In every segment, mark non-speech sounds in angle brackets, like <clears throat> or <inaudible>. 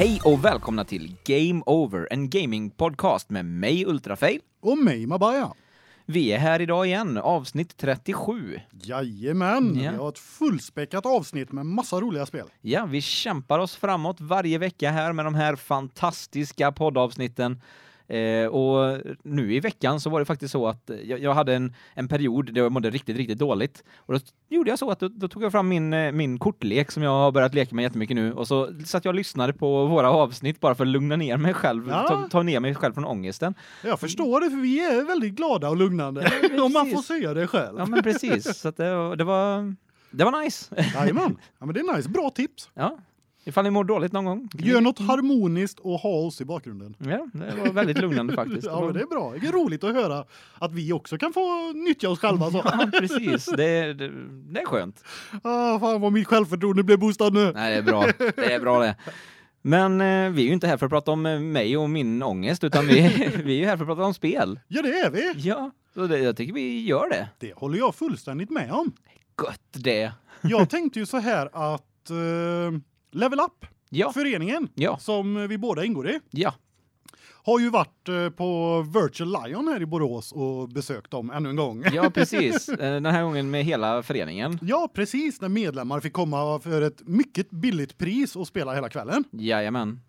Hej och välkomna till Game Over, en gamingpodcast med mig Ultrafail. Och mig Mabaya. Vi är här idag igen, avsnitt 37. Jajamän, Ja. vi har ett fullspäckat avsnitt med massa roliga spel. Ja, vi kämpar oss framåt varje vecka här med de här fantastiska poddavsnitten. Eh, och nu i veckan så var det faktiskt så att jag, jag hade en, en period där jag mådde riktigt, riktigt dåligt. Och då gjorde jag så att då, då tog jag fram min, eh, min kortlek som jag har börjat leka med jättemycket nu. Och så satt jag och lyssnade på våra avsnitt bara för att lugna ner mig själv, Ja. ta, ta ner mig själv från ångesten. Jag förstår det för vi är väldigt glada och lugnande. <laughs> Om man får säga det själv. Ja men precis, så det, det var det var nice. Jajamän. Ja men det är nice, bra tips. Ja. Ifall ni mår dåligt någon gång. Gör något harmoniskt och ha oss i bakgrunden. Ja, det var väldigt lugnande <laughs> faktiskt. Ja men det är bra. Det är roligt att höra att vi också kan få nyttja oss själva så. <laughs> Ja, precis. Det, det, det är skönt. Ah, fan vad mitt självförtroende blev boostad nu. Nej, det är bra. Det är bra det. Men eh, vi är ju inte här för att prata om eh, mig och min ångest, utan vi, <laughs> vi är ju här för att prata om spel. Ja det är vi. Ja, så det, jag tycker vi gör det. Det håller jag fullständigt med om. Gött det. Jag tänkte ju så här att eh, Level Up, Ja, föreningen ja, som vi båda ingår i, ja. har ju varit eh, på Virtual Lion här i Borås och besökt dem ännu en gång. <laughs> Ja, precis. Eh, Den här gången med hela föreningen. Ja, precis, när medlemmar fick komma för ett mycket billigt pris och spela hela kvällen. Jajamän.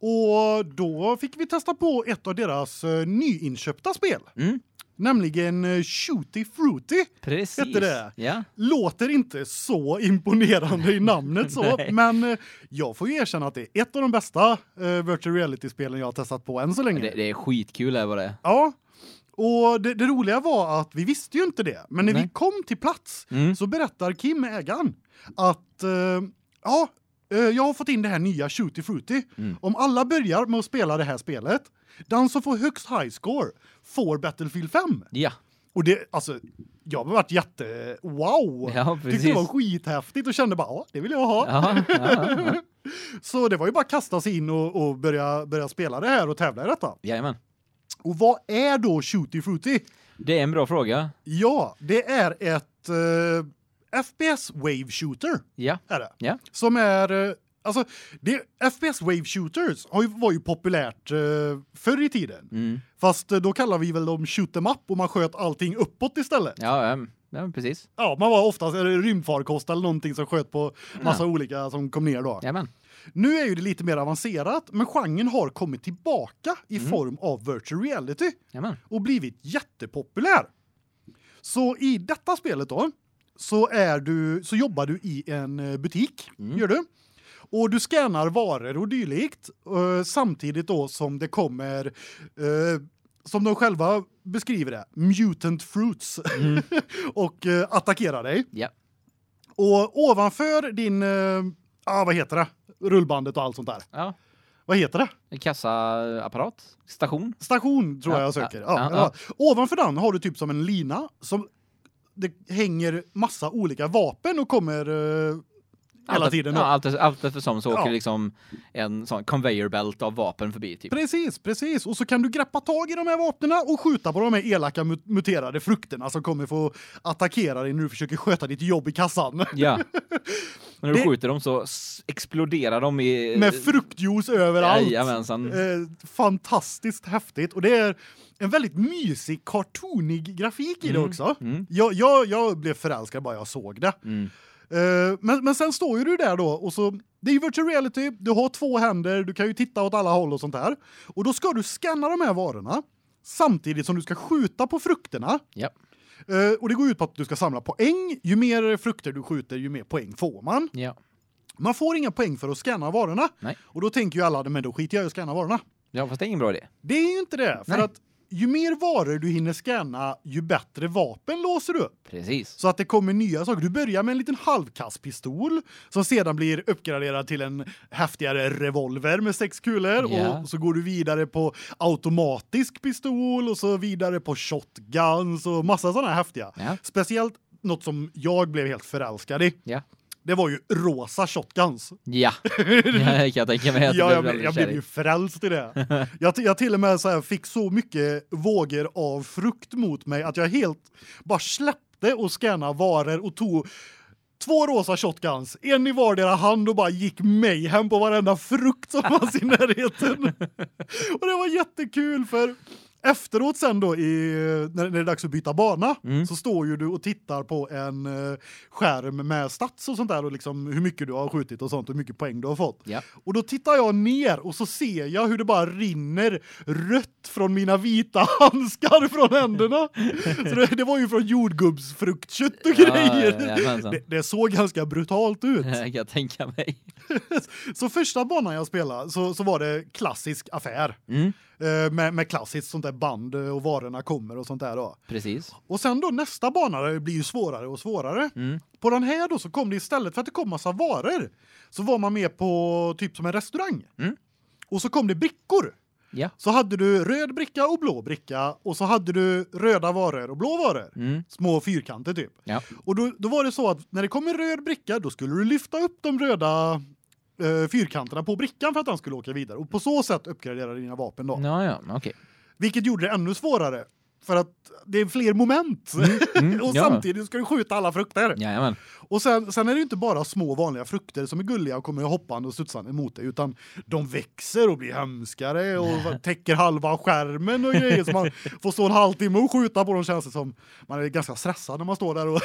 Och då fick vi testa på ett av deras uh, nyinköpta spel, Mm, nämligen uh, Shooty Fruity. precis. Hette det? Ja. Låter inte så imponerande i namnet så, <laughs> men eh, jag får ju erkänna att det är ett av de bästa uh, virtual reality-spelen jag har testat på än så länge. Det, det är skitkul är vad det är. Ja. Och det, det roliga var att vi visste ju inte det, men när Nej. vi kom till plats Mm. så berättar Kim ägaren att eh, ja, eh, jag har fått in det här nya Shooty Fruity. Mm. Om alla börjar med att spela det här spelet, den som får högst high score får Battlefield 5. Ja, Och det alltså jag har varit jätte wow. ja Tyckte precis. det var skithäftigt och kände bara ja, det vill jag ha. Ja, ja. <laughs> Så det var ju bara att kasta sig in och, och börja börja spela det här och tävla i detta. Jajamän. Och vad är då Shooty Fruity? Det är en bra fråga. Ja, det är ett eh, FPS wave shooter Ja, är det. ja. Som är eh, alltså det FPS wave shooters har ju var ju populärt eh, förr i tiden. Mm. Fast eh, då kallar vi väl dem shoot 'em up och man sköt allting uppåt istället. Ja, ehm, ja, precis. Ja, man var oftast rymdfarkost eller någonting som sköt på massa olika som kom ner då. Jajamän. Nu är ju det lite mer avancerat, men genren har kommit tillbaka i Mm. form av virtual reality Jajamän. och blivit jättepopulär. Så i detta spelet då så är du så jobbar du i en eh, butik, Mm. gör du. Och du scannar varor och dylikt eh, samtidigt då som det kommer eh, som de själva beskriver det, mutant fruits Mm. <laughs> och attackerar dig. Ja. Och ovanför din eh, ah vad heter det? Rullbandet och allt sånt där. Ja. Vad heter det? En kassaapparat, station. Station tror Ja, jag jag ja, söker. Ja, ja, ja. Ovanför den har du typ som en lina som det hänger massa olika vapen och kommer uh, hela Allt- tiden. Ja, allt, allt eftersom så Ja. åker liksom en sån conveyor belt av vapen förbi typ. Precis, precis. Och så kan du greppa tag i de här vapnena och skjuta på de här elaka mut- muterade frukterna som kommer få attackera dig när du försöker sköta ditt jobb i kassan. Ja. Och <laughs> när du Det- skjuter dem så exploderar de i Med fruktjuice överallt. Jajamensan. Eh, fantastiskt häftigt och det är en väldigt mysig cartoonig grafik i det Mm, också. mm. Jag, jag jag blev förälskad bara jag såg det. Mm. Eh, men men sen står ju du där då och så det är ju virtual reality, du har två händer, du kan ju titta åt alla håll och sånt där. Och då ska du scanna de här varorna samtidigt som du ska skjuta på frukterna. Ja. Eh, och det går ut på att du ska samla poäng. Ju mer frukter du skjuter, ju mer poäng får man. Ja. Man får inga poäng för att scanna varorna. Nej. Och då tänker ju alla, men då skiter jag i att scanna varorna. Ja, fast det är ingen bra idé. Det är ju inte det, för Nej. att ju mer varor du hinner scanna, ju bättre vapen låser du upp. Precis. Så att det kommer nya saker. Du börjar med en liten halvkastpistol som sedan blir uppgraderad till en häftigare revolver med sex kulor Ja. och så går du vidare på automatisk pistol och så vidare på shotguns och massa sådana häftiga. Ja. Speciellt något som jag blev helt förälskad i. Ja. Det var ju rosa shotguns. Ja. <laughs> ja jag kan tänka mig att Ja, jag, blev jag blev ju frälst i det. <laughs> Jag, jag till och med så fick så mycket vågor av frukt mot mig att jag helt bara släppte och scanna varor och tog Två rosa shotguns, en i vardera hand och bara gick mayhem på varenda frukt som fanns i närheten. <laughs> och det var jättekul för Efteråt sen då i när det är dags att byta bana Mm. så står ju du och tittar på en eh, skärm med stats och sånt där och liksom hur mycket du har skjutit och sånt och hur mycket poäng du har fått. Ja. Och då tittar jag ner och så ser jag hur det bara rinner rött från mina vita <laughs> handskar från händerna. så det, det var ju från jordgubbsfruktkött och grejer. jajamensan. det, det såg ganska brutalt ut. <laughs> Det kan jag tänka mig. Så första banan jag spelade så så var det klassisk affär. Mm, Eh, med med klassiskt sånt där band och varorna kommer och sånt där då. precis. Och sen då nästa bana det blir ju svårare och svårare. Mm. På den här då så kom det istället för att det kom massa varor så var man med på typ som en restaurang. Mm. Och så kom det brickor. Ja. Så hade du röd bricka och blå bricka och så hade du röda varor och blå varor. Mm. Små fyrkanter typ. Ja. Och då då var det så att när det kom en röd bricka då skulle du lyfta upp de röda eh, fyrkanterna på brickan för att den skulle åka vidare och på så sätt uppgradera dina vapen då. Ja, ja, okej. Vilket gjorde det ännu svårare för att det är fler moment. mm, <laughs> och ja. samtidigt ska du skjuta alla frukter. Jajamän. Och sen sen är det ju inte bara små vanliga frukter som är gulliga och kommer hoppande och studsande emot dig utan de växer och blir hemskare och täcker halva skärmen och grejer så man får stå en halvtimme och skjuta på dem känns det som. Man är ganska stressad när man står där och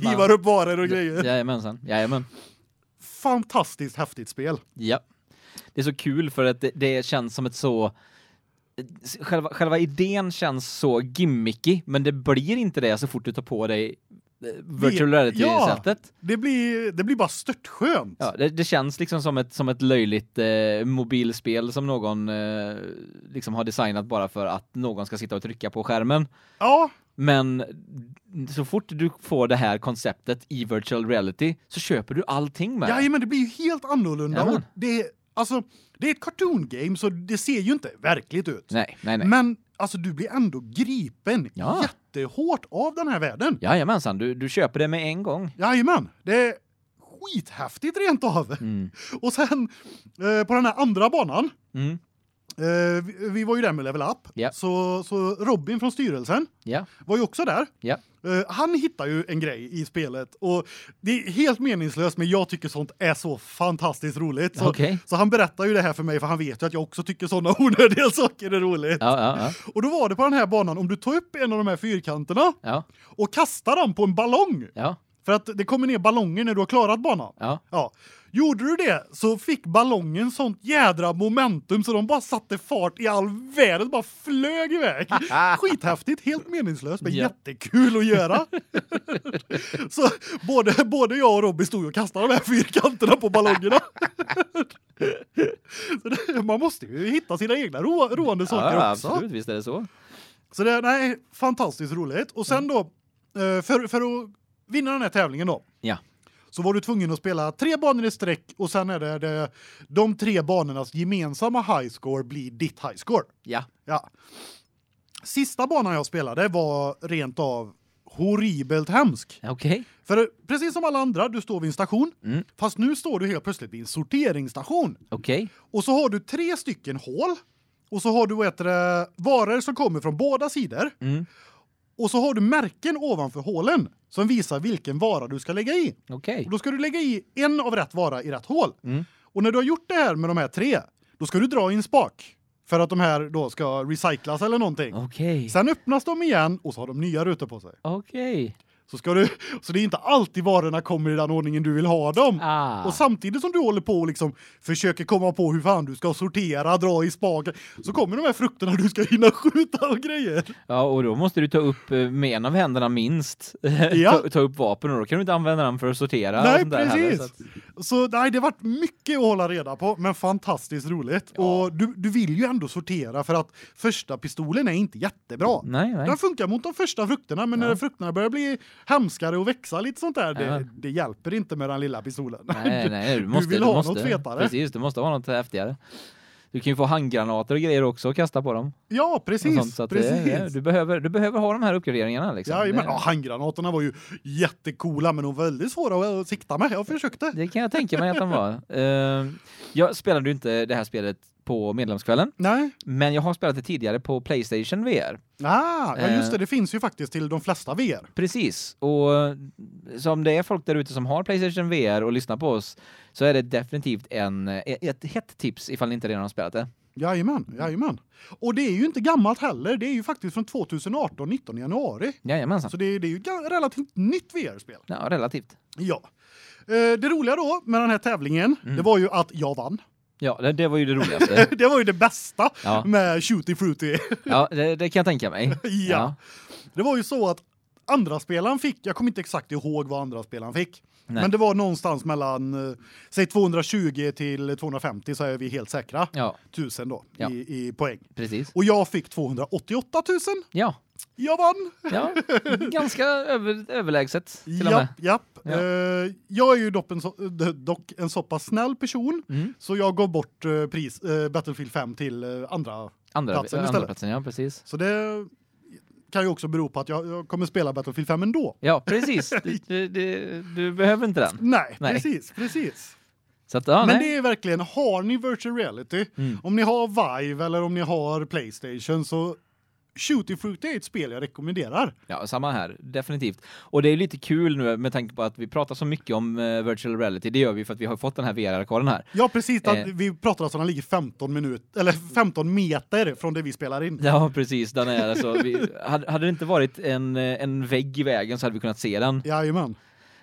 <laughs> hivar upp varor och grejer. Jajamensan. Jajamän. Fantastiskt häftigt spel. Ja. Det är så kul för att det, det känns som ett så själva själva idén känns så gimmicky, men det blir inte det så fort du tar på dig eh, virtual reality Ja. sättet. Det blir det blir bara störtskönt. Ja, det, det känns liksom som ett som ett löjligt eh, mobilspel som någon eh, liksom har designat bara för att någon ska sitta och trycka på skärmen. ja Men så fort du får det här konceptet i virtual reality så köper du allting med. Ja, men det blir ju helt annorlunda Jajamän. och det är alltså det är ett cartoon game så det ser ju inte verkligt ut. Nej, nej, nej. Men alltså du blir ändå gripen Ja. jättehårt av den här världen. Jajamensan, du, du köper det med en gång. Jajamän, det är skithäftigt rent av. Mm. <laughs> Och sen eh, på den här andra banan Mm. Eh, vi, vi var ju där med Level Up. Ja. Så så Robin från styrelsen Ja. var ju också där. Ja. Eh, han hittar ju en grej i spelet och det är helt meningslöst men jag tycker sånt är så fantastiskt roligt. Så, Okej. så han berättar ju det här för mig för han vet ju att jag också tycker såna <laughs> onödiga saker är roligt. Ja, ja, ja. Och då var det på den här banan om du tar upp en av de här fyrkanterna och kastar den på en ballong. För att det kommer ner ballonger när du har klarat banan. Ja. Ja. Gjorde du det så fick ballongen sånt jädra momentum så de bara satte fart i all världen bara flög iväg. <laughs> Skithäftigt, helt meningslöst men Ja. jättekul att göra. <laughs> så både både jag och Robin stod och kastade de här fyrkanterna på ballongerna. <laughs> det, man måste ju hitta sina egna ro, roande saker ja, också. absolut, visst är det så. Så det nej, fantastiskt roligt. Och sen då eh, för för att vinna den här tävlingen då. Ja. Så var du tvungen att spela tre banor i sträck och sen är det, det de tre banornas gemensamma high score blir ditt high score. Ja. Ja. Sista banan jag spelade var rent av horribelt hemsk. Okej. För precis som alla andra, du står vid en station, Mm. fast nu står du helt plötsligt vid en sorteringsstation. Okej. Och så har du tre stycken hål. Och så har du det, varor som kommer från båda sidor. Mm. Och så har du märken ovanför hålen som visar vilken vara du ska lägga i. Okej. Och då ska du lägga i en av rätt vara i rätt hål. Mm. Och när du har gjort det här med de här tre, då ska du dra i en spak för att de här då ska recyclas eller någonting. Okej. Sen öppnas de igen och så har de nya rutor på sig. Okej. Så ska du så det är inte alltid varorna kommer i den ordningen du vill ha dem. Ah. Och samtidigt som du håller på och liksom försöker komma på hur fan du ska sortera, dra i spaken, så kommer de här frukterna du ska hinna skjuta och grejer. Ja, och då måste du ta upp eh, med en av händerna minst. <laughs> Ja. ta, ta upp vapen och då kan du inte använda den för att sortera. Nej, precis. så att- Så nej, det har varit mycket att hålla reda på, men fantastiskt roligt. Ja. Och du du vill ju ändå sortera för att första pistolen är inte jättebra. Nej, nej. Den funkar mot de första frukterna, men Ja. när frukterna börjar bli hemskare och växa lite sånt där, Ja. det, det hjälper inte med den lilla pistolen. Nej, nej, du <laughs> måste vill du ha måste, något fetare. Precis, du måste ha något häftigare. Du kan ju få handgranater och grejer också och kasta på dem. Ja, precis. så att precis. det, du behöver du behöver ha de här uppgraderingarna liksom. Ja, men ja, handgranaterna var ju jättekola men de var väldigt svåra att sikta med. Jag försökte. det kan jag tänka mig att de var. Uh, <laughs> jag spelade ju inte det här spelet på medlemskvällen, Nej. men jag har spelat det tidigare på PlayStation VR. Ah, ja just det, Eh. det finns ju faktiskt till de flesta VR. Precis. Och så om det är folk där ute som har PlayStation VR och lyssnar på oss så är det definitivt en ett hett tips ifall ni inte redan har spelat det. Jajamän, jajamän. Och det är ju inte gammalt heller, det är ju faktiskt från 2018, 19 januari. Jajamensan. Så det, det är ju ett relativt nytt VR-spel. Ja, relativt. Ja. Eh, det roliga då med den här tävlingen, Mm. det var ju att jag vann. Ja, det, det var ju det roligaste. <laughs> det var ju det bästa Ja. med Shooty Fruity. Ja, det, det kan jag tänka mig. <laughs> ja. Det var ju så att andra spelaren fick, jag kommer inte exakt ihåg vad andra spelaren fick. Nej. Men det var någonstans mellan eh, säg 220 till 250 så är vi helt säkra. Ja, 1000 då Ja. i, i poäng. precis. Och jag fick 288 000. Ja, Jag vann. ja. ganska över, överlägset till och med. Japp, japp. Ja. Eh, jag är ju dock en, eh, dock en så pass snäll person Mm. så jag gav bort eh, pris eh, Battlefield 5 till andra. Andra Platsen andra istället. platsen, ja precis. Så det kan ju också bero på att jag, jag kommer spela Battlefield 5 ändå. Ja, precis. Du, <laughs> du, du, du behöver inte den. Nej, Nej. precis, precis. Att, ja, Men nej. det är verkligen har ni virtual reality, Mm. om ni har Vive eller om ni har PlayStation så Shooty Fruity är ett spel jag rekommenderar. Ja, samma här, definitivt. Och det är lite kul nu med tanke på att vi pratar så mycket om eh, virtual reality. Det gör vi för att vi har fått den här VR-arkaden här. Ja, precis. Eh. Vi pratar alltså att den ligger 15 minuter eller 15 meter från det vi spelar in. Ja, precis. Den är alltså, vi, hade, hade det inte varit en, eh, en vägg i vägen så hade vi kunnat se den Jajamän.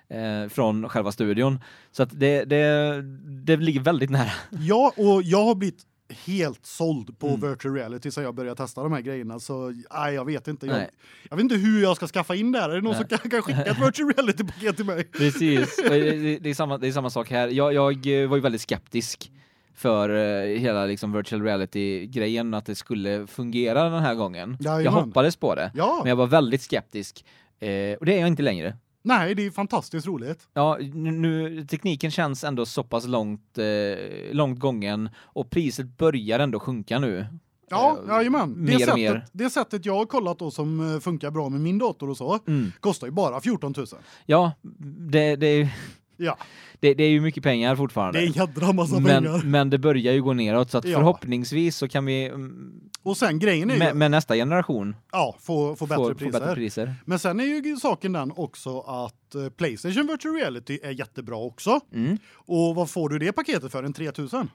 eh, från själva studion. Så att det, det, det ligger väldigt nära. Ja, och jag har blivit helt såld på Mm. virtual reality så jag började testa de här grejerna så nej, jag vet inte. Jag, jag vet inte hur jag ska skaffa in det här. Är det någon Nej. som kan, kan skicka ett virtual reality paket till mig? <laughs> Precis. Det, är samma, det är samma sak här. Jag, jag eh, var ju väldigt skeptisk för eh, hela liksom virtual reality-grejen, att det skulle fungera den här gången. Jag Jajamän. hoppades på det, Ja. men jag var väldigt skeptisk. Eh, och det är jag inte längre. Nej, det är fantastiskt roligt. Ja, nu, tekniken känns ändå så pass långt eh, långt gången och priset börjar ändå sjunka nu. Ja, Eh, jajamän. Det mer sättet, mer. det sättet jag har kollat då som eh, funkar bra med min dator och så Mm. kostar ju bara 14 000. Ja, det, det, är- Ja, det, det är ju mycket pengar fortfarande. det är en jädra massa pengar. men, men det börjar ju gå neråt så att Ja. förhoppningsvis så kan vi mm, Och sen grejen är ju med, med nästa generation ja, få få bättre få, få priser. bättre priser. Men sen är ju saken den också att eh, PlayStation Virtual Reality är jättebra också. Mm. Och vad får du det paketet för? En 3000?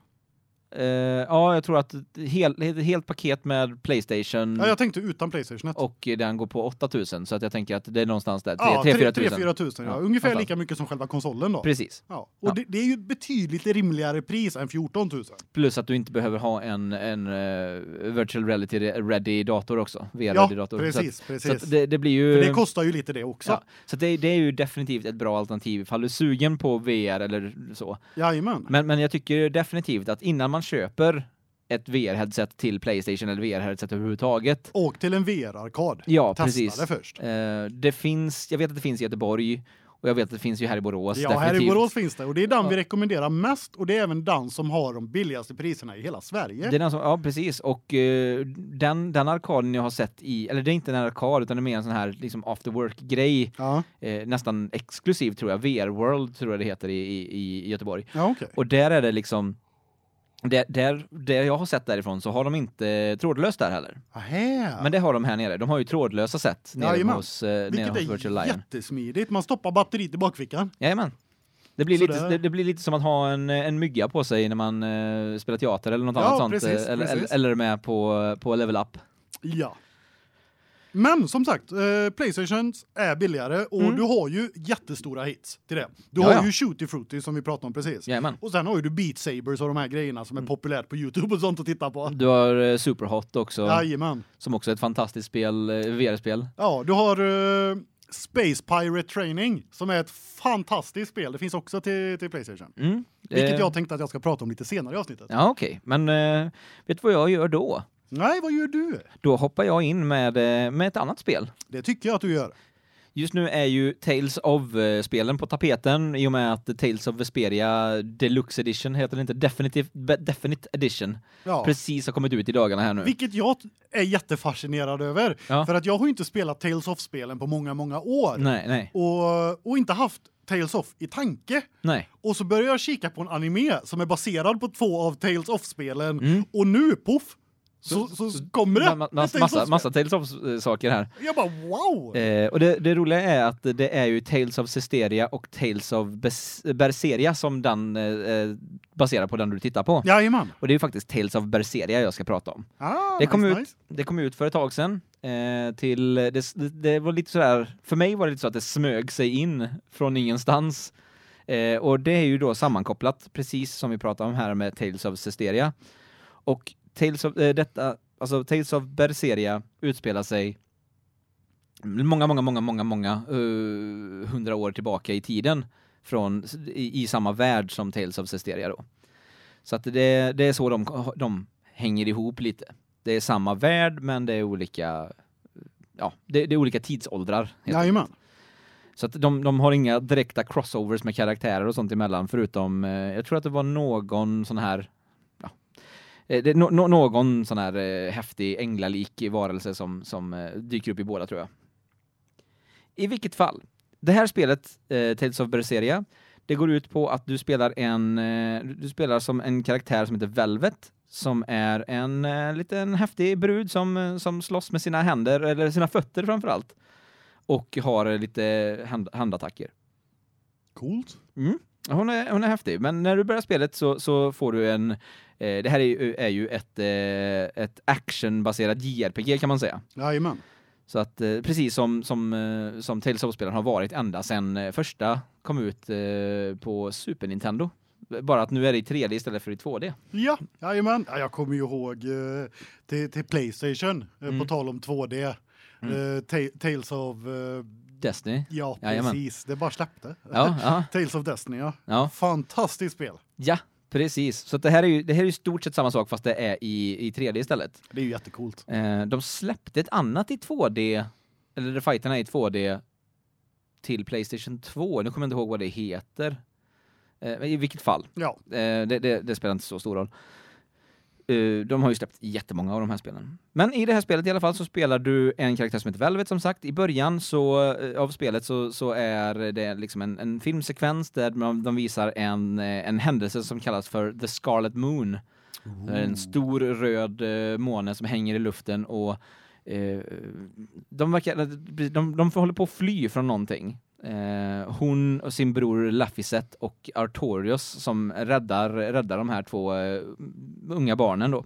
Eh, ja, jag tror att ett helt, ett helt paket med PlayStation Ja, jag tänkte utan PlayStation 1. och den går på 8000 så att jag tänker att det är någonstans där Ja, 3 4 3 4 000 ja. Ja, Ungefär någonstans. lika mycket som själva konsolen då. Precis. Ja. Och Ja. Det, det är ju ett betydligt rimligare pris än 14 000. Plus att du inte behöver ha en en eh, virtual reality ready dator också, VR Ja, ready dator. precis, så att, precis. Så det, det blir ju För det kostar ju lite det också. ja, så det, det är ju definitivt ett bra alternativ ifall du är sugen på VR eller så. Jajamän. Men men jag tycker definitivt att innan man köper ett VR-headset till PlayStation eller VR-headset överhuvudtaget. Åk till en VR-arkad. Ja, Testa precis. det först. Eh, det finns, jag vet att det finns i Göteborg och jag vet att det finns ju här i Borås. Ja, här i definitivt. Borås finns det och det är den Ja. vi rekommenderar mest och det är även den som har de billigaste priserna i hela Sverige. Det är den som, ja precis och eh, den den arkaden jag har sett i eller det är inte en arkad utan det är mer en sån här liksom after work grej Ja, eh, nästan exklusiv tror jag VR World tror jag det heter i i, i Göteborg. ja okej. Och där är det liksom där, där, där jag har sett därifrån så har de inte trådlöst där heller. Ahä. Men det har de här nere. De har ju trådlösa sätt nere Jajamän. hos, eh, nere Vilket hos är Virtual Lion. jättesmidigt. Man stoppar batteriet i bakfickan. Jajamän. Det blir, Så lite, det, det blir lite som att ha en, en mygga på sig när man eh, spelar teater eller något Ja, annat sånt. precis, eh, eller, precis. eller med på, på Level Up. Ja. Men som sagt, eh, Playstations är billigare och Mm. du har ju jättestora hits till det. Du Ja, har ju Shooty Fruity som vi pratade om precis. Jajamän. Och sen har ju du Beat Sabers och de här grejerna som är populärt på Youtube och sånt att titta på. Du har eh, Superhot också, Jajamän. som också är ett fantastiskt spel, eh, VR-spel. Ja, du har eh, Space Pirate Training som är ett fantastiskt spel. Det finns också till, till Playstation. Mm. Vilket Eh, jag tänkte att jag ska prata om lite senare i avsnittet. Ja, okej. Men eh, vet du vad jag gör då? Nej, vad gör du? Då hoppar jag in med, eh, med ett annat spel. Det tycker jag att du gör. Just nu är ju Tales of-spelen på tapeten i och med att Tales of Vesperia Deluxe Edition heter det inte, Definitive, Definite Edition, Ja. precis har kommit ut i dagarna här nu. Vilket jag är jättefascinerad över. Ja. För att jag har ju inte spelat Tales of-spelen på många, många år. Nej, nej. Och, och inte haft Tales of i tanke. Nej. Och så började jag kika på en anime som är baserad på två av Tales of-spelen Mm. och nu poff så, så, kommer det Ma- ma- massa, massa, Tales of saker här. Jag bara wow. Eh, och det, det roliga är att det är ju Tales of Cesteria och Tales of Bes- Berseria som den eh, eh, baserar på den du tittar på. Jajamän. Och det är ju faktiskt Tales of Berseria jag ska prata om. Ah, Det kom nice, ut nice. det kom ut för ett tag sedan eh, till det, det, det var lite sådär för mig var det lite så att det smög sig in från ingenstans. Eh, och det är ju då sammankopplat precis som vi pratade om här med Tales of Cesteria. Och Tales of eh, detta alltså Tales of Berseria utspelar sig många många många många många eh, hundra år tillbaka i tiden från i, i samma värld som Tales of Cesteria då. Så att det, det är så de, de hänger ihop lite. Det är samma värld men det är olika ja, det, det är olika tidsåldrar. enkelt. Jajamän. Så att de, de har inga direkta crossovers med karaktärer och sånt emellan förutom eh, jag tror att det var någon sån här ja, det är no, no, någon sån här eh, häftig änglalik varelse som som eh, dyker upp i båda tror jag. I vilket fall, det här spelet eh, Tales of Berseria, det går ut på att du spelar en eh, du spelar som en karaktär som heter Velvet som är en eh, liten häftig brud som eh, som slåss med sina händer eller sina fötter framför allt och har eh, lite hand, handattacker. Coolt. Mm. Hon är hon är häftig, men när du börjar spelet så så får du en eh, det här är ju, är ju ett eh, ett actionbaserat JRPG kan man säga. Jajamän. Så att eh, precis som som eh, som Tales of-spelen har varit ända sedan eh, första kom ut eh, på Super Nintendo. Bara att nu är det i 3D istället för i 2D. Ja, jajamän. Ja, jag kommer ju ihåg eh, till, till Playstation, eh, Mm. på tal om 2D. Eh, Ta- Tales of... Destiny. ja, precis. Det bara släppte. Ja, ja, <laughs> Tales of Destiny, ja. ja. Fantastiskt spel. Ja, precis. Så det här är ju det här är ju stort sett samma sak fast det är i i 3D istället. Det är ju jättecoolt. Eh, de släppte ett annat i 2D eller fighterna i 2D till PlayStation 2. Nu kommer jag inte ihåg vad det heter. Eh, I vilket fall. Ja, Eh, det, det, det spelar inte så stor roll. Eh, de har ju släppt jättemånga av de här spelen. Men i det här spelet i alla fall så spelar du en karaktär som heter Velvet som sagt. I början så eh, av spelet så, så är det liksom en, en filmsekvens där de, de visar en, eh, en händelse som kallas för The Scarlet Moon. Är en stor röd eh, måne som hänger i luften och de verkar de de håller på att fly från någonting. Eh, hon och sin bror Laphicet och Artorios som räddar räddar de här två eh, unga barnen då.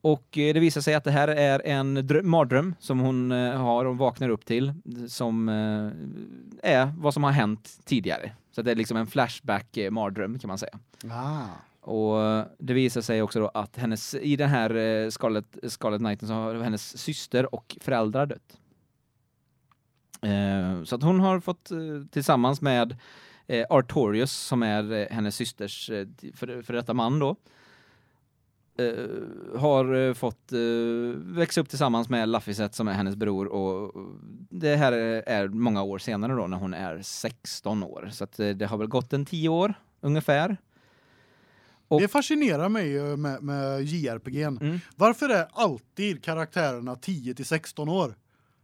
Och eh, det visar sig att det här är en drö- mardröm som hon eh, har och vaknar upp till som eh, är vad som har hänt tidigare. Så det är liksom en flashback eh, mardröm kan man säga. Ah. Och det visar sig också då att hennes i den här Scarlet Scarlet Knighten så har hennes syster och föräldrar dött. Eh, så att hon har fått eh, tillsammans med eh, Artorius som är hennes systers för, för detta man då har fått växa upp tillsammans med Laphicet som är hennes bror och det här är, många år senare då när hon är 16 år så att det har väl gått en 10 år ungefär. Och- Det fascinerar mig med, med JRPG. Mm. Varför är alltid karaktärerna 10 till 16 år?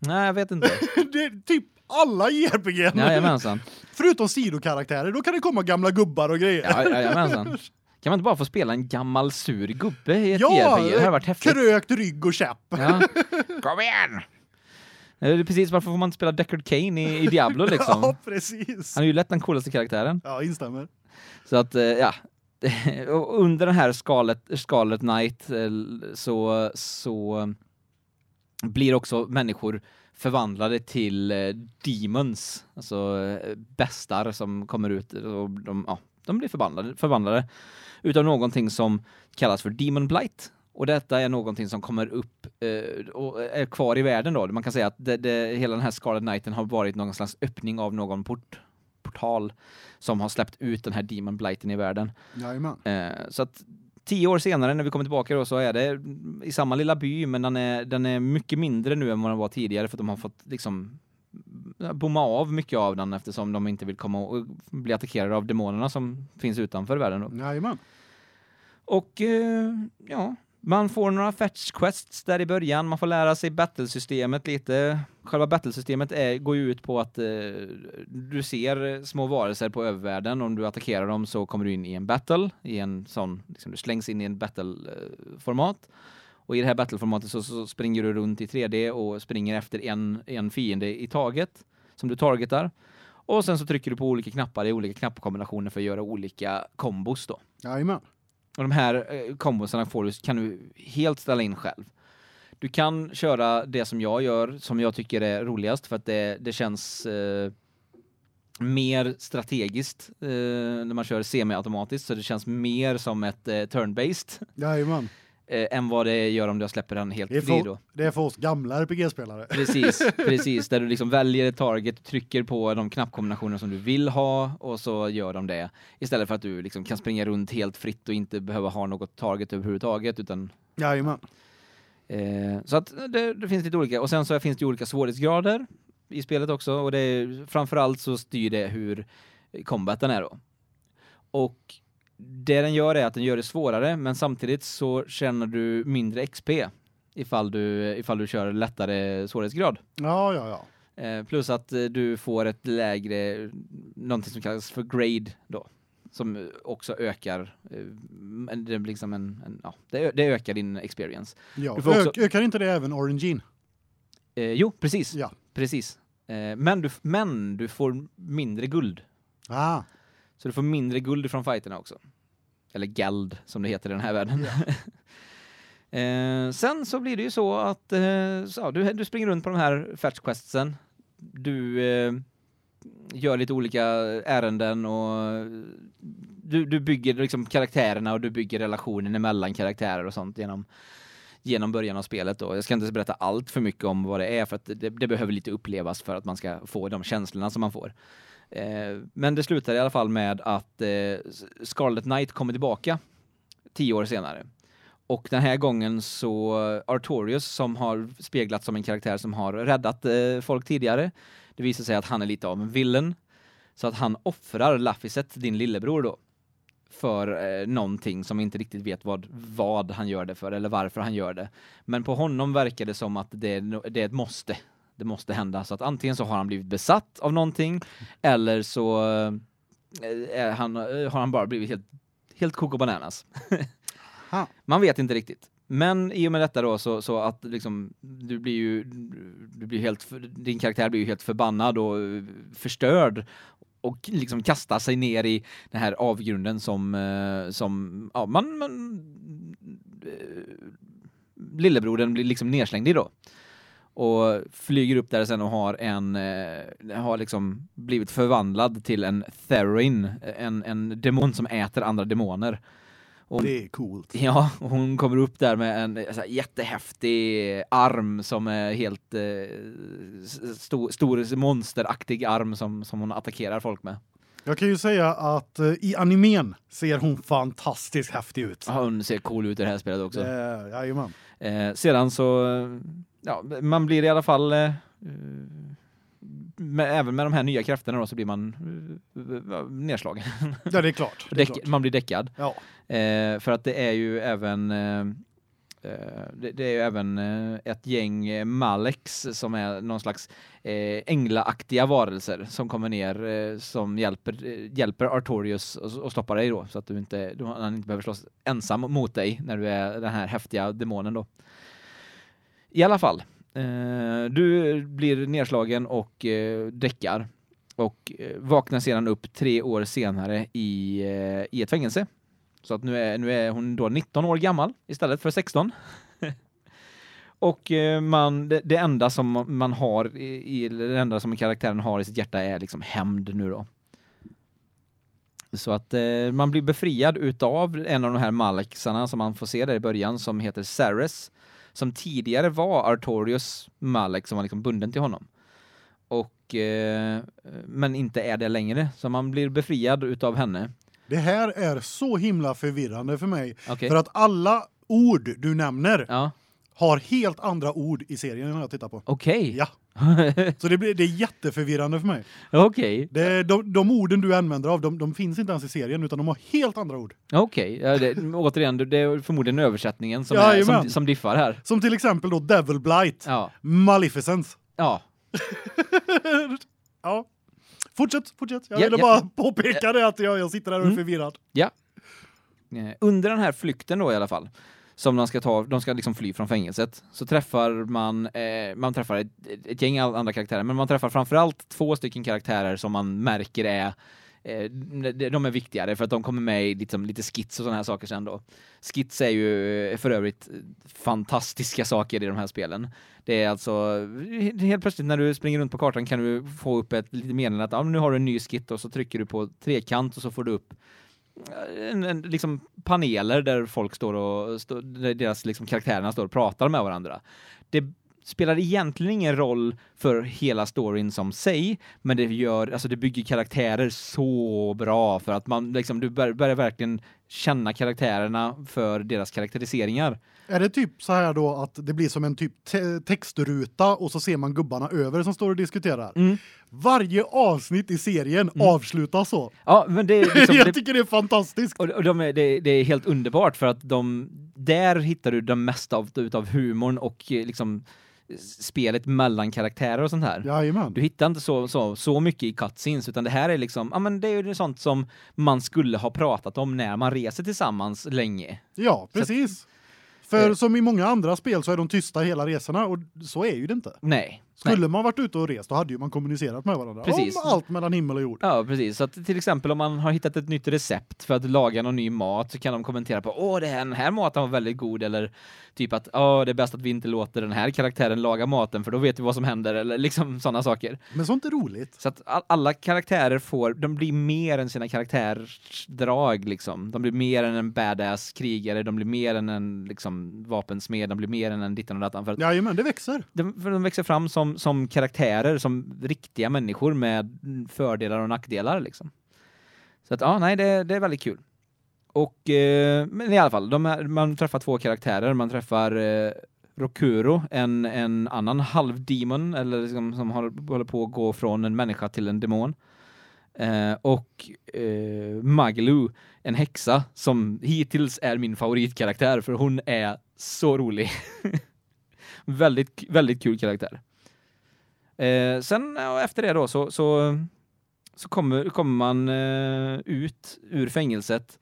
Nej, jag vet inte. <laughs> det är typ alla JRPG. Jajamensan. Förutom sidokaraktärer, då kan det komma gamla gubbar och grejer. Ja, jajamensan. <laughs> Kan man inte bara få spela en gammal sur gubbe i ett Ja, JRPG? Det hade varit häftigt. krökt rygg och käpp. Ja. <laughs> Kom igen! Det är precis varför får man inte spela Deckard Kane i, i Diablo liksom? Ja, precis. Han är ju lätt den coolaste karaktären. Ja, instämmer. Så att eh, ja, under den här Scarlet Scarlet Knight eh, så så blir också människor förvandlade till eh, demons, alltså eh, bestar som kommer ut och de ja, de blir förvandlade förvandlade utav någonting som kallas för demon blight. Och detta är någonting som kommer upp eh, och är kvar i världen då. Man kan säga att det, det, hela den här Scarlet Knighten har varit någon slags öppning av någon port portal som har släppt ut den här Demon Blighten i världen. Jajamän. Eh, så att tio år senare när vi kommer tillbaka då så är det i samma lilla by men den är, den är mycket mindre nu än vad den var tidigare för att de har fått liksom bomma av mycket av den eftersom de inte vill komma och bli attackerade av demonerna som finns utanför världen då. Jajamän. Och eh, ja, man får några fetch quests där i början, man får lära sig battlesystemet lite själva battlesystemet är går ju ut på att eh, du ser små varelser på övervärlden om du attackerar dem så kommer du in i en battle i en sån liksom du slängs in i en battle eh, format. Och i det här battleformatet så, så springer du runt i 3D och springer efter en en fiende i taget som du targetar. Och sen så trycker du på olika knappar i olika knappkombinationer för att göra olika kombos då. Jajamän. Och de här eh, kombosarna får du kan du helt ställa in själv. Du kan köra det som jag gör som jag tycker är roligast för att det det känns eh, mer strategiskt eh, när man kör semiautomatiskt så det känns mer som ett eh, turn-based Jajamän. <laughs> eh, än vad det gör om jag släpper den helt Det fri då. det är för oss gamla RPG-spelare. <laughs> Precis, precis där du liksom väljer ett target, trycker på de knappkombinationer som du vill ha och så gör de det istället för att du liksom kan springa runt helt fritt och inte behöva ha något target överhuvudtaget utan Jajamän. Eh, så att det, det finns lite olika och sen så finns det olika svårighetsgrader i spelet också och det är framförallt så styr det hur combaten är då. Och det den gör är att den gör det svårare men samtidigt så känner du mindre XP ifall du ifall du kör lättare svårighetsgrad. Ja, ja, ja. Eh, plus att eh, du får ett lägre någonting som kallas för grade då som också ökar eh, det är liksom en, en ja, det, det ökar din experience. ja. Också- Ök, ökar inte det även Orangene? Eh, jo, precis. Ja. Precis. Eh, men du men du får mindre guld. Ah. Så du får mindre guld från fighterna också. Eller gald som det heter i den här världen. <laughs> eh, sen så blir det ju så att eh, så, du du springer runt på de här fetch questsen. Du eh, gör lite olika ärenden och du du bygger liksom karaktärerna och du bygger relationen mellan karaktärer och sånt genom genom början av spelet då. Jag ska inte berätta allt för mycket om vad det är för att det, det behöver lite upplevas för att man ska få de känslorna som man får. Eh, men det slutar i alla fall med att eh, Scarlet Knight kommer tillbaka tio år senare. Och den här gången så Artorius som har speglats som en karaktär som har räddat eh, folk tidigare. Det visar sig att han är lite av en villain så att han offrar Laphicet, din lillebror då för eh, någonting som inte riktigt vet vad vad han gör det för eller varför han gör det. Men på honom verkar det som att det det är ett måste. Det måste hända så att antingen så har han blivit besatt av någonting eller så eh, han eh, har han bara blivit helt helt koko bananas. <laughs> Man vet inte riktigt. Men i och med detta då så så att liksom du blir ju du blir helt din karaktär blir ju helt förbannad och eh, förstörd och liksom kastar sig ner i den här avgrunden som eh, som ja man, man eh, lillebrodern blir liksom nerslängd i då. Och flyger upp där sen och har en eh, har liksom blivit förvandlad till en Therin, en en demon som äter andra demoner. Och Det är coolt. <laughs> Ja, hon kommer upp där med en så här, jättehäftig arm som är helt eh, stor, stor monsteraktig arm som som hon attackerar folk med. Jag kan ju säga att eh, i animen ser hon fantastiskt häftig ut. Ja, Hon ser cool ut i det här spelet också. Eh, jajamän. Eh, sedan så ja, man blir i alla fall eh, med, även med de här nya krafterna då så blir man eh, nedslagen. Ja, det är klart. Det är klart. man blir däckad. Ja. Eh, för att det är ju även eh, eh, det, det är ju även eh, ett gäng eh, Malex som är någon slags eh, änglaaktiga varelser som kommer ner eh, som hjälper eh, hjälper Artorius och, och stoppa dig då så att du inte du, han inte behöver slåss ensam mot dig när du är den här häftiga demonen då. I alla fall eh, Eh, du blir nedslagen och eh, däckar och eh, vaknar sedan upp tre år senare i eh, i ett fängelse. Så att nu är nu är hon då 19 år gammal istället för 16. <laughs> och eh, man det, det enda som man har i, i det enda som karaktären har i sitt hjärta är liksom hämnd nu då. Så att eh, man blir befriad utav en av de här Malexarna som man får se där i början som heter Ceres som tidigare var Artorius Malek som var liksom bunden till honom. Och eh, men inte är det längre så man blir befriad utav henne. Det här är så himla förvirrande för mig. Okej. För att alla ord du nämner Ja. har helt andra ord i serien jag tittar på. Okej. Ja. <laughs> Så det blir det är jätteförvirrande för mig. Okej. Är de, de orden du använder av de, de finns inte ens i serien utan de har helt andra ord. Okej. Ja, det återigen det är förmodligen översättningen som är, Jajamän. som, som diffar här. Som till exempel då Devil Blight, Ja. Maleficence. Ja. <laughs> ja. Fortsätt, fortsätt. Jag Ja, ville ja. bara påpeka det att jag, jag sitter där och är Mm. förvirrad. Eh, Under den här flykten då i alla fall som de ska ta de ska liksom fly från fängelset så träffar man eh, man träffar ett, ett gäng andra karaktärer men man träffar framförallt två stycken karaktärer som man märker är eh, de är viktigare för att de kommer med i liksom, lite skits och såna här saker sen då. Skits är ju eh, för övrigt fantastiska saker i de här spelen. Det är alltså helt plötsligt när du springer runt på kartan kan du få upp ett litet meddelande att ah, nu har du en ny skit och så trycker du på trekant och så får du upp en, en, liksom paneler där folk står och stå, deras liksom karaktärerna står och pratar med varandra. Det spelar egentligen ingen roll för hela storyn som sig, men det gör alltså det bygger karaktärer så bra för att man liksom du bör, börjar verkligen känna karaktärerna för deras karaktäriseringar. Är det typ så här då att det blir som en typ te textruta och så ser man gubbarna över som står och diskuterar? Mm. Varje avsnitt i serien avslutas så. Ja, men det är <laughs> liksom, jag tycker det är fantastiskt. Och, och de är, det, det är helt underbart för att de där hittar du det mesta av utav humorn och eh, liksom spelet mellan karaktärer och sånt här. Jajamän. Du hittar inte så så så mycket i cutscenes utan det här är liksom ja men det är ju sånt som man skulle ha pratat om när man reser tillsammans länge. Ja, precis. För Eh. som i många andra spel så är de tysta hela resorna och så är ju det inte. Nej. Skulle Nej. man varit ute och rest då hade ju man kommunicerat med varandra Precis. om allt mellan himmel och jord. Ja, precis. Så att till exempel om man har hittat ett nytt recept för att laga någon ny mat så kan de kommentera på åh, det här, den här maten var väldigt god eller typ att åh, det är bäst att vi inte låter den här karaktären laga maten för då vet vi vad som händer eller liksom <laughs> sådana saker. Men sånt är roligt. Så att all, alla karaktärer får, de blir mer än sina karaktärsdrag liksom. De blir mer än en badass krigare, de blir mer än en liksom vapensmed, de blir mer än en dittan och dattan för att Jajamän, det växer. de, för de växer fram som, som karaktärer, som riktiga människor med fördelar och nackdelar liksom. Så att ja, nej, det, det är väldigt kul. Och eh, men i alla fall, de här, man träffar två karaktärer, man träffar eh, Rokuro, en, en annan halvdemon eller liksom, som har, håller på att gå från en människa till en demon. Eh, och eh, Maglu, en häxa som hittills är min favoritkaraktär för hon är så rolig. <laughs> väldigt väldigt kul karaktär. Eh, sen efter det då så så så kommer kommer man eh, ut ur fängelset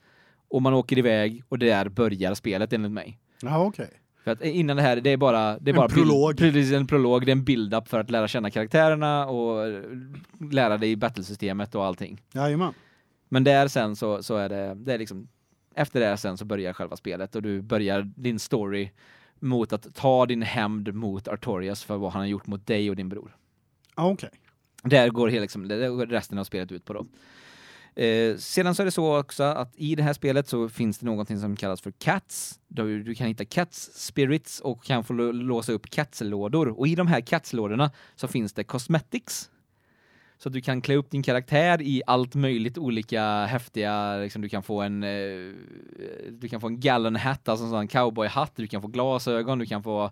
och man åker iväg och där börjar spelet enligt mig. Ja, okej. För att innan det här det är bara det är En bara prolog. precis en prolog, det är en build up för att lära känna karaktärerna och eh, lära dig battlesystemet och allting. Jajamän. Men där sen så så är det det är liksom efter det sen så börjar själva spelet och du börjar din story mot att ta din hämnd mot Artorias för vad han har gjort mot dig och din bror. Ja, okej. Där går hela liksom det går resten av spelet ut på då. Eh, sedan så är det så också att i det här spelet så finns det någonting som kallas för cats. Du, du kan hitta cats spirits och kan få låsa upp catslådor och i de här catslådorna så finns det cosmetics. Så att du kan klä upp din karaktär i allt möjligt olika häftiga liksom du kan få en eh, du kan få en gallon hat alltså en sån cowboyhatt, du kan få glasögon, du kan få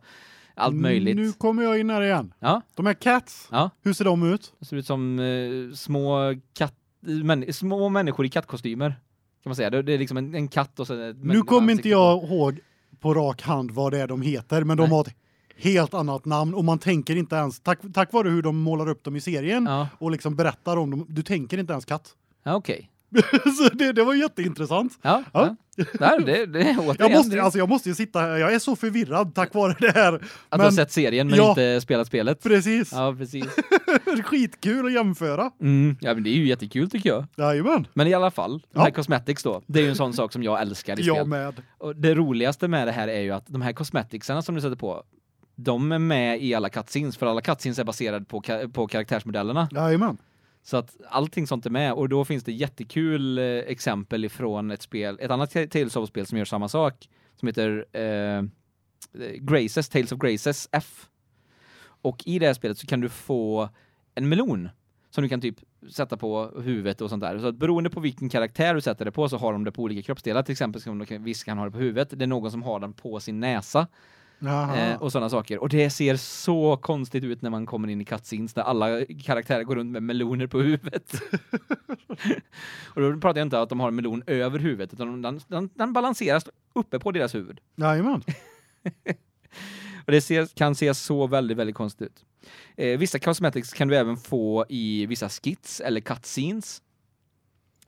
allt möjligt. Nu kommer jag in här igen. Ja, De här cats, ja. hur ser de ut? Det ser ut som eh, små katt män, små människor i kattkostymer. Kan man säga. Det, det är liksom en, en katt och så Nu kommer inte jag ihåg på rak hand vad det är de heter, men de Nej. har ett helt annat namn och man tänker inte ens tack tack vare hur de målar upp dem i serien Ja, och liksom berättar om dem. Du tänker inte ens katt. ja okej. <laughs> Så det det var jätteintressant. Ja, Ja. ja. Där, det, det, <laughs> Jag måste alltså jag måste ju sitta här. Jag är så förvirrad tack vare det här. att du har men- sett serien men Ja. inte spelat spelet. Precis. Ja, precis. <laughs> Skitkul att jämföra. Mm, ja, men det är ju jättekul tycker jag. Jajamän. Men i alla fall, de Ja. här cosmetics då, det är ju en sån sak som jag älskar i Jag spel. med. Och det roligaste med det här är ju att de här cosmeticsarna som du sätter på, de är med i alla cutscenes, för alla cutscenes är baserade på, på karaktärsmodellerna. Jajamän. Så att allting sånt är med och då finns det jättekul eh, exempel ifrån ett spel, ett annat Tales of-spel som gör samma sak som heter eh, eh, Graces, Tales of Graces F. Och i det här spelet så kan du få en melon som du kan typ sätta på huvudet och sånt där. Så att beroende på vilken karaktär du sätter det på så har de det på olika kroppsdelar. Till exempel ska de vissa kan ha det på huvudet. Det är någon som har den på sin näsa eh, och sådana saker. Och det ser så konstigt ut när man kommer in i cutscenes där alla karaktärer går runt med meloner på huvudet. <laughs> och då pratar jag inte om att de har en melon över huvudet utan den, den, den balanseras uppe på deras huvud. Jajamän. <laughs> Och det ser, kan se så väldigt, väldigt konstigt ut. Eh, vissa cosmetics kan du även få i vissa skits eller cutscenes.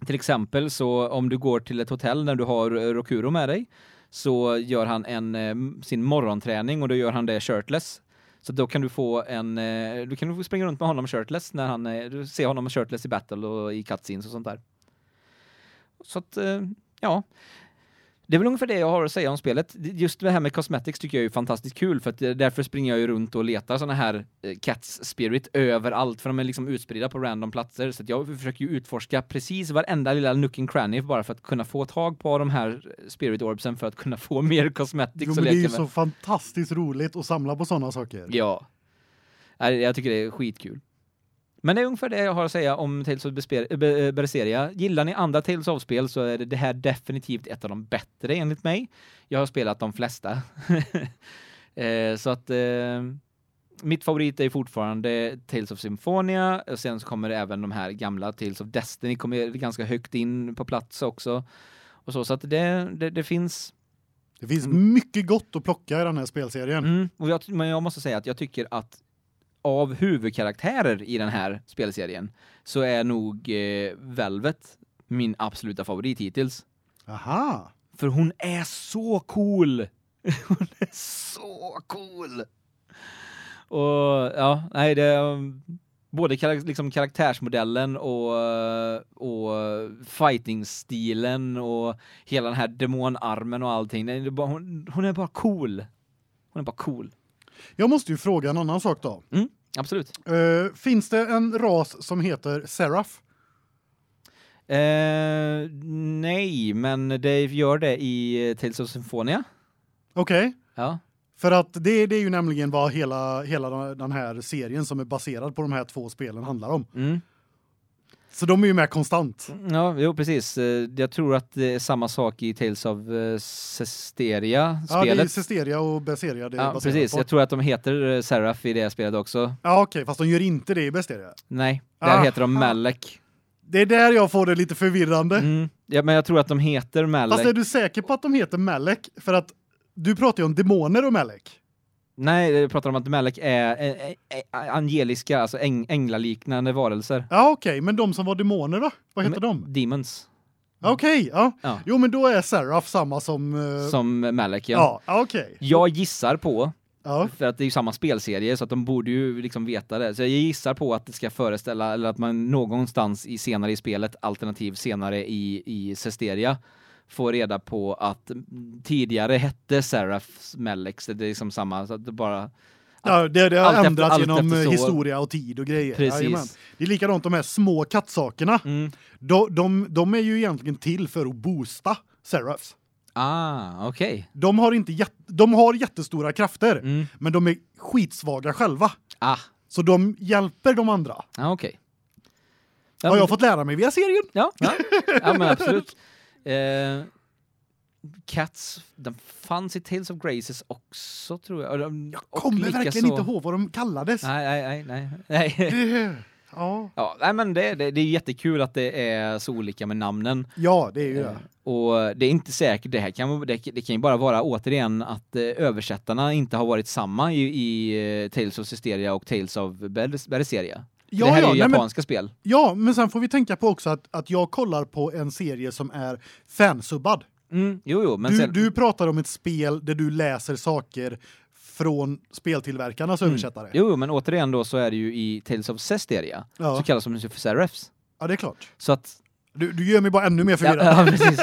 Till exempel så om du går till ett hotell när du har Rokuro med dig så gör han en eh, sin morgonträning och då gör han det shirtless. Så då kan du få en eh, du kan få springa runt med honom shirtless när han eh, du ser honom shirtless i battle och i cutscenes och sånt där. Så att ja, det är väl ungefär det jag har att säga om spelet. Just det här med cosmetics tycker jag är fantastiskt kul för att eh, därför springer jag ju runt och letar såna här eh, cats spirit överallt för de är liksom utspridda på random platser så att jag försöker ju utforska precis varenda lilla nook and cranny bara för att kunna få tag på de här spirit orbsen för att kunna få <laughs> mer cosmetics jo, men det är ju så fantastiskt roligt att samla på sådana saker. Ja. Jag tycker det är skitkul. Men det är ungefär det jag har att säga om Tales of Besper- Be- Berseria. Gillar ni andra Tales of-spel så är det, här definitivt ett av de bättre enligt mig. Jag har spelat de flesta. <laughs> eh, så att eh, mitt favorit är fortfarande Tales of Symphonia och sen så kommer även de här gamla Tales of Destiny kommer ganska högt in på plats också. Och så så att det det, det finns Det finns mycket gott att plocka i den här spelserien. Mm, och jag, men jag måste säga att jag tycker att av huvudkaraktärer i den här spelserien så är nog eh, Velvet min absoluta favorit hittills. Aha. För hon är så cool. <laughs> Hon är så cool. Och ja, nej det um, både karak liksom karaktärsmodellen och och fighting-stilen och hela den här demonarmen och allting. Bara, hon, hon är bara cool. Hon är bara cool. Jag måste ju fråga en annan sak då. Mm, absolut. Eh, finns det en ras som heter Seraph? Eh, nej, men det gör det i Tales of Symphonia. Okej. Ja. För att det, det är ju nämligen vad hela hela den här serien som är baserad på de här två spelen handlar om. Mm. Så de är ju med konstant. Ja, jo precis. Eh, Jag tror att det är samma sak i Tales of eh, Cesteria Ja, det är spelet. Cesteria och Berseria det Ja, precis. på. Jag tror att de heter eh, Seraph i det spelet också. Ja, okej, fast de gör inte det i Besteria. Nej, där Aha. heter de Malek. Det är där jag får det lite förvirrande. Mm. Ja, men jag tror att de heter Malek. Fast är du säker på att de heter Malek för att du pratar ju om demoner och Malek. Nej, jag pratar om att Malek är angeliska, alltså äng änglaliknande varelser. Ja, okej, men de som var demoner då? Vad heter de? Demons. Okej, ja. Ja. Jo, men då är Seraph samma som eh, Som Malek, ja. Ja, okej. Jag gissar på Ja. för att det är ju samma spelserie så att de borde ju liksom veta det. Så jag gissar på att det ska föreställa eller att man någonstans i senare i spelet alternativ senare i i Cesteria får reda på att tidigare hette Seraph Melex det är liksom samma så att det bara Ja, det, det har ändrats genom så. historia och tid och grejer. Precis. Jajamän. Det är likadant de här små kattsakerna. mm. De, de, de är ju egentligen till för att boosta Seraphs. Ah, okej. De har inte jätt, de har jättestora krafter, Mm. men de är skitsvaga själva. Ah, Så de hjälper de andra. ah okej. har jag fått lära mig via serien. Ja, ja. ja men absolut. <laughs> Eh, Cats, den fanns i Tales of Graces också tror jag. De- Jag kommer verkligen så- inte ihåg vad de kallades. Nej, nej, nej, nej. Det- Ja. Ja, nej men det, det, det är jättekul att det är så olika med namnen. ja, det är ju Eh, det. Och det är inte säkert, det här kan, det, det kan ju bara vara återigen att eh, översättarna inte har varit samma i, i eh, Tales of Systeria och Tales of Ber- Berseria. Ja, det här ja, är ju nej, men- japanska spel. Ja, men sen får vi tänka på också att, att jag kollar på en serie som är fansubbad. Mm, jo, jo, men Du, sen, du pratar om ett spel där du läser saker från speltillverkarnas översättare. Mm. Jo, jo, men återigen då så är det ju i Tales of Cesteria Ja. så kallas de för Seraphs. ja, det är klart. Så att Du, du gör mig bara ännu mer ja, förvirrad. <laughs> ja, precis.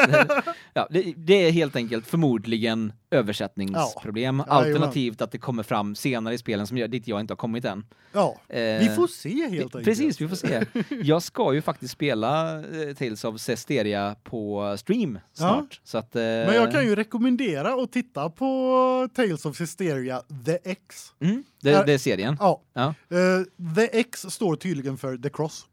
Ja, det, det är helt enkelt förmodligen översättningsproblem Ja, alternativt att det kommer fram senare i spelen som gör dit jag inte har kommit än. Ja, Eh, vi får se helt vi- enkelt. Precis, vi får se. Jag ska ju faktiskt spela eh, Tales of Cesteria på stream snart. Så att, eh, Men jag kan ju rekommendera att titta på Tales of Hysteria The X. mm, det, det är serien. Ja. Ja. Eh, The X står tydligen för The Cross.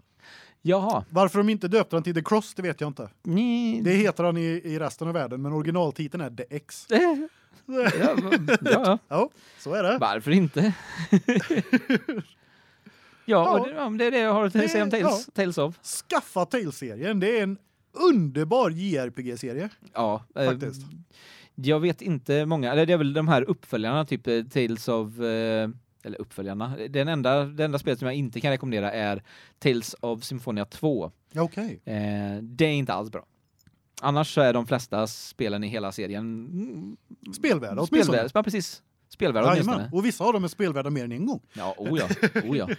Jaha. Varför de inte döpte den till The Cross, det vet jag inte. Ni... Det heter han i, i resten av världen, men originaltiteln är The X. <laughs> ja, ja, ja. Ja, så är det. Varför inte? <laughs> ja, och det, ja, det är det jag har att Det- säga om Tales, Tales of. Skaffa Tales-serien. Det är en underbar JRPG-serie. Ja, eh, Faktiskt. Jag vet inte många, eller det är väl de här uppföljarna typ eh, Tales of eh, eller uppföljarna. Den enda det enda spelet som jag inte kan rekommendera är Tales of Symphonia 2. Ja, okej. Eh, det är inte alls bra. Annars så är de flesta spelen i hela serien mm, Spelvärda åtminstone. spelvärda, ja precis. Spelvärda Jajamän. åtminstone. Och vissa av dem är spelvärda mer än en gång. Ja, ja, oh ja. <laughs>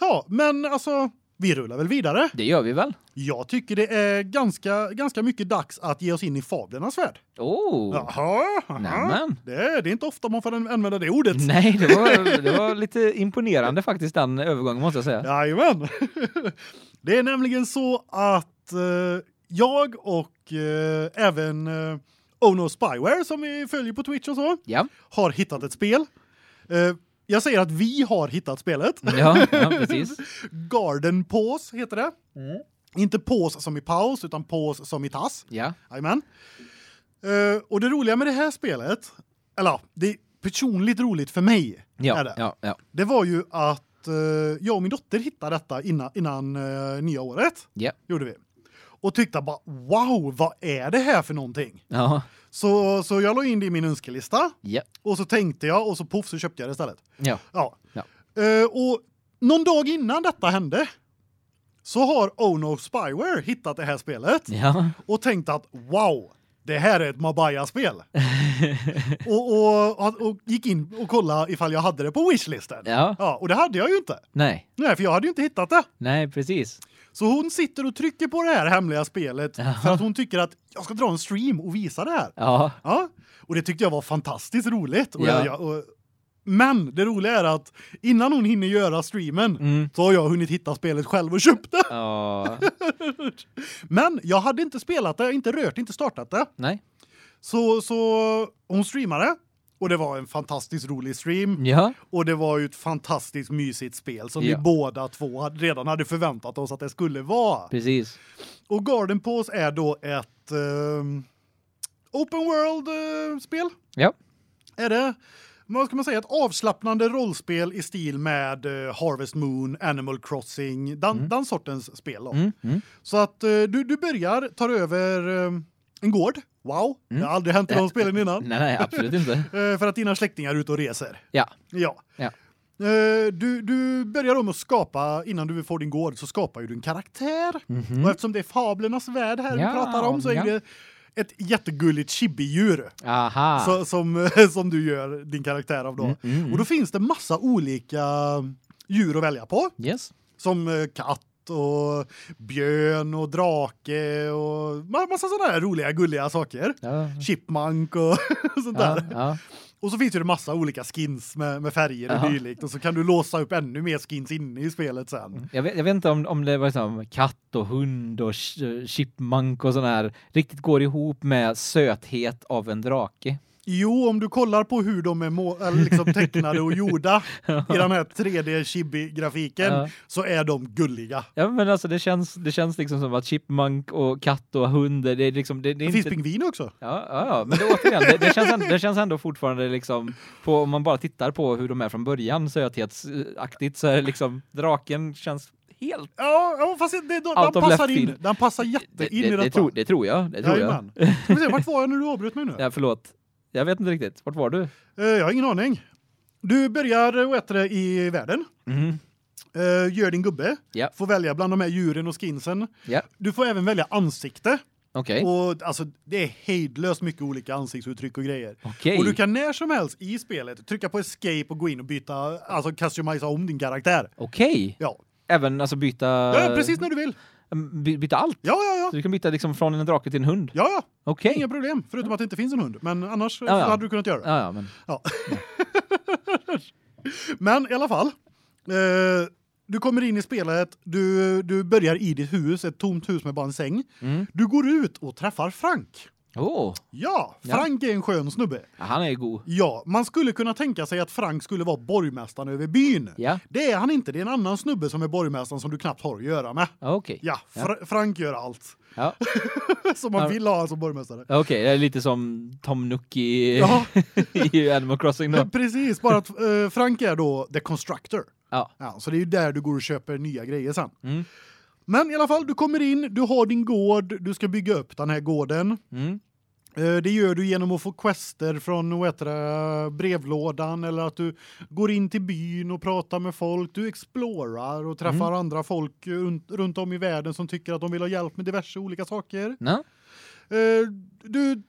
Ja, men alltså vi rullar väl vidare. Det gör vi väl? Jag tycker det är ganska ganska mycket dags att ge oss in i fablernas värld. Oh. Jaha. Nämen. Det är, det är inte ofta man får an- använda det ordet. Nej, det var <laughs> det var lite imponerande faktiskt den övergången måste jag säga. Jajamän. <laughs> Det är nämligen så att eh, jag och eh, även eh, Ono Spyware som vi följer på Twitch och så Ja. har hittat ett spel. Eh, jag säger att vi har hittat spelet. Ja, ja precis. <laughs> Garden Pause heter det. Inte pause som i paus utan pause som i tass. Ja. Jajamän. Eh, och det roliga med det här spelet, eller det är personligt roligt för mig. är Ja, det. ja, ja. det var ju att eh, jag och min dotter hittade detta innan, innan eh, nya året. Ja. Gjorde vi. Och tyckte bara wow, vad är det här för någonting? Ja. Så så jag la in det i min önskelista Ja. och så tänkte jag och så poff så köpte jag det istället. Ja. Ja. Ja. Eh, och någon dag innan detta hände så har Ono Spyware hittat det här spelet Ja. och tänkt att wow, det här är ett Mabaya-spel. <laughs> och, och, och gick in och kollade ifall jag hade det på wishlisten. Ja. Ja, och det hade jag ju inte. Nej. Nej, för jag hade ju inte hittat det. Nej, precis. Så hon sitter och trycker på det här hemliga spelet Jaha. för att hon tycker att jag ska dra en stream och visa det här. Ja. Ja, och det tyckte jag var fantastiskt roligt. Och Ja. jag, jag, och, men det roliga är att innan hon hinner göra streamen Mm. så har jag hunnit hitta spelet själv och köpt det. Ja. <laughs> Men jag hade inte spelat det, inte rört, inte startat det. Nej. Så så hon streamade och det var en fantastiskt rolig stream Ja. och det var ju ett fantastiskt mysigt spel som Ja. vi båda två hade, redan hade förväntat oss att det skulle vara. Precis. Och Garden Pause är då ett ehm, open world eh, spel. Ja. Är det vad ska man säga ett avslappnande rollspel i stil med eh, Harvest Moon, Animal Crossing, den, den sortens spel då. Mm. Mm. Så att eh, du du börjar tar över eh, en gård. Wow, det har aldrig hänt i de spelen innan. Nej, nej, absolut inte. <laughs> Eh, för att dina släktingar är ute och reser. Ja. Ja. Ja. Eh, du du börjar om att skapa innan du får din gård så skapar ju du en karaktär. Mhm. Och eftersom det är fablernas värld här Ja, vi pratar om så är ja. det ett jättegulligt chibi-djur som <laughs> som du gör din karaktär av då. Mm, mm, Och då finns det massa olika djur att välja på Yes. som eh, katt och björn och drake och ma- massa sådana här roliga gulliga saker. Ja. Chipmunk och <laughs> sånt Ja, där. ja. Och så finns det ju massa olika skins med, med färger och dylikt och så kan du låsa upp ännu mer skins inne i spelet sen. Jag vet, jag vet inte om, om det var liksom katt och hund och ch- chipmunk och sån här riktigt går ihop med söthet av en drake. Jo, om du kollar på hur de är liksom tecknade och gjorda <laughs> i den här 3D chibi grafiken Ja. så är de gulliga. Ja men alltså det känns det känns liksom som att chipmunk och katt och hund det är liksom det, det är Det inte finns pingvin också. Ja, ja, ja, men det, återigen, det, det, känns ändå, det känns ändå fortfarande liksom, på, om man bara tittar på hur de är från början söthetsaktigt så är det liksom, draken känns helt, Ja, ja fast det, Out den passar in. field. Den passar jätte det, in i det, detta. det, tror, det tror jag, det tror jag. Jajamän. Ska vi se, vart var jag när du avbröt mig nu? <laughs> Ja, förlåt. Jag vet inte riktigt, vart var du? Eh, jag har ingen aning. Du börjar heter det, i världen. Eh, gör din gubbe. Ja. Får välja bland de här djuren och skinsen. Ja, Du får även välja ansikte. okej. Och alltså det är hejdlöst mycket olika ansiktsuttryck och grejer. Okej. Och du kan när som helst i spelet trycka på escape och gå in och byta alltså customisa om din karaktär. Okej. Ja. Även alltså byta Ja, precis när du vill. By, byta allt. Ja, ja, ja. Så du kan byta liksom från en drake till en hund. Ja, ja. Okej. Inga problem, förutom att det inte finns en hund, men annars Ja, ja. hade du kunnat göra det. Ja, ja, men Ja. <laughs> men i alla fall. Eh, du kommer in i spelet, du du börjar i ditt hus, ett tomt hus med bara en säng. mm. Du går ut och träffar Frank. Åh, Ja, Ja. Frank är en skön snubbe. ja, han är god. Ja, man skulle kunna tänka sig att Frank skulle vara borgmästaren över byn. Ja. Det är han inte, det är en annan snubbe som är borgmästaren som du knappt har att göra med. Ja, Okej. Ja, Fra Frank gör allt Ja. <laughs> som man Ja. vill ha som borgmästare. Ja, Okej, det är lite som Tom Nook i, Ja, <laughs> i Animal Crossing då. precis, bara att eh, Frank är då the constructor. Ja. Ja, så det är ju där du går och köper nya grejer sen. Mm. Men i alla fall, du kommer in, du har din gård, du ska bygga upp den här gården. Mm. Eh, Det gör du genom att få quester från det, brevlådan eller att du går in till byn och pratar med folk. Du explorar och träffar andra folk runt, runt om i världen som tycker att de vill ha hjälp med diverse olika saker. Ja. Eh, Du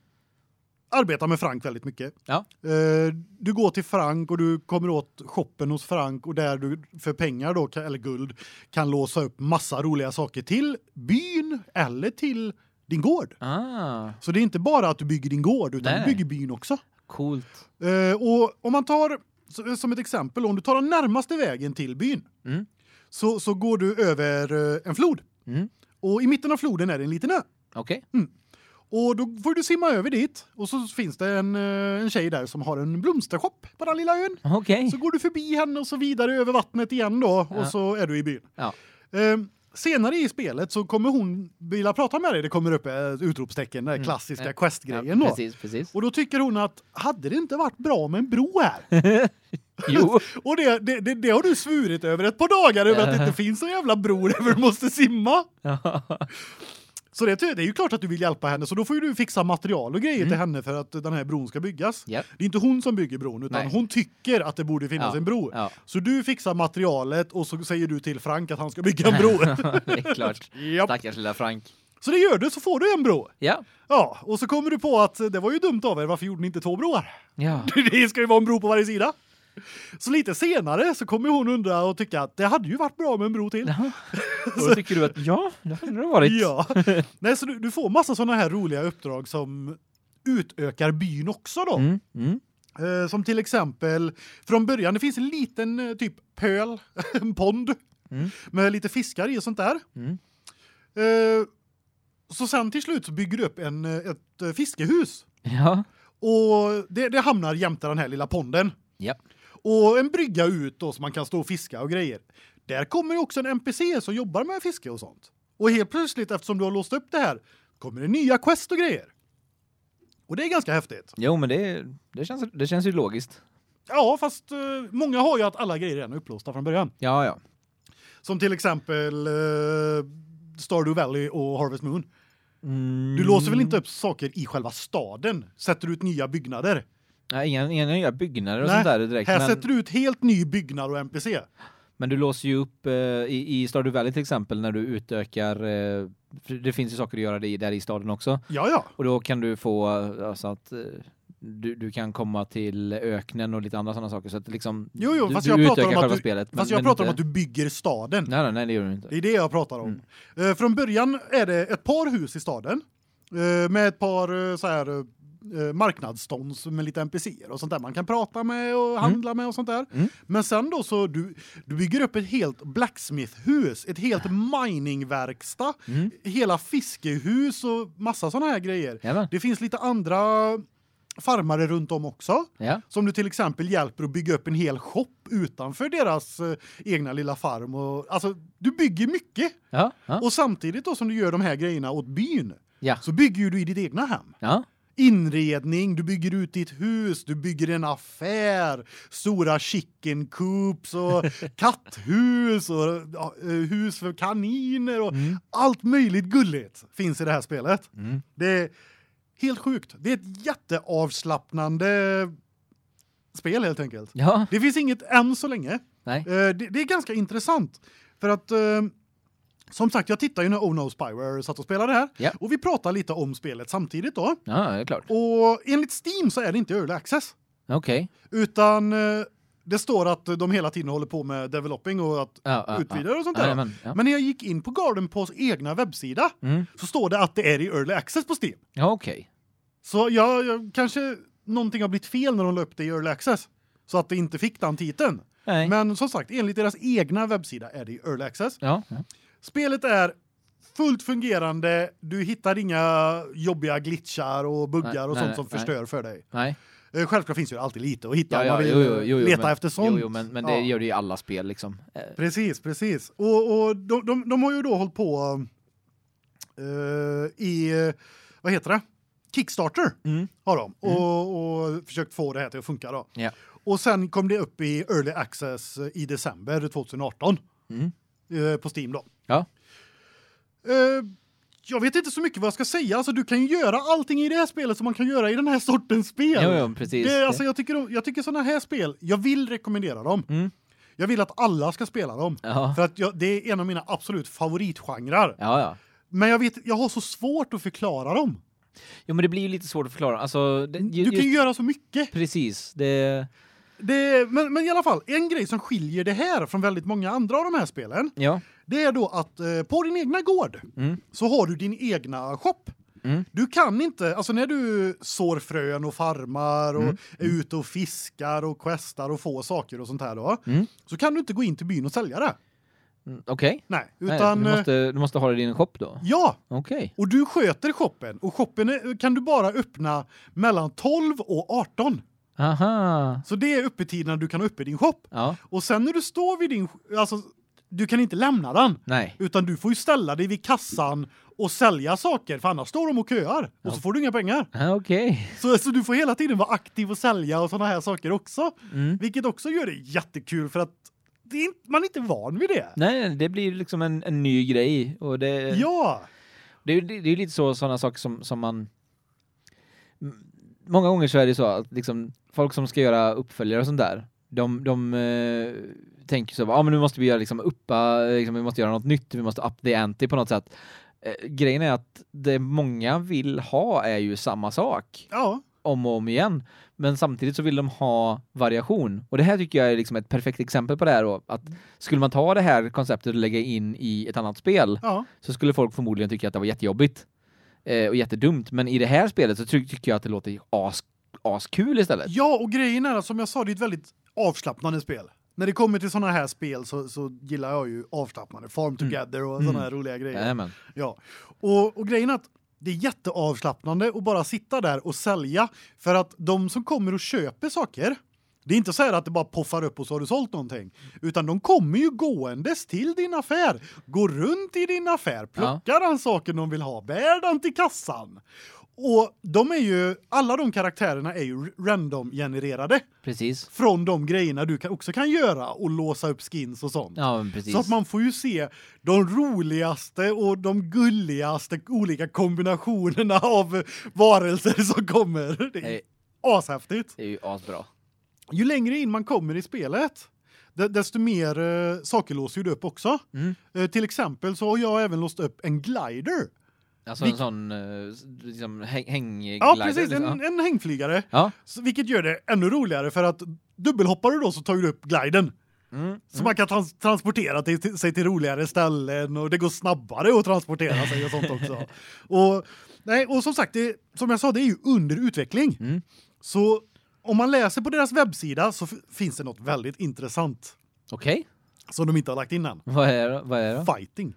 arbetar med Frank väldigt mycket. Ja. Eh, Du går till Frank och du kommer åt shoppen hos Frank och där du för pengar då eller guld kan låsa upp massa roliga saker till byn eller till din gård. Ah, Så det är inte bara att du bygger din gård utan Nej. du bygger byn också. coolt. Eh, och om man tar som ett exempel om du tar den närmaste vägen till byn Mm. så så går du över eh, en flod. Mm. Och i mitten av floden är det en liten ö. Okej. Och då får du simma över dit och så finns det en eh, en tjej där som har en blomstershop på den lilla ön. Okej. Så går du förbi henne och så vidare över vattnet igen då Ja. och så är du i byn. Ja. Eh, senare i spelet så kommer hon vilja prata med dig. Det kommer upp ett utropstecken, den Mm. klassiska Ja. quest-grejen då. Precis, precis. Och då tycker hon att hade det inte varit bra med en bro här? <laughs> Jo. <laughs> Och det, det, det, det har du svurit över ett par dagar över att det inte <laughs> finns en jävla bro där du måste simma. Så det, det är ju klart att du vill hjälpa henne så då får ju du fixa material och grejer Mm. till henne för att den här bron ska byggas. Japp. Det är inte hon som bygger bron utan Nej. hon tycker att det borde finnas Ja. en bro. Ja. Så du fixar materialet och så säger du till Frank att han ska bygga en <laughs> bro. det är klart. Japp. Stackars lilla Frank. Så det gör du så får du en bro. Ja. Ja, och så kommer du på att det var ju dumt av er. Varför gjorde ni inte två broar? Ja. <laughs> Det ska ju vara en bro på varje sida. Så lite senare så kommer hon undra och tycka att det hade ju varit bra med en bro till. Och <laughs> då tycker du att ja, det hade det varit. Ja. <laughs> Nej, så du, du får massa såna här roliga uppdrag som utökar byn också då. Mm. Mm. Eh, som till exempel från början det finns en liten eh, typ pöl, <laughs> en pond Mm. med lite fiskar i och sånt där. Mm. Eh, så sen till slut så bygger du upp en eh, ett eh, fiskehus Ja. och det, det hamnar jämte den här lilla ponden. Ja. Och en brygga ut då så man kan stå och fiska och grejer. Där kommer ju också en NPC som jobbar med fiske och sånt. Och helt plötsligt eftersom du har låst upp det här kommer det nya quest och grejer. Och det är ganska häftigt. Jo, men det det känns det känns ju logiskt. Ja, fast eh, många har ju att alla grejer redan är upplåsta från början. Ja, ja. Som till exempel eh, Stardew Valley och Harvest Moon. Mm. Du låser väl inte upp saker i själva staden? Sätter du ut nya byggnader? Nej, inga, inga nya byggnader och Nej, sånt där direkt. Här men, sätter du ut helt ny byggnad och NPC. men du låser ju upp eh, i, i Stardew Valley till exempel när du utökar eh, det finns ju saker att göra där i staden också. Ja, ja. Och då kan du få alltså att eh, du, du kan komma till öknen och lite andra sådana saker så att liksom Jo, jo, du, fast du jag pratar om att du- spelet. Fast jag men pratar om inte- att du bygger staden. Nej, nej, nej, det gör du inte. Det är det jag pratar om. Mm. Eh, från början är det ett par hus i staden eh, med ett par eh, så här eh, marknadsstånds med lite NPCer och sånt där man kan prata med och handla med och sånt där. Mm. Men sen då så du du bygger upp ett helt blacksmithhus, ett helt miningverkstad, Mm. hela fiskehus och massa såna här grejer. Jajamän. Det finns lite andra farmare runt om också Ja. som du till exempel hjälper att bygga upp en hel shop utanför deras eh, egna lilla farm och alltså du bygger mycket Ja. Ja. och samtidigt då som du gör de här grejerna åt byn så bygger ju du i ditt egna hem. Inredning, du bygger ut ditt hus, du bygger en affär, stora chicken coops och <laughs> katthus och eh, hus för kaniner och Mm. allt möjligt gulligt finns i det här spelet. Mm. Det är helt sjukt. Det är ett jätteavslappnande spel helt enkelt. Ja. Det finns inget än så länge. Nej. Eh, det, det är ganska intressant för att eh, som sagt jag tittar ju när Oh No Spyware satt och spelade här Ja. och vi pratar lite om spelet samtidigt då. Ja, det är klart. Och enligt Steam så är det inte early access Okej. utan eh, det står att de hela tiden håller på med developing och att Ja, ja, utvidare och sånt där. Ja. Men när jag gick in på Garden Paws egna webbsida Mm. så står det att det är i early access på Steam. Ja, okej. Så jag, jag kanske någonting har blivit fel när de la upp det i early access så att det inte fick den titeln. Nej. Men som sagt, enligt deras egna webbsida är det i early access. Ja. Spelet är fullt fungerande. Du hittar inga jobbiga glitchar och buggar Nej, och sånt nej, som nej. förstör för dig. Nej. Eh, Självklart finns ju alltid lite att hitta Ja, ja, man vill jo, jo, jo, leta men, efter sånt. Jo, men, men det Ja. gör det ju i alla spel liksom. Precis, precis. Och, och de, de, de har ju då hållit på eh, i, vad heter det? Kickstarter Mm. har de och, och försökt få det här till att funka då. Ja. Och sen kom det upp i early access i december 2018 Mm. eh, på Steam då. Ja. Eh, jag vet inte så mycket vad jag ska säga. Alltså du kan ju göra allting i det här spelet som man kan göra i den här sortens spel. Jo, jo, precis. Det, alltså jag tycker jag tycker såna här spel, jag vill rekommendera dem. Mm. Jag vill att alla ska spela dem Ja. för att jag, det är en av mina absolut favoritgenrer. Ja, ja. Men jag vet jag har så svårt att förklara dem. Jo, men det blir ju lite svårt att förklara. Alltså, det, Du kan ju göra så mycket. Precis. Det Det men men i alla fall en grej som skiljer det här från väldigt många andra av de här spelen, ja. Det är då att eh, på din egna gård Mm. så har du din egna shop. Mm. Du kan inte alltså när du sår frön och farmar och Mm. är ute och fiskar och questar och får saker och sånt här då. Mm. Så kan du inte gå in till byn och sälja det. Mm, Okej. Nej, Nej, utan du eh, måste du måste ha det i din shop då. ja, Okej. och du sköter shoppen och shoppen är, kan du bara öppna mellan 12 och 18. Aha. Så det är öppettiderna du kan ha uppe din shop. Ja. Och sen när du står vid din alltså du kan inte lämna den Nej. utan du får ju ställa dig vid kassan och sälja saker för annars står de och köar och så får du inga pengar. Ja, Okej. Så så du får hela tiden vara aktiv och sälja och såna här saker också. Mm. Vilket också gör det jättekul för att är inte, man är inte van vid det. Nej, det blir liksom en, en ny grej och det Ja. det, är- det, det är lite så såna saker som som man många gånger så är det så att liksom folk som ska göra uppföljare och sånt där, de de eh, tänker så ja ah, men nu måste vi göra liksom uppa liksom vi måste göra något nytt, vi måste up the ante på något sätt. Eh, grejen är att det många vill ha är ju samma sak Ja. om och om igen. Men samtidigt så vill de ha variation. Och det här tycker jag är liksom ett perfekt exempel på det här då. Att skulle man ta det här konceptet och lägga in i ett annat spel Ja. så skulle folk förmodligen tycka att det var jättejobbigt. Eh, och jättedumt. Men i det här spelet så ty tycker jag att det låter as askul istället. Ja, och grejen är att som jag sa det är ett väldigt avslappnande spel. När det kommer till såna här spel så så gillar jag ju avslappnande Farm Together och såna här roliga grejer. Jajamän. Ja. Och och grejen är att det är jätteavslappnande att bara sitta där och sälja för att de som kommer och köper saker det är inte så här att det bara poffar upp och så har du sålt någonting utan de kommer ju gåendes till din affär, går runt i din affär, plockar den saken de vill ha, bär den till kassan. Och de är ju alla de karaktärerna är ju random genererade Precis. från de grejerna du kan, också kan göra och låsa upp skins och sånt. Ja, precis. Så att man får ju se de roligaste och de gulligaste olika kombinationerna <laughs> av varelser som kommer. Det är Nej. ashäftigt. Det är ju asbra. Ju längre in man kommer i spelet de- desto mer eh, saker låser du upp också. Mm. Eh, till exempel så har jag även låst upp en glider. Alltså en sån eh, liksom häng hängglider. Ja, precis, liksom. en, en hängflygare. Ja. Så, vilket gör det ännu roligare för att dubbelhoppar du då så tar du upp gliden. Mm. Så man kan trans transportera till, till, sig till roligare ställen och det går snabbare att transportera sig och sånt också. <laughs> och nej, och som sagt det som jag sa det är ju under utveckling. Mm. Så om man läser på deras webbsida så finns det något väldigt intressant Okej. som de inte har lagt in än. Vad är det? Vad är det? Fighting.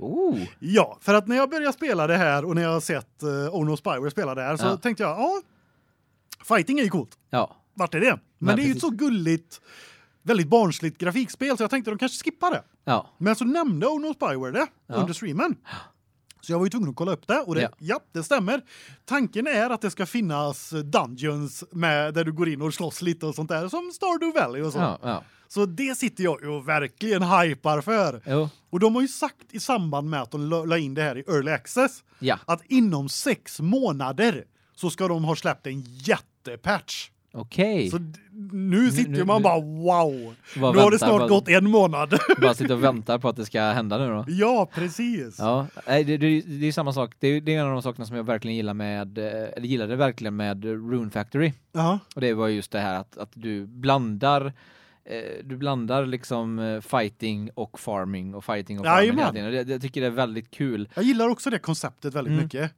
Oh. Ja, för att när jag började spela det här och när jag har sett uh, Ono Spyware spela det här så Ja. tänkte jag, ja, fighting är ju coolt. Ja. Vart är det? Men Ja, det är ju ett så gulligt, väldigt barnsligt grafikspel så jag tänkte de kanske skippar det. Ja. Men så nämnde Ono Spyware det Ja. under streamen. Så jag var ju tvungen att kolla upp det och det Ja. ja. det stämmer. Tanken är att det ska finnas dungeons med där du går in och slåss lite och sånt där som Stardew Valley och så. Ja, ja. Så det sitter jag ju och verkligen hypar för. Jo. Och de har ju sagt i samband med att de la in det här i early access att inom sex månader så ska de ha släppt en jättepatch. Okej. Så d- nu sitter nu- man nu- bara wow. Bara Nu har det väntar snart på- gått en månad. <laughs> Bara sitta och väntar på att det ska hända nu då. ja, precis. Ja, nej, det, det, det är samma sak. Det är, det är en av de sakerna som jag verkligen gillar med, eh, eller gillade verkligen med Rune Factory. Ja. Och det var just det här att, att du blandar eh, du blandar liksom eh, fighting och farming och fighting och farming Jajamän. hela tiden. Och Det, det jag tycker det är väldigt kul. Jag gillar också det konceptet väldigt Mm. mycket.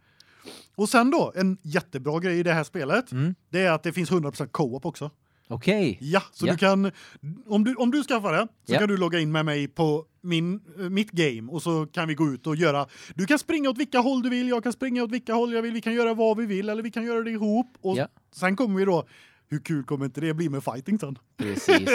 Och sen då en jättebra grej i det här spelet, Mm. det är att det finns 100% co-op också. Okej. Ja, så Ja. du kan om du om du skaffar det så Ja. kan du logga in med mig på min eh, mitt game och så kan vi gå ut och göra. Du kan springa åt vilka håll du vill, jag kan springa åt vilka håll jag vill. Vi kan göra vad vi vill eller vi kan göra det ihop och Ja. sen kommer vi då hur kul kommer inte det bli med fighting sen? Precis.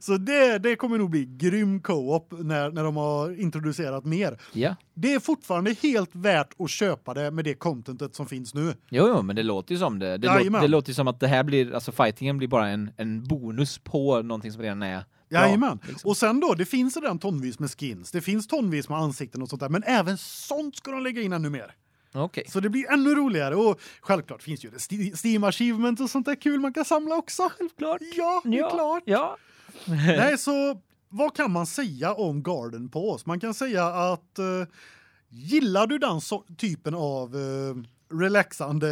<laughs> så det det kommer nog bli grym co-op när när de har introducerat mer. Ja. Det är fortfarande helt värt att köpa det med det contentet som finns nu. Jo, jo, men det låter ju som det. Det, lå det låter ju som att det här blir alltså fightingen blir bara en en bonus på någonting som redan är Jajamän. liksom. Och sen då, det finns redan tonvis med skins. Det finns tonvis med ansikten och sånt där, men även sånt ska de lägga in ännu mer. Okej. Så det blir ännu roligare och självklart finns ju det Ste- Steam achievement och sånt där kul man kan samla också. Självklart. Ja, det är klart. Ja. <laughs> Nej, så vad kan man säga om Garden Pause? Man kan säga att eh, gillar du den så, typen av uh, relaxande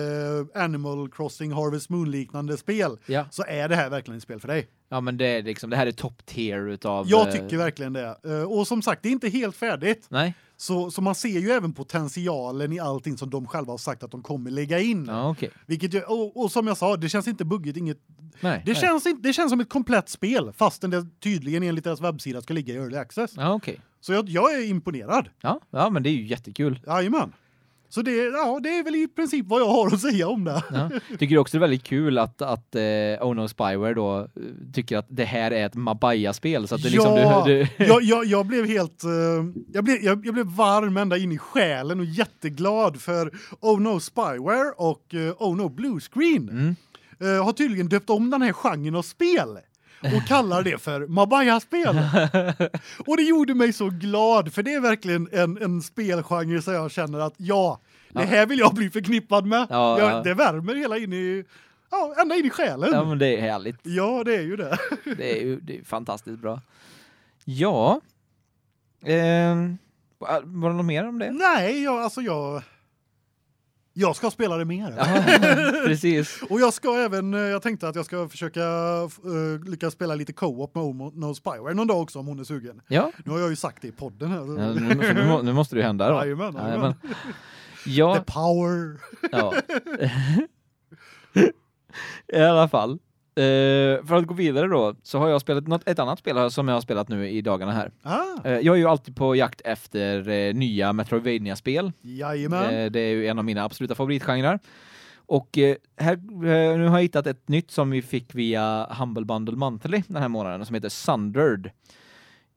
Animal Crossing Harvest Moon liknande spel Ja. så är det här verkligen ett spel för dig. Ja, men det är liksom det här är top tier utav Jag eh, tycker verkligen det. Eh, och som sagt, det är inte helt färdigt. Nej. Så så man ser ju även potentialen i allting som de själva har sagt att de kommer lägga in. Ja, okej. Vilket ju, och, och som jag sa, det känns inte buggigt, inget Nej. det nej. känns inte det känns som ett komplett spel fastän det tydligen enligt deras webbsida ska ligga i early access. Ja, okej. Så jag, jag är imponerad. Ja, ja, men det är ju jättekul. Jajamän. Så det ja, det är väl i princip vad jag har att säga om det. Ja. Tycker också det är väldigt kul att att eh, Ono Spyware då eh, tycker att det här är ett Mabaya-spel så att det liksom ja, du, du jag, jag, jag blev helt eh, jag blev jag, jag blev varm ända in i själen och jätteglad för Oh No Spyware och uh, Oh No Blue Screen. Mm. eh, har tydligen döpt om den här genren av spel och kallar det för Mabaya-spel. <laughs> och det gjorde mig så glad för det är verkligen en en spelgenre som jag känner att ja, det här vill jag bli förknippad med. Ja, jag, ja. Det värmer hela in i ja, ända in i själen. Ja, men det är härligt. Ja, det är ju det. <laughs> Det är ju det är fantastiskt bra. Ja. Ehm var det något mer om det? Nej, jag alltså jag jag ska spela det mer. Ja, <laughs> precis. Och jag ska även eh, jag tänkte att jag ska försöka uh, lyckas spela lite co-op med Omo- No Spyware någon dag också om hon är sugen. Ja. Nu har jag ju sagt det i podden här. Ja, nu, så nu, nu måste det ju hända då. Jajamän, jajamän. Jajamän. The Ja, power. ja. <laughs> I alla fall. Eh, för att gå vidare då så har jag spelat något ett annat spel som jag har spelat nu i dagarna här. Ah, Eh, jag är ju alltid på jakt efter eh, nya Metroidvania-spel. jajamän. Eh, det är ju en av mina absoluta favoritgenrer. Och här nu har jag hittat ett nytt som vi fick via Humble Bundle Monthly den här månaden som heter Sundered.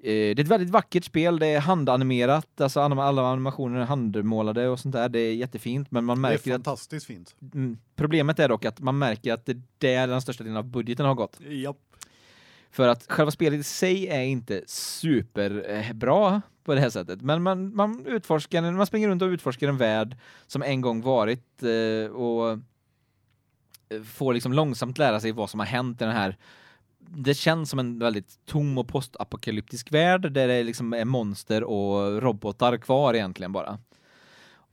Eh, det är ett väldigt vackert spel, det är handanimerat, alltså alla, alla animationer är handmålade och sånt där. Det är jättefint, men man det är märker att fantastiskt fint. mm, problemet är dock att man märker att det där den största delen av budgeten har gått. Japp. För att själva spelet i sig är inte superbra på det här sättet. Men man, man utforskar, man springer runt och utforskar en värld som en gång varit eh, och eh, får liksom långsamt lära sig vad som har hänt i den här det känns som en väldigt tom och postapokalyptisk värld där det liksom är monster och robotar kvar egentligen bara.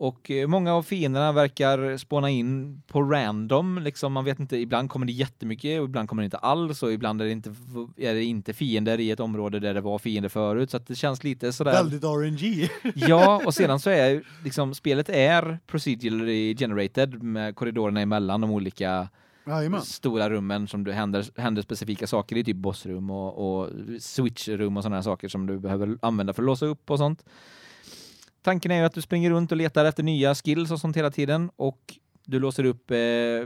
Och eh, många av fienderna verkar spåna in på random, liksom man vet inte, ibland kommer det jättemycket och ibland kommer det inte alls och ibland är det inte är det inte fiender i ett område där det var fiender förut så att det känns lite sådär. Väldigt RNG. Ja, <laughs> och sedan så är liksom spelet är procedurally generated med korridorerna emellan de olika Jajamän. stora rummen som du händer händer specifika saker i typ bossrum och och switchrum och sådana saker som du behöver använda för att låsa upp och sånt. Tanken är ju att du springer runt och letar efter nya skills och sånt hela tiden och du låser upp eh,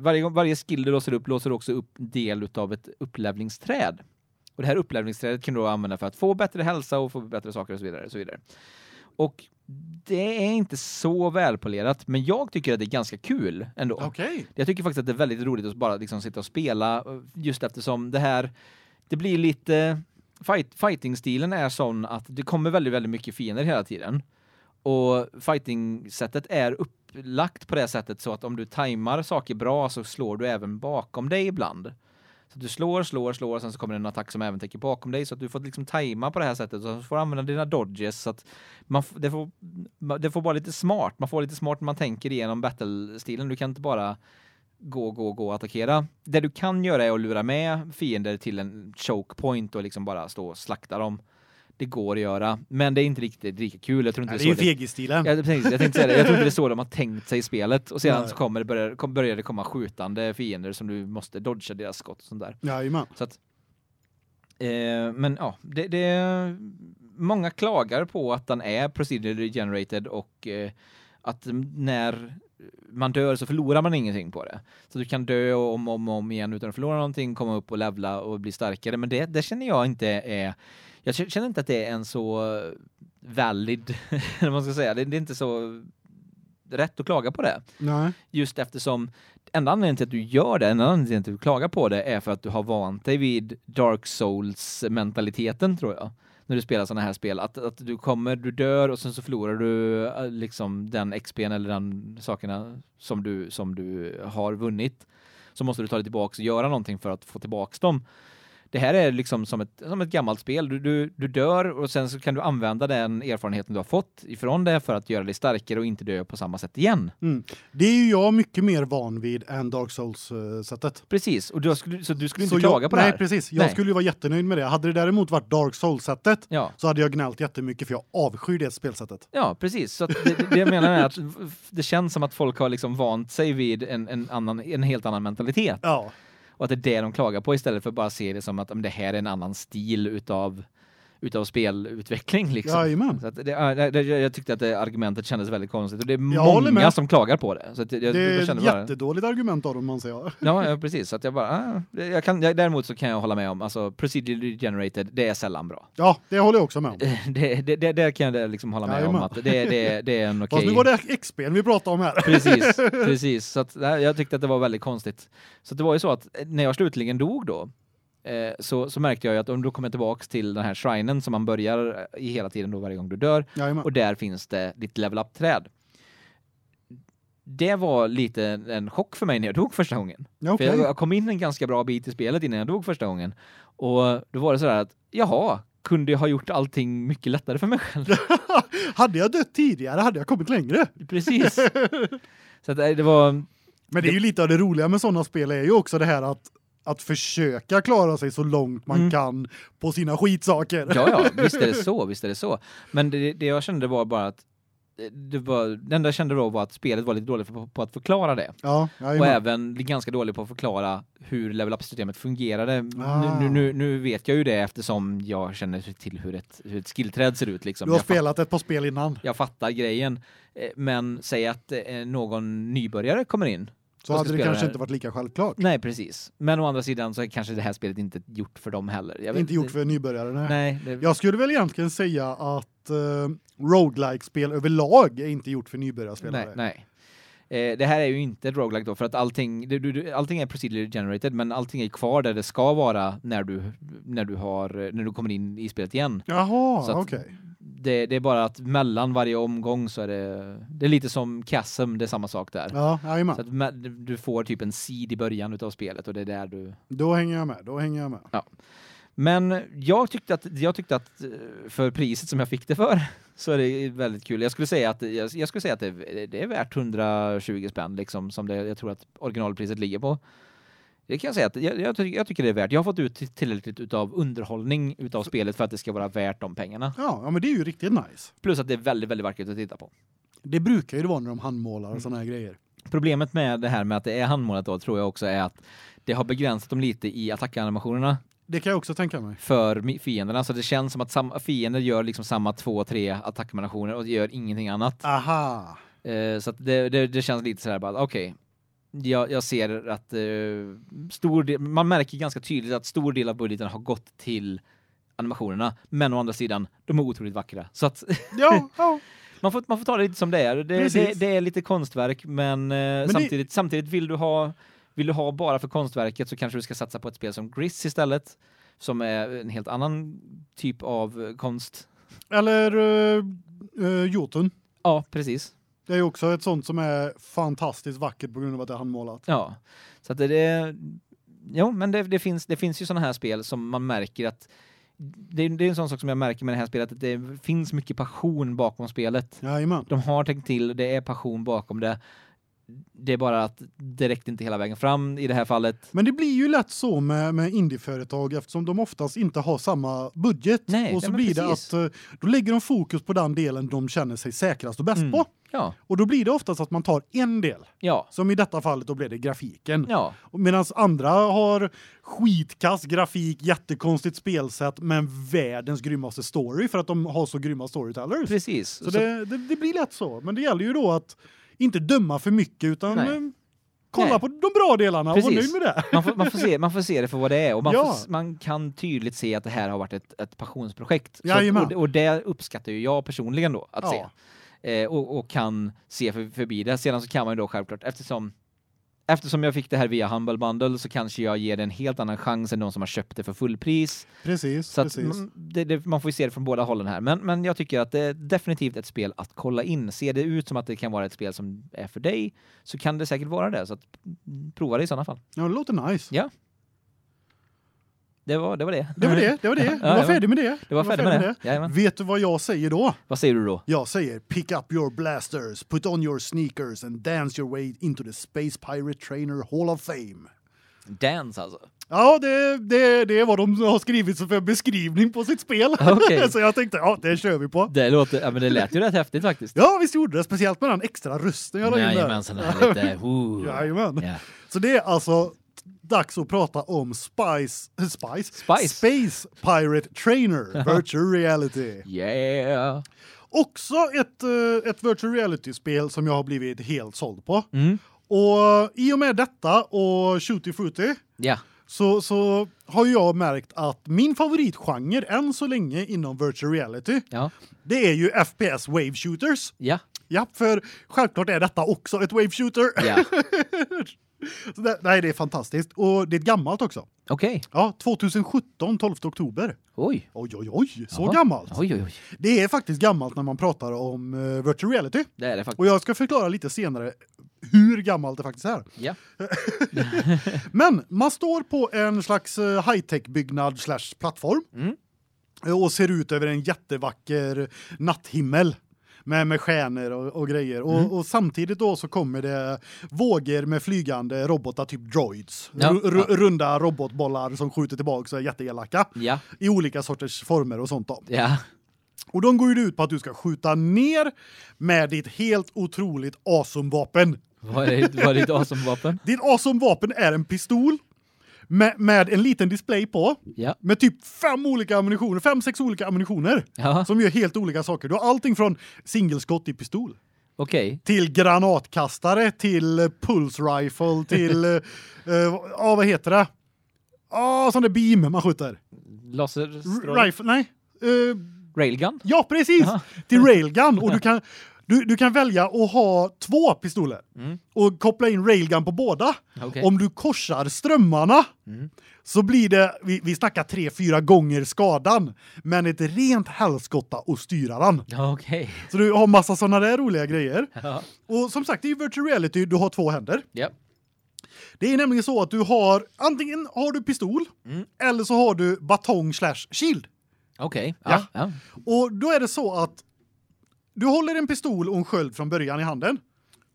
varje varje skill du låser upp låser också upp del utav ett upplevlingsträd. Och det här upplevlingsträdet kan du då använda för att få bättre hälsa och få bättre saker och så vidare och så vidare. Och det är inte så välpolerat, men jag tycker att det är ganska kul ändå. Okej. Jag tycker faktiskt att det är väldigt roligt att bara liksom sitta och spela eh, just eftersom det här det blir lite fight, fighting-stilen är sån att det kommer väldigt väldigt mycket fiender hela tiden. Och fighting-sättet är upplagt på det sättet så att om du tajmar saker bra så slår du även bakom dig ibland. Så du slår, slår, slår och sen så kommer det en attack som även täcker bakom dig så att du får liksom tajma på det här sättet så får du använda dina dodges så att man det får det får vara lite smart. Man får lite smart när man tänker igenom battle-stilen. Du kan inte bara gå gå gå och attackera. Det du kan göra är att lura med fiender till en choke point och liksom bara stå och slakta dem. Det går att göra, men det är inte riktigt lika kul. Jag tror inte Ja, det det är är så ju det fegestilen. jag tänkte, jag tänkte säga det. Jag tror inte det är så de har tänkt sig i spelet och sedan Nej. så kommer det börjar, kom, börjar det komma skjutande fiender som du måste dodga deras skott och sånt där. Jajamän. Så att eh, men ja, det, det många klagar på att den är procedurally generated och eh, att när man dör så förlorar man ingenting på det. Så du kan dö om och om, om igen utan att förlora någonting, komma upp och levla och bli starkare, men det det känner jag inte är jag känner inte att det är en så valid, <laughs> eller man ska säga. Det, det är inte så rätt att klaga på det. Nej. Just eftersom enda anledningen till att du gör det, enda anledningen till att du klagar på det är för att du har vant dig vid Dark Souls mentaliteten tror jag. När du spelar såna här spel att, att du kommer, du dör och sen så förlorar du eh, liksom den XP:n eller den sakerna som du som du har vunnit. Så måste du ta dig tillbaks och göra någonting för att få tillbaks dem det här är liksom som ett som ett gammalt spel. Du, du du dör och sen så kan du använda den erfarenheten du har fått ifrån det för att göra dig starkare och inte dö på samma sätt igen. Mm. Det är ju jag mycket mer van vid än Dark Souls sättet. Precis. Och du skulle så du skulle inte så klaga jag, på nej, det här. precis. Jag nej. skulle ju vara jättenöjd med det. Hade det däremot varit Dark Souls sättet ja. så hade jag gnällt jättemycket för jag avskyr det spelsättet. Ja, precis. Så det, det jag menar är att <laughs> det känns som att folk har liksom vant sig vid en en annan en helt annan mentalitet. Ja och att det är det de klagar på istället för att bara se det som att det här är en annan stil utav utav spelutveckling liksom. Ja, så det, det, jag tyckte att det argumentet kändes väldigt konstigt och det är jag många som klagar på det så att jag, Det är ett bara, jättedåligt argument av dem man säger. Ja, ja <laughs> precis så att jag bara ah, jag kan jag, däremot så kan jag hålla med om alltså procedurally generated det är sällan bra. Ja, det håller jag också med om. <laughs> Det det det, det kan jag liksom hålla med ja, om att det det det är en <laughs> okej. Okay... Fast nu var det XP vi pratade om här. Precis. Precis så att jag tyckte att det var väldigt konstigt. Så det var ju så att när jag slutligen dog då eh, så så märkte jag ju att om du kommer tillbaks till den här shrinen som man börjar i hela tiden då varje gång du dör Jajamän. och där finns det ditt level up träd. Det var lite en chock för mig när jag dog första gången. Okay. För jag kom in en ganska bra bit i spelet innan jag dog första gången. Och då var det så att jaha, kunde jag ha gjort allting mycket lättare för mig själv. <laughs> hade jag dött tidigare hade jag kommit längre. Precis. <laughs> Så att det var Men det är ju lite av det roliga med sådana spel är ju också det här att att försöka klara sig så långt man mm. kan på sina skitsaker. Ja ja, <laughs> visst är det så, visst är det så. Men det, det jag kände var bara att det var det enda jag kände då var att spelet var lite dåligt på, på att förklara det. Ja, och även ganska dåligt på att förklara hur level up systemet fungerade. Ah. Nu, nu, nu vet jag ju det eftersom jag känner till hur ett hur ett skillträd ser ut liksom. Du har jag spelat ett par spel innan. Jag fattar grejen. Eh, men säg att eh, någon nybörjare kommer in så hade det kanske det inte varit lika självklart. Nej, precis. Men å andra sidan så är kanske det här spelet inte gjort för dem heller. Inte gjort för nybörjare, nej. nej det... Jag skulle väl egentligen säga att uh, roguelike-spel överlag är inte gjort för nybörjarspelare. Nej, nej. Eh, det här är ju inte ett roguelike då för att allting du, du, allting är procedurally generated men allting är kvar där det ska vara när du när du har när du kommer in i spelet igen. Jaha, okej. Okay det, det är bara att mellan varje omgång så är det det är lite som Chasm, det är samma sak där. Ja, ja Så att du får typ en seed i början utav spelet och det är där du Då hänger jag med, då hänger jag med. Ja. Men jag tyckte att jag tyckte att eh, för priset som jag fick det för <laughs> så är det väldigt kul. Jag skulle säga att jag, jag skulle säga att det, det är värt 120 spänn liksom som det jag tror att originalpriset ligger på. Det kan jag säga att jag, jag, tycker, jag tycker det är värt. Jag har fått ut tillräckligt utav underhållning utav spelet för att det ska vara värt de pengarna. Ja, ja men det är ju riktigt nice. Plus att det är väldigt väldigt vackert att titta på. Det brukar ju vara när de handmålar och mm. såna här grejer. Problemet med det här med att det är handmålat då tror jag också är att det har begränsat dem lite i attackanimationerna. Det kan jag också tänka mig. För fienderna så det känns som att fiender gör liksom samma två tre attackanimationer och gör ingenting annat. Aha. Eh, så det, det, det känns lite så här bara okej, okay, jag, jag ser att uh, stor del, man märker ganska tydligt att stor del av budgeten har gått till animationerna, men å andra sidan de är otroligt vackra. Så att <laughs> Ja, ja. man får man får ta det lite som det är. Det, det, det är lite konstverk men, uh, men samtidigt det... samtidigt vill du ha vill du ha bara för konstverket så kanske du ska satsa på ett spel som Gris istället som är en helt annan typ av konst. Eller uh, uh, Jotun. Ja, precis. Det är också ett sånt som är fantastiskt vackert på grund av att det är handmålat. Ja. Så att det, det Jo, men det, det finns det finns ju såna här spel som man märker att det, det är en sån sak som jag märker med det här spelet att det finns mycket passion bakom spelet. Ja, De har tänkt till, det är passion bakom det det är bara att det räckte inte hela vägen fram i det här fallet. Men det blir ju lätt så med med indieföretag eftersom de oftast inte har samma budget Nej, och så blir precis. det att eh, då lägger de fokus på den delen de känner sig säkrast och bäst mm. på. Ja. Och då blir det oftast att man tar en del. Ja. Som i detta fallet då blir det grafiken. Ja. Medan andra har skitkass grafik, jättekonstigt spelsätt men världens grymmaste story för att de har så grymma storytellers. Precis. Så, så... Det, det, det blir lätt så, men det gäller ju då att inte döma för mycket utan Nej. eh, kolla Nej. på de bra delarna och Precis. nöjd med det. Man får, man får se man får se det för vad det är och man <laughs> Ja. får, man kan tydligt se att det här har varit ett ett passionsprojekt. Så Jajamän. att, och, och det uppskattar ju jag personligen då att Ja. se. Eh, och, och kan se för, förbi det. Sedan så kan man ju då självklart eftersom Eftersom jag fick det här via Humble Bundle så kanske jag ger det en helt annan chans än de som har köpt det för fullpris. Precis, Så precis. mm, det, det, man får ju se det från båda hållen här. Men, men jag tycker att det är definitivt ett spel att kolla in. Ser det ut som att det kan vara ett spel som är för dig så kan det säkert vara det. Så att, prova det i sådana fall. Ja, det låter nice. Ja. Det var det. Var det. Det var det, det var det. <laughs> Du Ja, var ja. färdig med det. Det var färdig med det. Vet du vad jag säger då? Vad säger du då? Jag säger pick up your blasters, put on your sneakers and dance your way into the Space Pirate Trainer Hall of Fame. Dance alltså. Ja, det, det, det är vad de har skrivit för beskrivning på sitt spel. <laughs> Okej. <laughs> Så jag tänkte, ja, det kör vi på. Det låter ja, men det lät ju rätt häftigt faktiskt. Ja, visst gjorde det. Speciellt med den extra rösten jag la in där. Jajamensan, det här lite. Ja. Så det är alltså dags att prata om Spice, eh, <laughs> Spice? Spice. Space Pirate Trainer, <laughs> Virtual Reality. Yeah. Också ett, eh, ett virtual reality-spel som jag har blivit helt såld på. Mm. Och i och med detta och Shooty Fruity Ja. så, så har jag märkt att min favoritgenre än så länge inom virtual reality, Ja. det är ju FPS wave shooters. Ja. Ja, för självklart är detta också ett wave shooter. Ja. <laughs> Det, nej, det är fantastiskt och det är ett gammalt också. Okej. Ja, 2017 12 oktober. Oj. Oj oj oj, så Jaha. gammalt. Oj oj oj. Det är faktiskt gammalt när man pratar om uh, virtual reality. Det är det faktiskt. Och jag ska förklara lite senare hur gammalt det faktiskt är. Ja. <laughs> Men man står på en slags eh, high-tech byggnad slash plattform Mm. och ser ut över en jättevacker natthimmel med med stjärnor och, och grejer och, Mm. och samtidigt då så kommer det vågor med flygande robotar typ droids. Ja, Ru- ru- ja. Runda robotbollar som skjuter tillbaka så är jätteelaka Ja. i olika sorters former och sånt då. Ja. Och de går ju ut på att du ska skjuta ner med ditt helt otroligt awesome vapen. Vad är vad är ditt awesome vapen? <laughs> Ditt awesome vapen är en pistol med, med en liten display på Ja. med typ fem olika ammunitioner, fem sex olika ammunitioner Ja. som gör helt olika saker. Du har allting från singelskott i pistol Okej. till granatkastare till pulse rifle till <laughs> eh, ja vad heter det? Ja, sån där beam man skjuter. Laser R- Rifle, nej. Eh, Railgun? Ja, precis. Jaha. Till railgun och du <laughs> kan du, du kan välja att ha två pistoler Mm. och koppla in railgun på båda. Okej. Om du korsar strömmarna Mm. så blir det vi, vi snackar tre fyra gånger skadan, men ett rent helskotta och styra den. Ja, okej. Så du har massa såna där roliga grejer. <laughs> Ja. Och som sagt, det är virtual reality, du har två händer. Ja. Det är nämligen så att du har antingen har du pistol Mm. eller så har du batong slash shield. Okej. Ja. Ja. Ja. Och då är det så att du håller en pistol och en sköld från början i handen.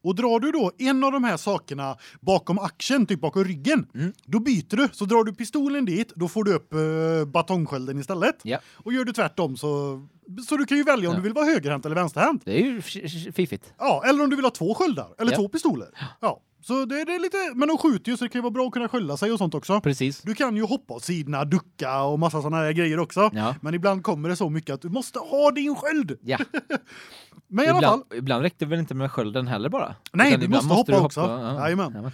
Och drar du då en av de här sakerna bakom axeln, typ bakom ryggen, Mm. då byter du. Så drar du pistolen dit, då får du upp uh, batongskölden istället. Ja. Och gör du tvärtom så så du kan ju välja om Ja. du vill vara högerhänt eller vänsterhänt. Det är ju fiffigt. Ja, eller om du vill ha två sköldar eller Ja. två pistoler. Ja. Så det, det är lite men de skjuter ju så det kan ju vara bra att kunna skölda sig och sånt också. Precis. Du kan ju hoppa åt sidorna, ducka och massa såna här grejer också. Ja. Men ibland kommer det så mycket att du måste ha din sköld. Ja. <laughs> Men i alla fall, ibland räckte väl inte med skölden heller bara? Nej, du ibland måste du hoppa också. Ja. Jajamän. Jajamän.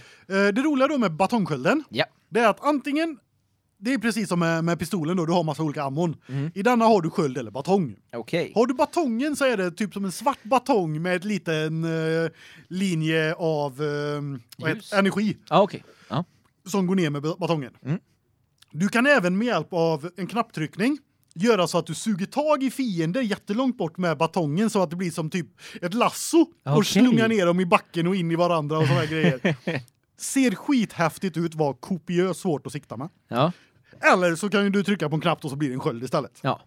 eh, det roliga då med batongskölden, Ja. det är att antingen det är precis som med, med pistolen då, du har massa olika ammon. Mm. I denna har du sköld eller batong. Okej. Har du batongen så är det typ som en svart batong med ett liten eh, linje av eh, vad Ljus. heter, energi Ja, okej. Ja. som går ner med batongen. Mm. Du kan även med hjälp av en knapptryckning göra så att du suger tag i fiender jättelångt bort med batongen så att det blir som typ ett lasso och Okej. slunga ner dem i backen och in i varandra och såna grejer. <laughs> Ser skithäftigt ut, var kopiöst svårt att sikta med. Ja. Eller så kan ju du trycka på en knapp och så blir det en sköld istället. Ja.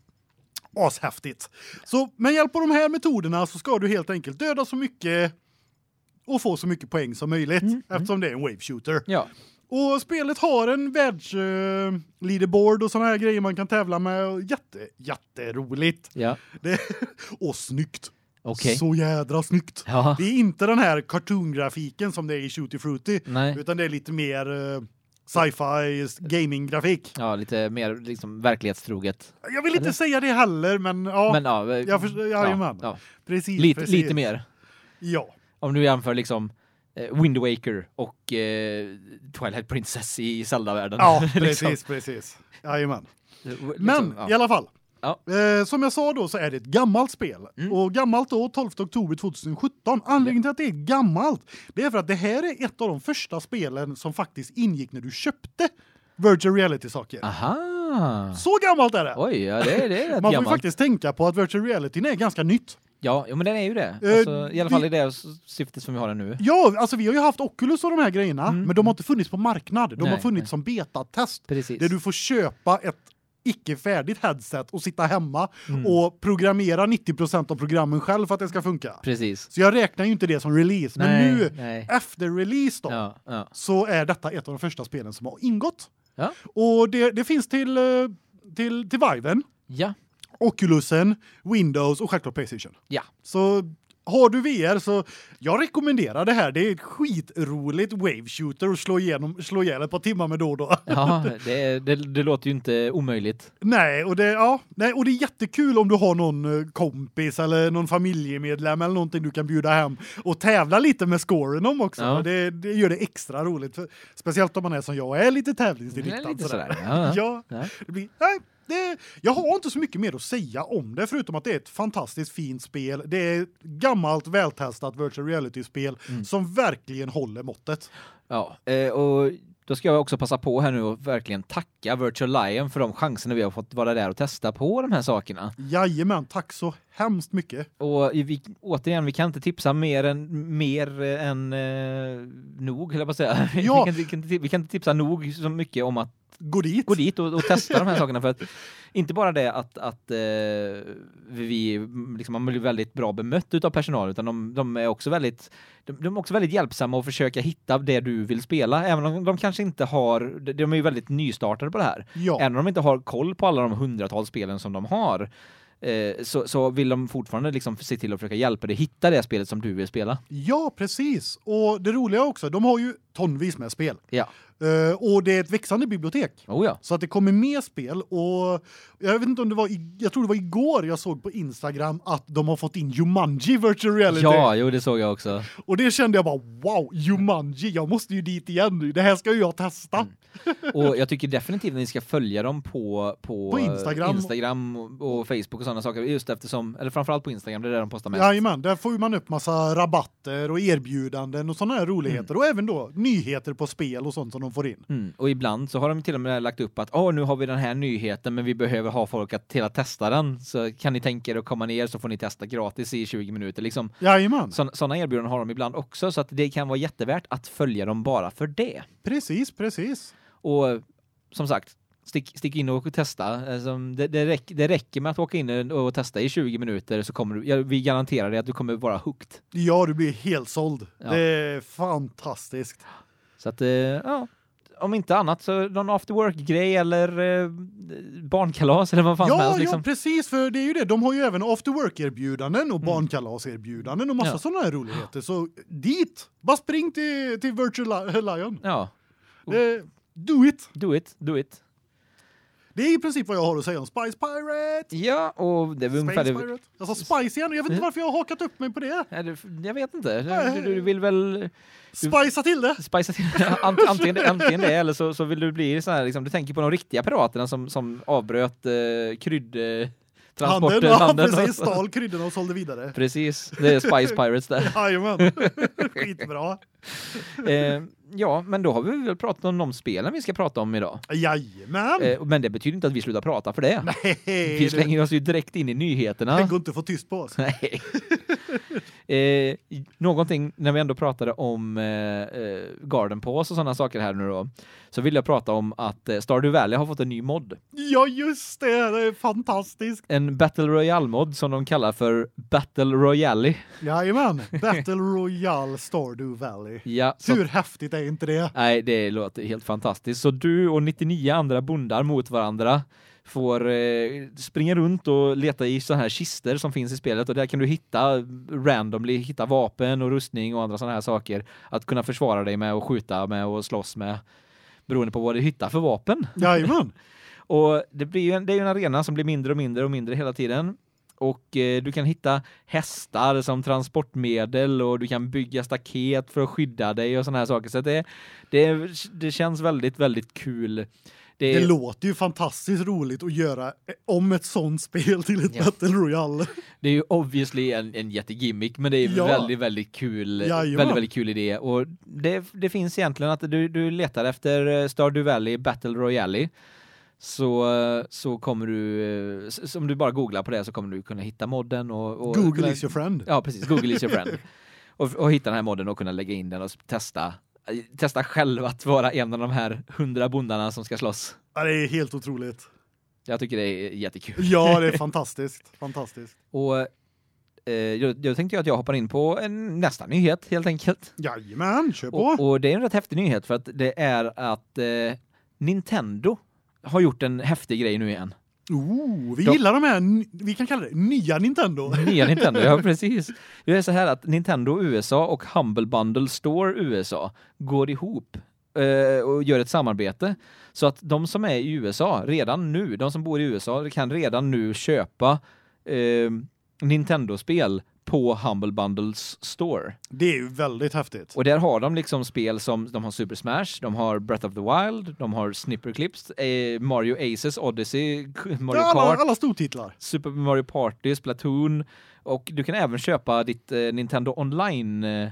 Ashäftigt. Så med hjälp av de här metoderna så ska du helt enkelt döda så mycket och få så mycket poäng som möjligt eftersom det är en wave shooter. Ja. Och spelet har en världs uh, leaderboard och såna här grejer man kan tävla med. Jätte jätteroligt. Ja. Det <laughs> och snyggt. Okej. Så jädra snyggt. Ja. Det är inte den här cartoon-grafiken som det är i Shooty Fruity Nej. utan det är lite mer uh, sci-fi gaming-grafik. Ja, lite mer liksom verklighetstroget. Jag vill inte Eller? säga det heller men ja, Men ja, jag förstår- jajamän. ja, ja. precis Lite precis. lite mer. Ja. Om du jämför liksom eh, Wind Waker och eh, Twilight Princess i Zelda-världen. Ja, <laughs> Liksom. precis, precis. Jajamän. Liksom, Men ja. i alla fall. Ja. Eh, som jag sa då så är det ett gammalt spel. Mm. Och gammalt då, 12 oktober 2017. Anledningen till att det är gammalt, det är för att det här är ett av de första spelen som faktiskt ingick när du köpte virtual reality-saker. Aha. Så gammalt är det! Oj, ja det, är- det är <laughs> rätt Man får faktiskt tänka på att virtual reality är ganska nytt. Ja, men den är ju det. Eh, Alltså, I alla fall i det syftet som vi har den nu. Ja, alltså vi har ju haft Oculus och de här grejerna, Mm. men de har inte funnits på marknad. De har Nej, funnits nej. som betatest. Precis. Där du får köpa ett icke färdigt headset och sitta hemma Mm. och programmera 90% av programmen själv för att det ska funka. Precis. Så jag räknar ju inte det som release, men Nej, nu nej. efter release då Ja, ja. så är detta ett av de första spelen som har ingått. Ja. Och det, det finns till eh, till till Viven, Ja. Oculusen, Windows och självklart PlayStation. Ja. Så har du VR så jag rekommenderar det här. Det är ett skitroligt wave shooter och slå igenom slå ihjäl ett par timmar med då och då. Ja, <laughs> det, det, det låter ju inte omöjligt. Nej, och det ja, nej och det är jättekul om du har någon eh, kompis eller någon familjemedlem eller någonting du kan bjuda hem och tävla lite med scoren om också. Ja. Det, det gör det extra roligt för, speciellt om man är som jag är lite tävlingsinriktad lite sådär. <laughs> ja. Ja. Det blir nej, det, jag har inte så mycket mer att säga om det förutom att det är ett fantastiskt fint spel. Det är ett gammalt vältestat virtual reality spel Mm. som verkligen håller måttet. Ja, eh, och då ska jag också passa på här nu och verkligen tacka Virtual Lion för de chanserna vi har fått vara där och testa på de här sakerna. Jajamän, tack så hemskt mycket. Och vi, återigen, vi kan inte tipsa mer än, mer än eh, nog, höll jag på att säga. <laughs> Ja. vi, kan, vi, kan, vi kan inte tipsa nog så mycket om att Gå dit. gå dit och, och testa de här sakerna för att inte bara det att, att eh, vi liksom man blir väldigt bra bemött utav personal utan de, de är också väldigt de, de är också väldigt hjälpsamma att försöka hitta det du vill spela även om de kanske inte har de- de är ju väldigt nystartade på det här. Ja. Även om de inte har koll på alla de hundratals spelen som de har eh, så, så vill de fortfarande liksom se till att försöka hjälpa dig hitta det spelet som du vill spela. Ja, precis. Och det roliga också, de har ju tonvis med spel. Ja. Eh, och det är ett växande bibliotek. Oh ja. Så att det kommer mer spel och jag vet inte om det var i, jag tror det var igår jag såg på Instagram att de har fått in Jumanji virtual reality. Ja, jo det såg jag också. Och det kände jag bara wow, Jumanji, jag måste ju dit igen nu. Det här ska ju jag testa. Mm. Och jag tycker definitivt att ni ska följa dem på på, På Instagram. Instagram och, Facebook och sådana saker just eftersom eller framförallt på Instagram det är där de postar mest. Jajamän, där får man upp massa rabatter och erbjudanden och sådana här roligheter Mm. och även då nyheter på spel och sånt som de får in. Mm. Och ibland så har de till och med lagt upp att åh nu har vi den här nyheten men vi behöver ha folk att att testa den så kan ni tänka er att komma ner så får ni testa gratis i 20 minuter liksom. Jajamän, Sådana erbjudanden har de ibland också så att det kan vara jättevärt att följa dem bara för det. precis, precis. Och som sagt Stick, stick in och testa. Alltså, det, det, räcker, det räcker med att åka in och testa i 20 minuter så kommer du, ja, vi garanterar dig att du kommer vara hooked. Ja, du blir helt såld. Ja. Det är fantastiskt. Så att, eh, ja, om inte annat så någon after work-grej eller eh, barnkalas eller vad fan som Ja, helst. ja, Liksom. precis, för det är ju det. De har ju även after work-erbjudanden och barnkalaserbjudanden och massa Mm. Ja. sådana här roligheter. Så dit! Bara spring till, till Virtual Li- Lion. Ja, Eh, do it! do it, do it. Det är i princip vad jag har att säga om Spice Pirate. Ja, och det är väl ungefär Space det. Pirate. Jag sa Spice igen jag vet inte varför jag har hakat upp mig på det. Det- Jag vet inte. Nej. Du, du vill väl Spicea till det! spicea till Ant- <laughs> antingen, det- antingen det eller så, så vill du bli så här liksom, du tänker på de riktiga piraterna som, som avbröt eh, krydd transporten Handeln, ja precis, stal kryddorna och sålde vidare. Precis, det är Spice Pirates där. <laughs> Jajamän. <laughs> Skitbra. Eh, ja, men då har vi väl pratat om de spelen vi ska prata om idag. Jajamän! Eh, men det betyder inte att vi slutar prata för det. Nej, Vi det, slänger oss ju direkt in i det nyheterna. går inte att få tyst på oss. Nej. <laughs> eh, någonting när vi ändå pratade om eh, eh, Garden Paws och sådana saker här nu då. Så vill jag prata om att eh, Stardew Valley har fått en ny mod. Ja, just det. Det är fantastiskt. En Battle Royale-mod som de kallar för Battle Royale. Jajamän. <laughs> Battle Royale Stardew Valley. Ja, så, Hur häftigt är inte det? nej, det låter helt fantastiskt. Så du och 99 andra bondar mot varandra får eh, springa runt och leta i sådana här kister som finns i spelet och där kan du hitta randomly hitta vapen och rustning och andra sådana här saker att kunna försvara dig med och skjuta med och slåss med beroende på vad du hittar för vapen. Jajamän. <laughs> Och det blir ju en, det är ju en arena som blir mindre och mindre och mindre hela tiden. Och eh, du kan hitta hästar som transportmedel och du kan bygga staket för att skydda dig och såna här saker. Så det det det känns väldigt väldigt kul. Det, det låter ju fantastiskt roligt att göra om ett sånt spel till ett ja. Battle Royale. <laughs> Det är ju obviously en en jättegimmick men det är ja. väldigt väldigt kul Jajamän. väldigt väldigt kul idé och det det finns egentligen att du du letar efter eh, Stardew Valley Battle Royale så så kommer du eh, om du bara googlar på det så kommer du kunna hitta modden och, och Google is your friend. Ja, precis. Google is your friend. <laughs> och, och hitta den här modden och kunna lägga in den och testa testa själv att vara en av de här hundra bondarna som ska slåss. Ja, det är helt otroligt. Jag tycker det är jättekul. Ja, det är <laughs> fantastiskt. Fantastiskt. Och eh, jag, jag tänkte att jag hoppar in på en nästa nyhet helt enkelt. Jajamän, kör på. Och, och det är en rätt häftig nyhet för att det är att eh, Nintendo har gjort en häftig grej nu igen. Oh, vi de, gillar de här vi kan kalla det nya Nintendo. <laughs> Nya Nintendo, ja precis. Det är så här att Nintendo USA och Humble Bundle Store USA går ihop eh, och gör ett samarbete så att de som är i USA redan nu, de som bor i USA kan redan nu köpa eh, Nintendo-spel på Humble Bundles store. Det är ju väldigt häftigt. Och där har de liksom spel som de har Super Smash, de har Breath of the Wild, de har Snipper Clips, eh, Mario Aces Odyssey, <laughs> Mario ja, alla, Kart, alla stortitlar. Super Mario Party, Splatoon och du kan även köpa ditt eh, Nintendo Online eh,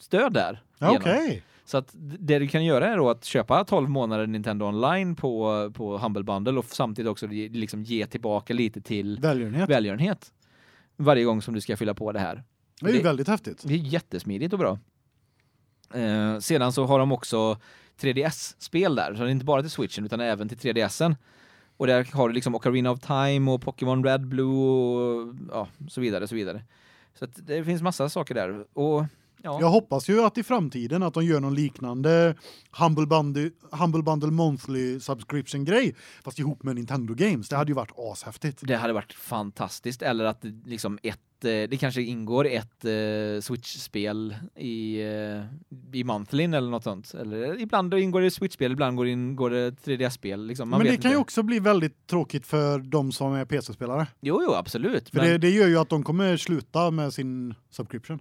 stöd där. Okej. Okay. Så att det du kan göra är då att köpa 12 månader Nintendo Online på på Humble Bundle och samtidigt också liksom ge tillbaka lite till välgörenhet. välgörenhet varje gång som du ska fylla på det här. Det är ju väldigt häftigt. Det är jättesmidigt och bra. Eh, sedan så har de också 3DS-spel där, så det är inte bara till Switchen utan även till 3DSen. Och där har du liksom Ocarina of Time och Pokémon Red, Blue och ja, så vidare så vidare. Så det finns massa saker där och Ja. Jag hoppas ju att i framtiden att de gör någon liknande Humble Bundle, Humble Bundle Monthly subscription grej fast ihop med Nintendo Games. Det hade ju varit ashäftigt. Det hade varit fantastiskt eller att liksom ett eh, det kanske ingår ett uh, Switch-spel i uh, i monthly eller något sånt eller ibland ingår det Switch-spel, ibland går det ingår det 3DS-spel liksom Men det kan inte. ju också bli väldigt tråkigt för de som är PC-spelare. Jo jo, absolut. För men... det, det gör ju att de kommer sluta med sin subscription.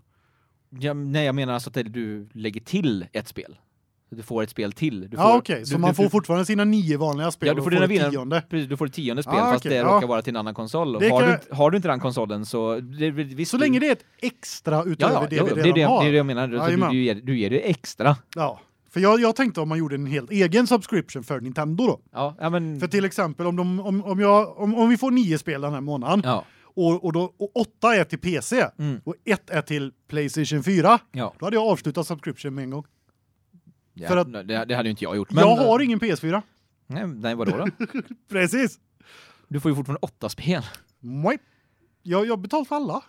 Ja, nej, jag menar alltså att du lägger till ett spel. Du får ett spel till. Du får, ja, okej. Okay. Så du, man får du, fortfarande sina nio vanliga spel ja, du får, får dina, tionde. Precis, du får ett tionde spel ah, fast okay. det råkar ja. vara till en annan konsol. Har, kan... du, har du inte den konsolen så... Det, visst, så länge det är ett extra utöver ja, ja, det vi redan det har. Det är det jag menar. Ja, du, du, ger, du ger det extra. Ja. För jag, jag tänkte om man gjorde en helt egen subscription för Nintendo då. Ja, ja men... För till exempel om, de, om, om, jag, om, om vi får nio spel den här månaden. Och och då och 8 är till PC mm. och 1 är till PlayStation 4. Ja. Då hade jag avslutat subscription med en gång. Ja, För att det, det hade ju inte jag gjort men Jag har ingen PS4. Nej, nej vad då då? <laughs> Precis. Du får ju fortfarande 8 spel. Nej. Jag jag betalt för alla.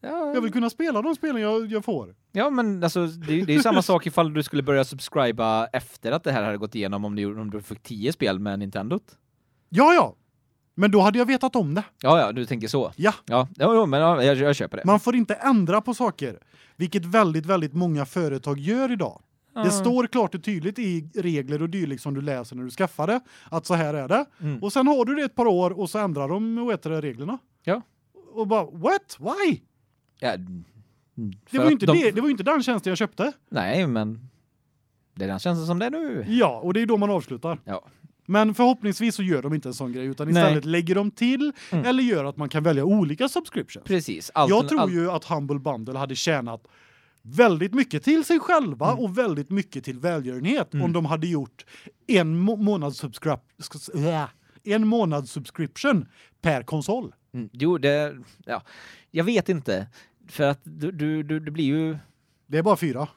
Ja. Jag vill kunna spela de spelen jag jag får. Ja, men alltså det, det är ju samma sak ifall du skulle börja subscriba efter att det här hade gått igenom om du om du fick 10 spel med Nintendo. Ja ja, men då hade jag vetat om det. Ja ja, du tänker så. Ja. Ja, ja men ja, jag, jag köper det. Man får inte ändra på saker, vilket väldigt väldigt många företag gör idag. Mm. Det står klart och tydligt i regler och dylikt som du läser när du skaffar det att så här är det. Mm. Och sen har du det ett par år och så ändrar de och heter reglerna. Ja. Och bara what? Why? Ja. Det var ju inte de... det, det var inte den tjänsten jag köpte. Nej, men det är den tjänsten som det är nu. Ja, och det är då man avslutar. Ja. Men förhoppningsvis så gör de inte en sån grej utan istället Nej. lägger de till mm. eller gör att man kan välja olika subscriptions. Precis. Allt jag tror ju att Humble Bundle hade tjänat väldigt mycket till sig själva mm. och väldigt mycket till välgörenhet mm. om de hade gjort en må månads en månads subscription per konsol. Mm. Jo, det ja, jag vet inte för att du du du det blir ju Det är bara fyra.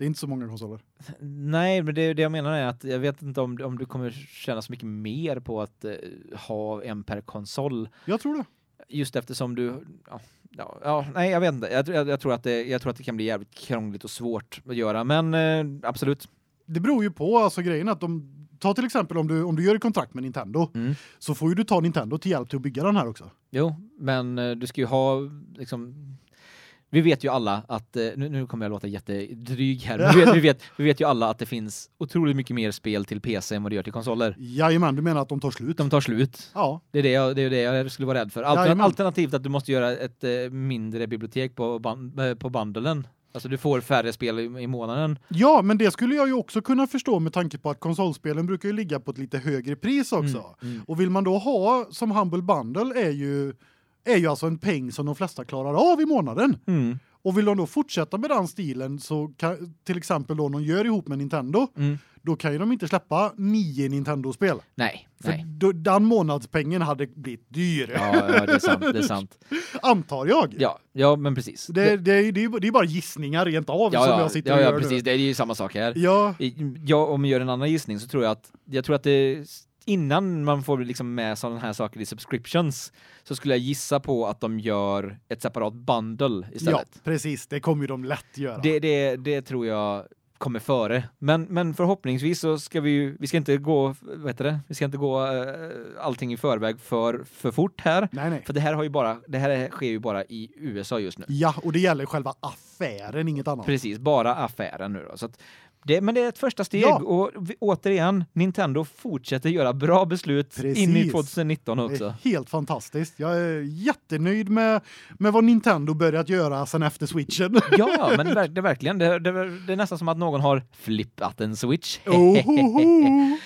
Det är inte så många konsoler. Nej, men det, det jag menar är att jag vet inte om om du kommer tjäna så mycket mer på att uh, ha en per konsol. Jag tror det. Just eftersom du ja, ja, ja nej jag vet inte. Jag, jag, jag, tror att det jag tror att det kan bli jävligt krångligt och svårt att göra, men uh, absolut. Det beror ju på alltså grejen att de ta till exempel om du om du gör ett kontrakt med Nintendo mm. så får ju du ta Nintendo till hjälp till att bygga den här också. Jo, men uh, du ska ju ha liksom Vi vet ju alla att eh, nu, nu kommer jag låta jättedryg här. Men <laughs> vi vet, vi vet vi vet ju alla att det finns otroligt mycket mer spel till PC än vad det gör till konsoler. Jajamän, du menar att de tar slut? De tar slut. Ja. Det är det jag, det är det jag skulle vara rädd för. Altern, alternativt att du måste göra ett eh, mindre bibliotek på eh, på bundlen. Alltså du får färre spel i, i månaden. Ja, men det skulle jag ju också kunna förstå med tanke på att konsolspelen brukar ju ligga på ett lite högre pris också. Mm, mm. Och vill man då ha som Humble Bundle är ju är ju alltså en peng som de flesta klarar av i månaden. Mm. Och vill de då fortsätta med den stilen så kan, till exempel då någon gör ihop med Nintendo, Mm. då kan ju de inte släppa nio Nintendo-spel. Nej, För nej. då, den månadspengen hade blivit dyr, Ja, ja, det är sant, det är sant. <laughs> antar jag. Ja, ja men precis. Det, det, det, är, ju- det är bara gissningar rent av ja, som ja, jag sitter ja, och ja, gör nu. precis. Det är ju samma sak här. Ja, Jag, om jag gör en annan gissning så tror jag att jag tror att det innan man får liksom med sådana här saker i subscriptions så skulle jag gissa på att de gör ett separat bundle ja, istället. precis. Det kommer ju de lätt göra. Det, det, det tror jag kommer före. Men, men förhoppningsvis så ska vi ju, vi ska inte gå, vad heter det? Vi ska inte gå eh, allting i förväg för, för fort här. Nej, nej. För det här har ju bara, det här sker ju bara i USA just nu. Ja, och det gäller själva affären, inget annat. Precis, bara affären nu då. Så att det, men det är ett första steg Ja. och vi, återigen, Nintendo fortsätter göra bra beslut in i Precis. 2019 Det också. helt fantastiskt. Jag är jättenöjd med med vad Nintendo börjat göra sen efter Switchen. <laughs> Ja, men det är verkligen, det, det, det är nästan som att någon har flippat en switch. Ohoho.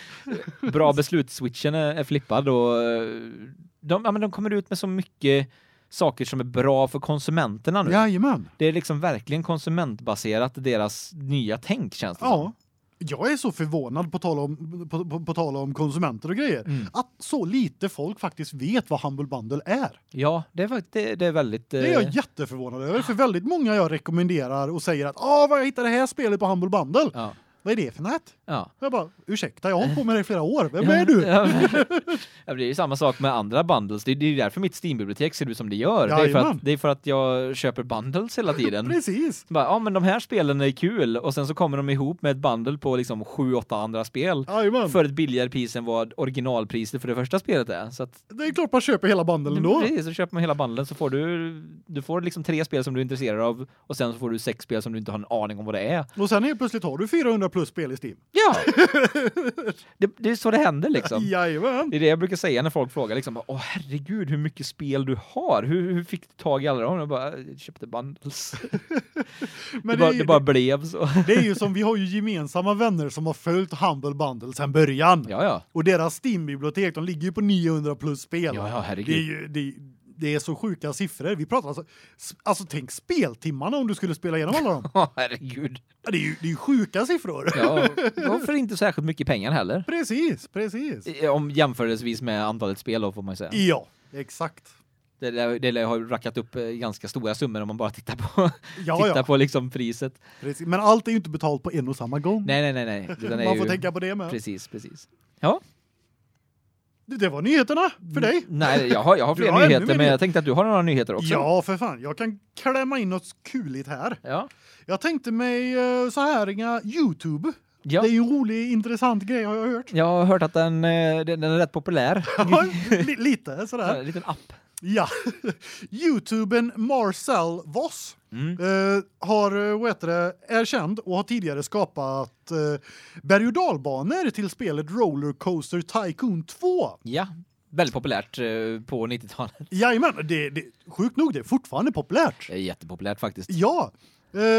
<laughs> bra beslut-switchen är, är flippad och eh, de, ja, de kommer ut med så mycket saker som är bra för konsumenterna nu. Jajamän. Det är liksom verkligen konsumentbaserat deras nya tänk känns det som. Ja. Jag är så förvånad på tal om på, på, på tal om konsumenter och grejer Mm. att så lite folk faktiskt vet vad Humble Bundle är. Ja, det är faktiskt det, det är väldigt Det är eh, jag jätteförvånad över för väldigt många jag rekommenderar och säger att åh vad jag hittade det här spelet på Humble Bundle. ja, Vad är det för nät? Ja. Jag bara ursäkta, jag har hållit på med det i flera år. Vem är du? Ja, <laughs> det är ju samma sak med andra bundles. Det är ju därför mitt Steam-bibliotek ser ut som det gör. Det är, för att, det är för att jag köper bundles hela tiden. <laughs> Precis. Bara, ja men de här spelen är kul och sen så kommer de ihop med ett bundle på liksom sju, åtta andra spel Jajamän. för ett billigare pris än vad originalpriset för det första spelet är. Så att Det är klart man köper hela bundlen då. Precis, så köper man hela bundlen så får du du får liksom tre spel som du är intresserad av och sen så får du sex spel som du inte har en aning om vad det är. Och sen helt plötsligt har du 400 plus spel i Steam. Ja. <laughs> det, det är så det händer liksom. Jajamän. Det är det jag brukar säga när folk frågar liksom, åh herregud hur mycket spel du har. Hur, hur fick du tag i alla dem? Jag bara jag köpte bundles. <laughs> Men <laughs> det, bara, är ju- det bara blev så. Det är ju som vi har ju gemensamma vänner som har följt Humble Bundle sedan början. Ja, ja. Och deras Steam-bibliotek, de ligger ju på 900 plus spel. Ja, ja, det är herregud. ju det, det är så sjuka siffror. Vi pratar alltså alltså tänk speltimmarna om du skulle spela igenom alla dem. <laughs> Åh herregud. Ja, Det är ju det är ju sjuka siffror. Ja, <laughs> och för inte särskilt mycket pengar heller. Precis, precis. Om jämförelsevis med antalet spel då får man ju säga. Ja, exakt. Det, det lär ha rackat upp eh, ganska stora summor om man bara tittar på Ja, <laughs> tittar ja. på liksom priset. Precis. Men allt är ju inte betalt på en och samma gång. Nej nej nej nej. Det Man får ju- tänka på det med. Precis, precis. Ja. Det var nyheterna för dig. Nej, jag har jag har fler har nyheter men jag tänkte att du har några nyheter också. Ja, för fan. Jag kan klämma in något kuligt här. Ja. Jag tänkte mig eh, så här inga YouTube. Ja. Det är ju en rolig, intressant grej har jag hört. Jag har hört att den, eh, den är rätt populär. <laughs> Ja, li- lite sådär. En liten app. Ja. <laughs> Youtubern Marcel Voss Mm. eh, har, eh, vad heter det, är känd och har tidigare skapat eh, berg- och dalbanor till spelet Roller Coaster Tycoon 2. Ja, väldigt populärt på 90-talet. Jajamän, det, det, sjukt nog, det är fortfarande populärt. Det är jättepopulärt faktiskt. Ja,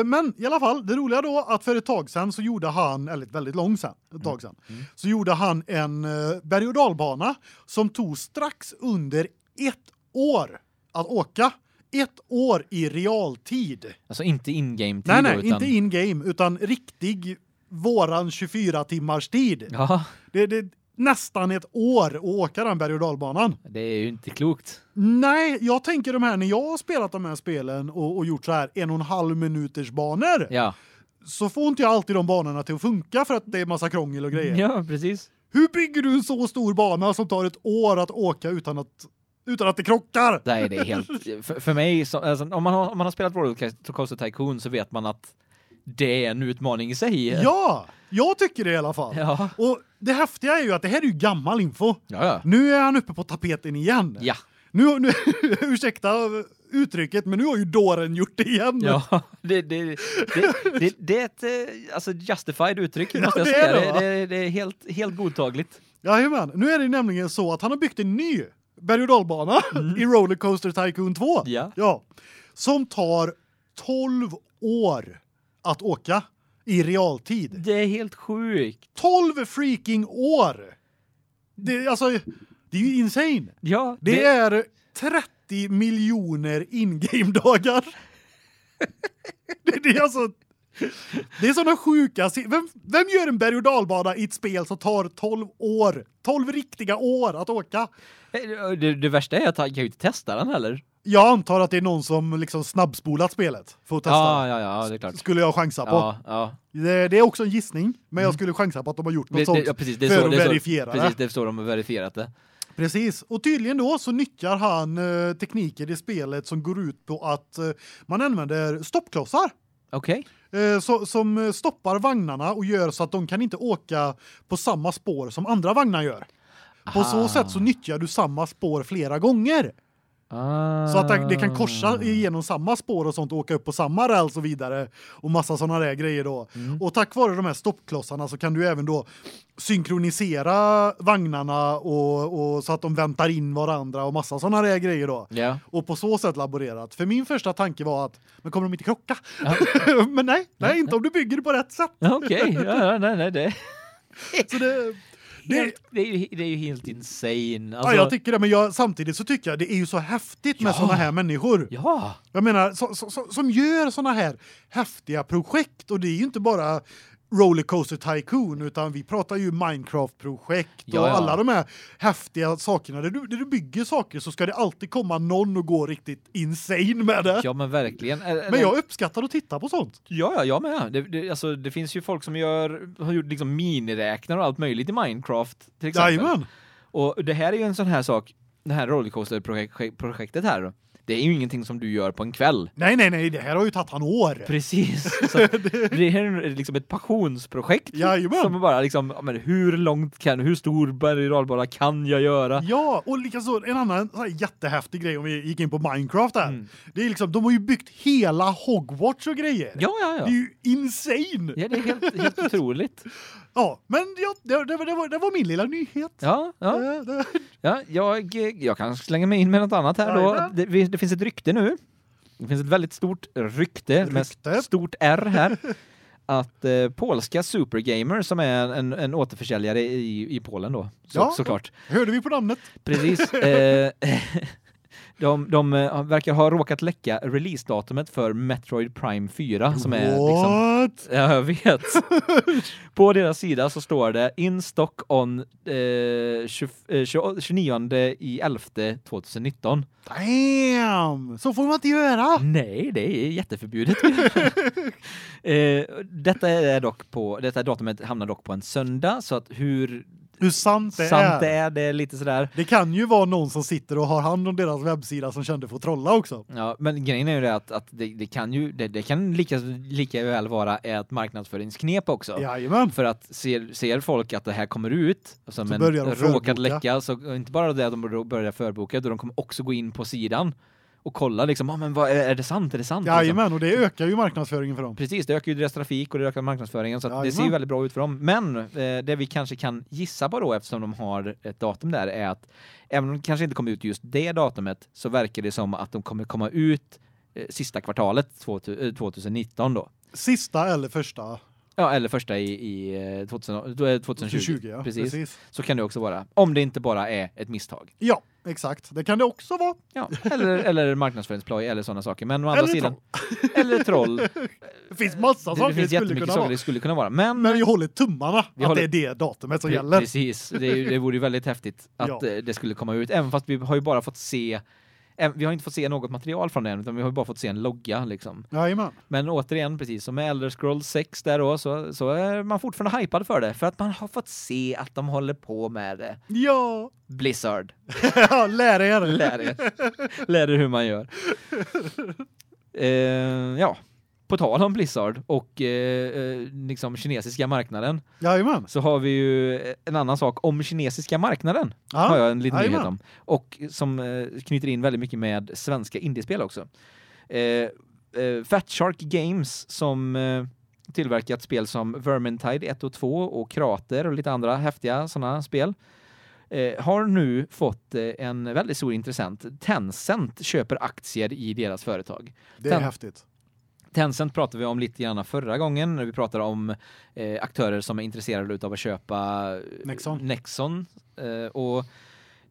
men i alla fall, det roliga då att för ett tag sedan så gjorde han, eller ett väldigt långt sedan, ett tag sedan, så gjorde han en uh, berg- och dalbana som tog strax under ett år att åka. Ett år i realtid. Alltså inte in-game tid Nej, nej, då, utan... inte in-game, utan riktig våran 24 timmars tid. Ja, Det, det nästan ett år att åka den berg- och dalbanan. det är ju inte klokt. Nej, jag tänker de här när jag har spelat de här spelen och, och gjort så här en och en halv minuters banor Ja. så får inte jag alltid de banorna till att funka för att det är massa krångel och grejer. Ja, precis. Hur bygger du en så stor bana som tar ett år att åka utan att utan att det krockar? Nej, det är helt <laughs> för, för mig så, alltså, om man har om man har spelat Roller Coaster Tycoon så vet man att det är en utmaning i sig. Ja, jag tycker det i alla fall. Ja. Och det häftiga är ju att det här är ju gammal info. Ja, ja. Nu är han uppe på tapeten igen. Ja. Nu, nu <laughs> ursäkta uttrycket, men nu har ju dåren gjort det igen. Ja, det det det, det, är ett eh, alltså justified uttryck måste jag det är säga. det? Det, det, är helt helt godtagligt. Jajamän. Nu är det nämligen så att han har byggt en ny berg- och dalbana <laughs> i Rollercoaster Tycoon 2. Mm. Ja. Ja. Som tar 12 år att åka i realtid. Det är helt sjukt. 12 freaking år. Det alltså det är ju insane. Ja, Det, är 30 miljoner in-game dagar. <laughs> det, det är alltså det är såna sjuka vem vem gör en berg- och dalbana i ett spel som tar 12 år? 12 riktiga år att åka. <laughs> Det, det värsta är att han kan ju inte testa den heller. Jag antar att det är någon som liksom snabbspolat spelet för att testa. Ja, ja, ja, det är klart. Skulle jag chansa på. Ja, ja. Det, det är också en gissning, men jag skulle chansa på att de har gjort något Det, sånt ja, precis, det är för så, att det är så, verifiera det. Precis, det är så de har verifierat det. Precis. Och tydligen då så nyttjar han eh, tekniker i spelet som går ut på att eh, man använder stoppklossar Okej. eh, så, som stoppar vagnarna och gör så att de kan inte åka på samma spår som andra vagnar gör. På så Aha. sätt så nyttjar du samma spår flera gånger. Ah. Så att det- kan korsa igenom samma spår och sånt och åka upp på samma räls och vidare och massa såna där grejer då. Mm. Och tack vare de här stoppklossarna så kan du även då synkronisera vagnarna och, och så att de väntar in varandra och massa såna där grejer då. Ja. Och på så sätt laborerat. För min första tanke var att men kommer de inte krocka? Ja. <laughs> men nej, nej inte om du bygger det på rätt sätt. Okej. Ja, ja, nej, nej, det. <laughs> Så det det Det, det, är ju, det är ju helt insane. Alltså, ja, jag tycker det men jag samtidigt så tycker jag det är ju så häftigt med Ja. såna här människor. ja. Jag menar så, så, som gör såna här häftiga projekt och det är ju inte bara Rollercoaster Tycoon utan vi pratar ju Minecraft projekt och ja. alla de här häftiga sakerna där du, där du bygger saker så ska det alltid komma någon och gå riktigt insane med det. Ja, men verkligen. Men jag uppskattar att titta på sånt. Ja, ja, jag med. Det, det, alltså, det finns ju folk som gör, har gjort liksom miniräknare och allt möjligt i Minecraft till exempel. Jajamän. Och det här är ju en sån här sak, det här rollercoaster-projektet här då. Det är ju ingenting som du gör på en kväll. Nej nej nej, det här har ju tagit han år. Precis. <laughs> Så det här är liksom ett passionsprojekt. Jajamän. Som bara liksom, ja, men hur långt kan, hur stor berg kan jag göra? Ja, och likaså en annan så här jättehäftig grej om vi gick in på Minecraft där. Mm. Det är liksom de har ju byggt hela Hogwarts och grejer. Ja, ja, Det är ja. ju insane. Ja, det är helt, helt <laughs> otroligt. Ja, men ja, det, det, var- det, var, det var min lilla nyhet. Ja, ja. Det- Ja, jag, jag kan slänga mig in med något annat här då. Det, det finns ett rykte nu. Det finns ett väldigt stort rykte, med Rykte. stort R här. <laughs> Att eh, polska Supergamer som är en, en återförsäljare i, i Polen då, så, Ja. såklart. Hörde vi på namnet? Precis. <laughs> Eh, <laughs> de de eh, verkar ha råkat läcka releasedatumet för Metroid Prime 4 som är liksom What? Ja, jag vet. <laughs> På deras sida så står det in stock on eh, 20, eh, 20, 29 i 11 2019. Damn! Så får man inte göra. Nej, det är jätteförbjudet. <laughs> eh, detta är dock på detta datumet hamnar dock på en söndag så att hur Hur sant det sant är. det är det är lite sådär. Det kan ju vara någon som sitter och har hand om deras webbsida som kände för att trolla också. Ja, men grejen är ju det att, att det, det kan ju det, det kan lika lika väl vara ett marknadsföringsknep också. Jajamän. För att ser, ser folk att det här kommer ut som Så en börjar de råkad förboka. läcka så inte bara det att de börjar förboka utan de kommer också gå in på sidan och kolla liksom, ah, men vad är, det sant? Är det sant? Liksom. Jajamän, och det ökar ju marknadsföringen för dem. Precis, det ökar ju deras trafik och det ökar marknadsföringen så det ser ju väldigt bra ut för dem. Men eh, det vi kanske kan gissa på då eftersom de har ett datum där är att även om de kanske inte kommer ut just det datumet så verkar det som att de kommer komma ut eh, sista kvartalet 2000 eh, 2019 då. Sista eller första Ja, eller första i, i eh, 2000, då är det 2020. 2020, ja. Precis. Precis. Så kan det också vara. Om det inte bara är ett misstag. Ja, exakt. Det kan det också vara. Ja, eller eller marknadsföringsploj eller sådana saker. Men å andra Eller sidan <laughs> eller troll. Det, <laughs> Det finns massa det saker finns det skulle kunna saker vara. det skulle kunna vara. Men, Men vi håller tummarna Vi att håller- det är det datumet som Pre- gäller. Precis. Det, är ju- det vore ju väldigt häftigt att Ja. eh, det skulle komma ut även fast vi har ju bara fått se vi har inte fått se något material från den utan vi har bara fått se en logga liksom. Jajamän. Men återigen precis som med Elder Scrolls 6 där då så så är man fortfarande hypad för det för att man har fått se att de håller på med det. Ja, Blizzard. <laughs> Ja, lär er. Lär er. Lär er hur man gör. <laughs> Eh, ja. På tal om Blizzard och eh, eh, liksom kinesiska marknaden Jajamän. så har vi ju en annan sak om kinesiska marknaden. Ja, Har jag en liten nyhet jajamän. om och som eh, knyter in väldigt mycket med svenska indiespel också. Eh, eh, Fat Shark Games som eh, tillverkat spel som Vermintide 1 och 2 och Krater och lite andra häftiga såna spel. Eh, har nu fått en väldigt stor intressent. Tencent köper aktier i deras företag. Det är Sen- häftigt. Tencent pratade vi om lite grann förra gången när vi pratade om eh, aktörer som är intresserade utav att köpa eh, Nexon. Nexon eh, och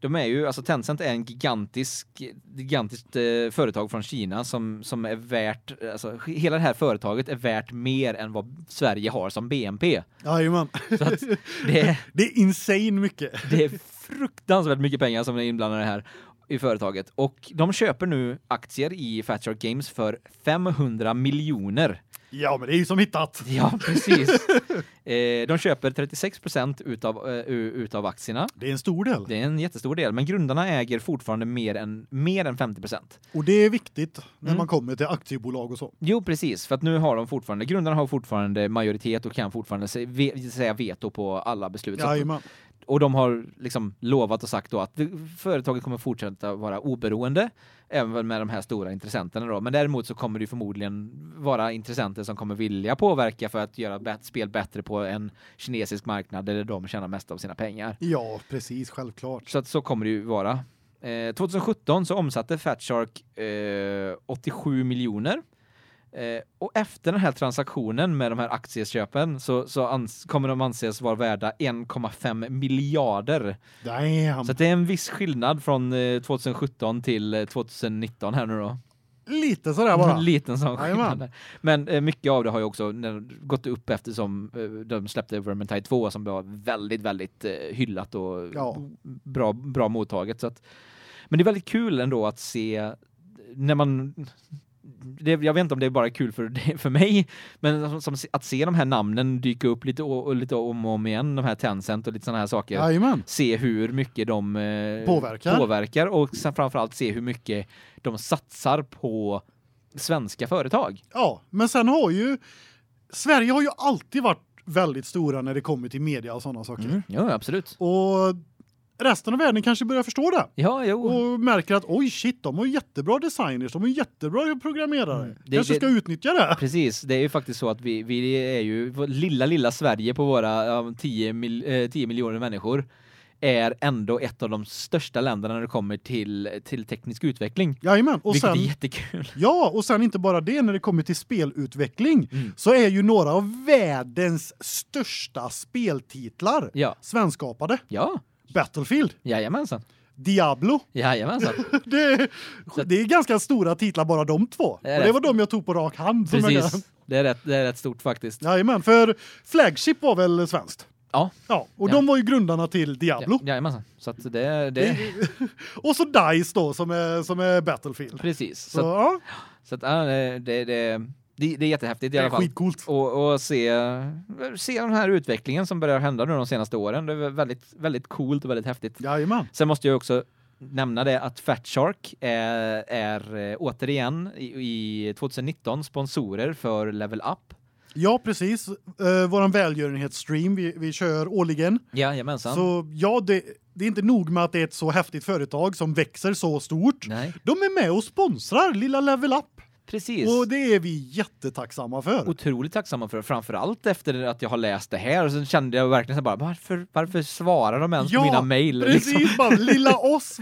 de är ju alltså Tencent är en gigantisk gigantiskt eh, företag från Kina som som är värt alltså hela det här företaget är värt mer än vad Sverige har som BNP. Jajamän. Så <laughs> det Det är insane mycket. det är fruktansvärt mycket pengar som är inblandade här i företaget och de köper nu aktier i Fat Shark Games för 500 miljoner. Ja, men det är ju som hittat. <laughs> Ja, precis. <laughs> eh, de köper 36 utav eh, u- utav aktierna. Det är en stor del. Det är en jättestor del, men grundarna äger fortfarande mer än mer än 50% Och det är viktigt när Mm. man kommer till aktiebolag och så. Jo, precis, för att nu har de fortfarande grundarna har fortfarande majoritet och kan fortfarande säga veto på alla beslut. Jajamän. Och de har liksom lovat och sagt då att företaget kommer fortsätta vara oberoende även med de här stora intressenterna då. Men däremot så kommer det förmodligen vara intressenter som kommer vilja påverka för att göra spel bättre på en kinesisk marknad där de tjänar mest av sina pengar. Ja, precis, självklart. Så att så kommer det ju vara. Eh, 2017 så omsatte Fat Shark eh, 87 miljoner. Eh, och efter den här transaktionen med de här aktieköpen så, så kommer de anses vara värda 1,5 miljarder. Damn. Så det är en viss skillnad från eh, 2017 till eh, 2019 här nu då. Lite sådär bara. En <laughs> liten sån skillnad. Men eh, mycket av det har ju också gått upp eftersom eh, de släppte Vermintide 2 som var väldigt väldigt eh, hyllat och Ja. bra bra mottaget så att men det är väldigt kul ändå att se när man det, jag vet inte om det är bara kul för för mig men som, som, att se de här namnen dyka upp lite och, och lite om och om igen de här Tencent och lite såna här saker Jajamän. se hur mycket de eh, Påverkar. påverkar och sen framförallt se hur mycket de satsar på svenska företag. Ja, men sen har ju Sverige har ju alltid varit väldigt stora när det kommer till media och sådana saker. Mm. Ja, absolut. Och resten av världen kanske börjar förstå det. Ja, jo. Och märker att oj shit, de har jättebra designers, de har jättebra programmerare. Mm. Det- Kanske det- ska utnyttja det. Precis, det är ju faktiskt så att vi, vi är ju lilla lilla Sverige på våra ja, 10, mil, eh, 10 miljoner människor är ändå ett av de största länderna när det kommer till till teknisk utveckling. Jajamän, och vilket sen är jättekul. Ja, och sen inte bara det när det kommer till spelutveckling Mm. så är ju några av världens största speltitlar Ja. svenskapade. Ja, Battlefield, jajamensan. Diablo. Jajamensan. <laughs> Det är, det är ganska stora titlar bara de två. Det det var de jag tog på rak hand. Precis. Det är rätt det är rätt stort faktiskt. Jajamän, för Flagship var väl svenskt? Ja. Ja, och Ja. de var ju grundarna till Diablo. Ja, jajamensan. Så att det det <laughs> och så DICE då som är som är Battlefield. precis. Så, Så att, ja, så att ja, det det det det är jättehäftigt i det alla är fall. skitcoolt. och, och se se den här utvecklingen som börjar hända nu de senaste åren. Det är väldigt väldigt coolt och väldigt häftigt. Jajamän. Sen måste jag också nämna det att Fat Shark är, är eh, återigen i, i 2019 sponsorer för Level Up. Ja, precis. Uh, våran välgörenhetsstream vi, vi kör årligen. Jajamensan. Så ja, det, det är inte nog med att det är ett så häftigt företag som växer så stort. Nej, De är med och sponsrar lilla Level Up. Precis. Och det är vi jättetacksamma för. otroligt tacksamma för framförallt efter att jag har läst det här och så kände jag verkligen så bara varför varför svarar de ens på mina mejl precis. liksom? Bara, <laughs> lilla oss,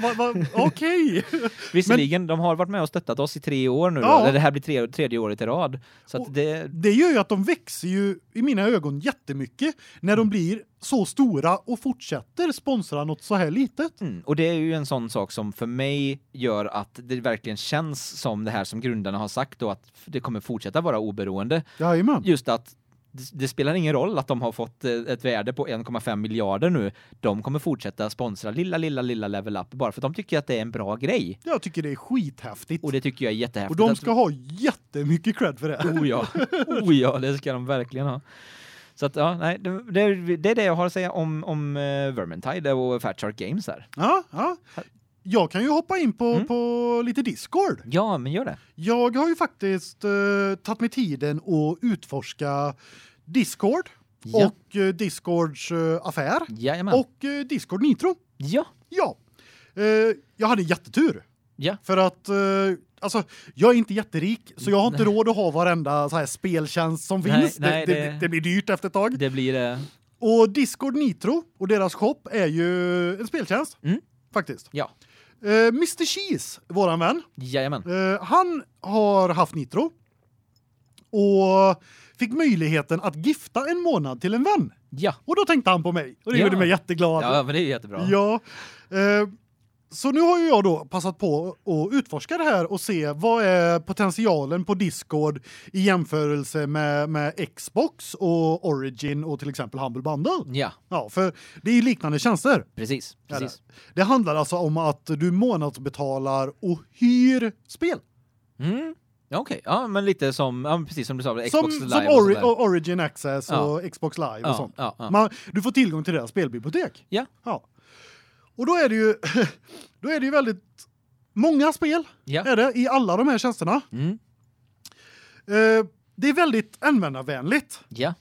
okej. <laughs> Visserligen de har varit med och stöttat oss i tre år nu Ja. då. Det här blir tre, tredje året i rad. Så det Det gör ju att de växer ju i mina ögon jättemycket när de blir så stora och fortsätter sponsra något så här litet. Mm, och det är ju en sån sak som för mig gör att det verkligen känns som det här som grundarna har sagt då att det kommer fortsätta vara oberoende. Jajamän. Just att det, det spelar ingen roll att de har fått eh, ett värde på 1,5 miljarder nu. De kommer fortsätta sponsra lilla lilla lilla level up bara för att de tycker att det är en bra grej. Jag tycker det är skithäftigt. Och det tycker jag är jättehäftigt. Och de att- ska ha jättemycket cred för det. <laughs> Oh ja. Oh ja, det ska de verkligen ha. Så att ja, nej, det, det, det är det jag har att säga om om uh, Vermintide och Fat Shark Games här. Ja, ja. Jag kan ju hoppa in på Mm. på lite Discord. Ja, men gör det. Jag har ju faktiskt uh, tagit mig tiden att utforska Discord Ja. och uh, Discords uh, affär Jajamän. och uh, Discord Nitro. ja. Ja. Jag hade jättetur Ja. för att alltså jag är inte jätterik så jag har inte råd att ha varenda så här speltjänst som Nej, finns. nej, det, det, det- det blir dyrt efter ett tag. Det blir eh, Och Discord Nitro och deras shop är ju en speltjänst. Mm. Faktiskt. ja. Eh, Mr Cheese, våran vän, Jajamän. eh, han har haft Nitro och fick möjligheten att gifta en månad till en vän. Ja. Och då tänkte han på mig och det Ja. gjorde mig jätteglad. Ja, men det är jättebra. Ja. Eh, så nu har ju jag då passat på att utforska det här och se vad är potentialen på Discord i jämförelse med med Xbox och Origin och till exempel Humble Bundle. Ja, Ja, för det är ju liknande tjänster. precis. det. Precis. Det handlar alltså om att du månadsbetalar och hyr spel. Mm. Ja, okej. Ja, men lite som ja, precis som du sa, Som, Xbox som Live och Ori sådär. Origin Access Ja. och Xbox Live och Ja, sånt. ja, ja. Man, du får tillgång till deras spelbibliotek. Ja. Ja. Och då är det ju <clears throat> då är det ju väldigt många spel Ja. är det i alla de här tjänsterna. Mm. Eh, det är väldigt användarvänligt. Ja.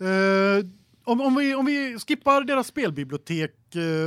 Eh, om, om, vi, om vi skippar deras spelbibliotek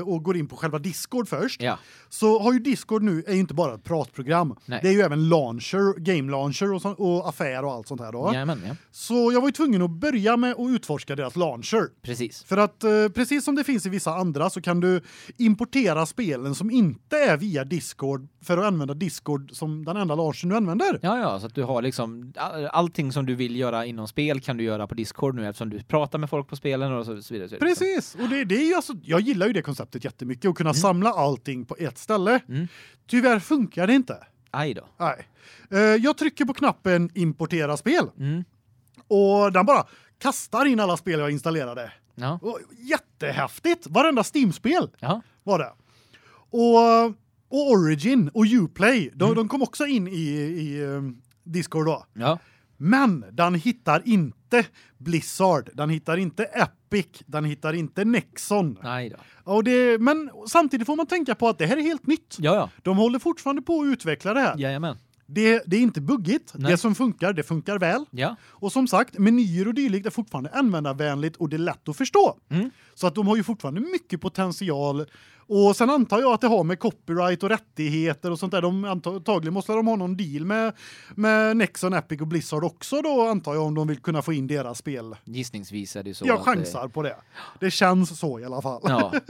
och går in på själva Discord först Ja. så har ju Discord nu är ju inte bara ett pratprogram. Nej. Det är ju även launcher, game launcher och, så, och affär och allt sånt här då. Jajamän, ja. Så jag var ju tvungen att börja med att utforska deras launcher. Precis. För att eh, precis som det finns i vissa andra så kan du importera spelen som inte är via Discord för att använda Discord som den enda launchen du använder. Ja, ja, så att du har liksom all, allting som du vill göra inom spel kan du göra på Discord nu eftersom du pratar med folk på spelen och så vidare. så. Precis. Och det, det är ju alltså jag gillar ju det konceptet jättemycket att kunna samla allting på ett ställe. Mm. Tyvärr funkar det inte. Aj då. Nej. Eh, jag trycker på knappen importera spel Mm. och den bara kastar in alla spel jag installerade. Ja. Och jättehäftigt. Varenda Steam-spel Ja. var det. Och, och Origin och Uplay, de, Mm. de kom också in i, i um, Discord då. Ja. Men den hittar inte Blizzard, den hittar inte Epic, den hittar inte Nexon. Aj då. Och det, men samtidigt får man tänka på att det här är helt nytt. Ja, ja. De håller fortfarande på att utveckla det här. Jajamän. Det, det är inte buggigt. Nej. Det som funkar, det funkar väl. Ja. Och som sagt, menyer och dylikt är fortfarande användarvänligt och det är lätt att förstå. Mm. Så att de har ju fortfarande mycket potential. Och sen antar jag att det har med copyright och rättigheter och sånt där. De antagligen måste de ha någon deal med med Nexon, Epic och Blizzard också då antar jag om de vill kunna få in deras spel. Gissningsvis är det så jag chansar på det. Det känns så i alla fall. Ja. <laughs>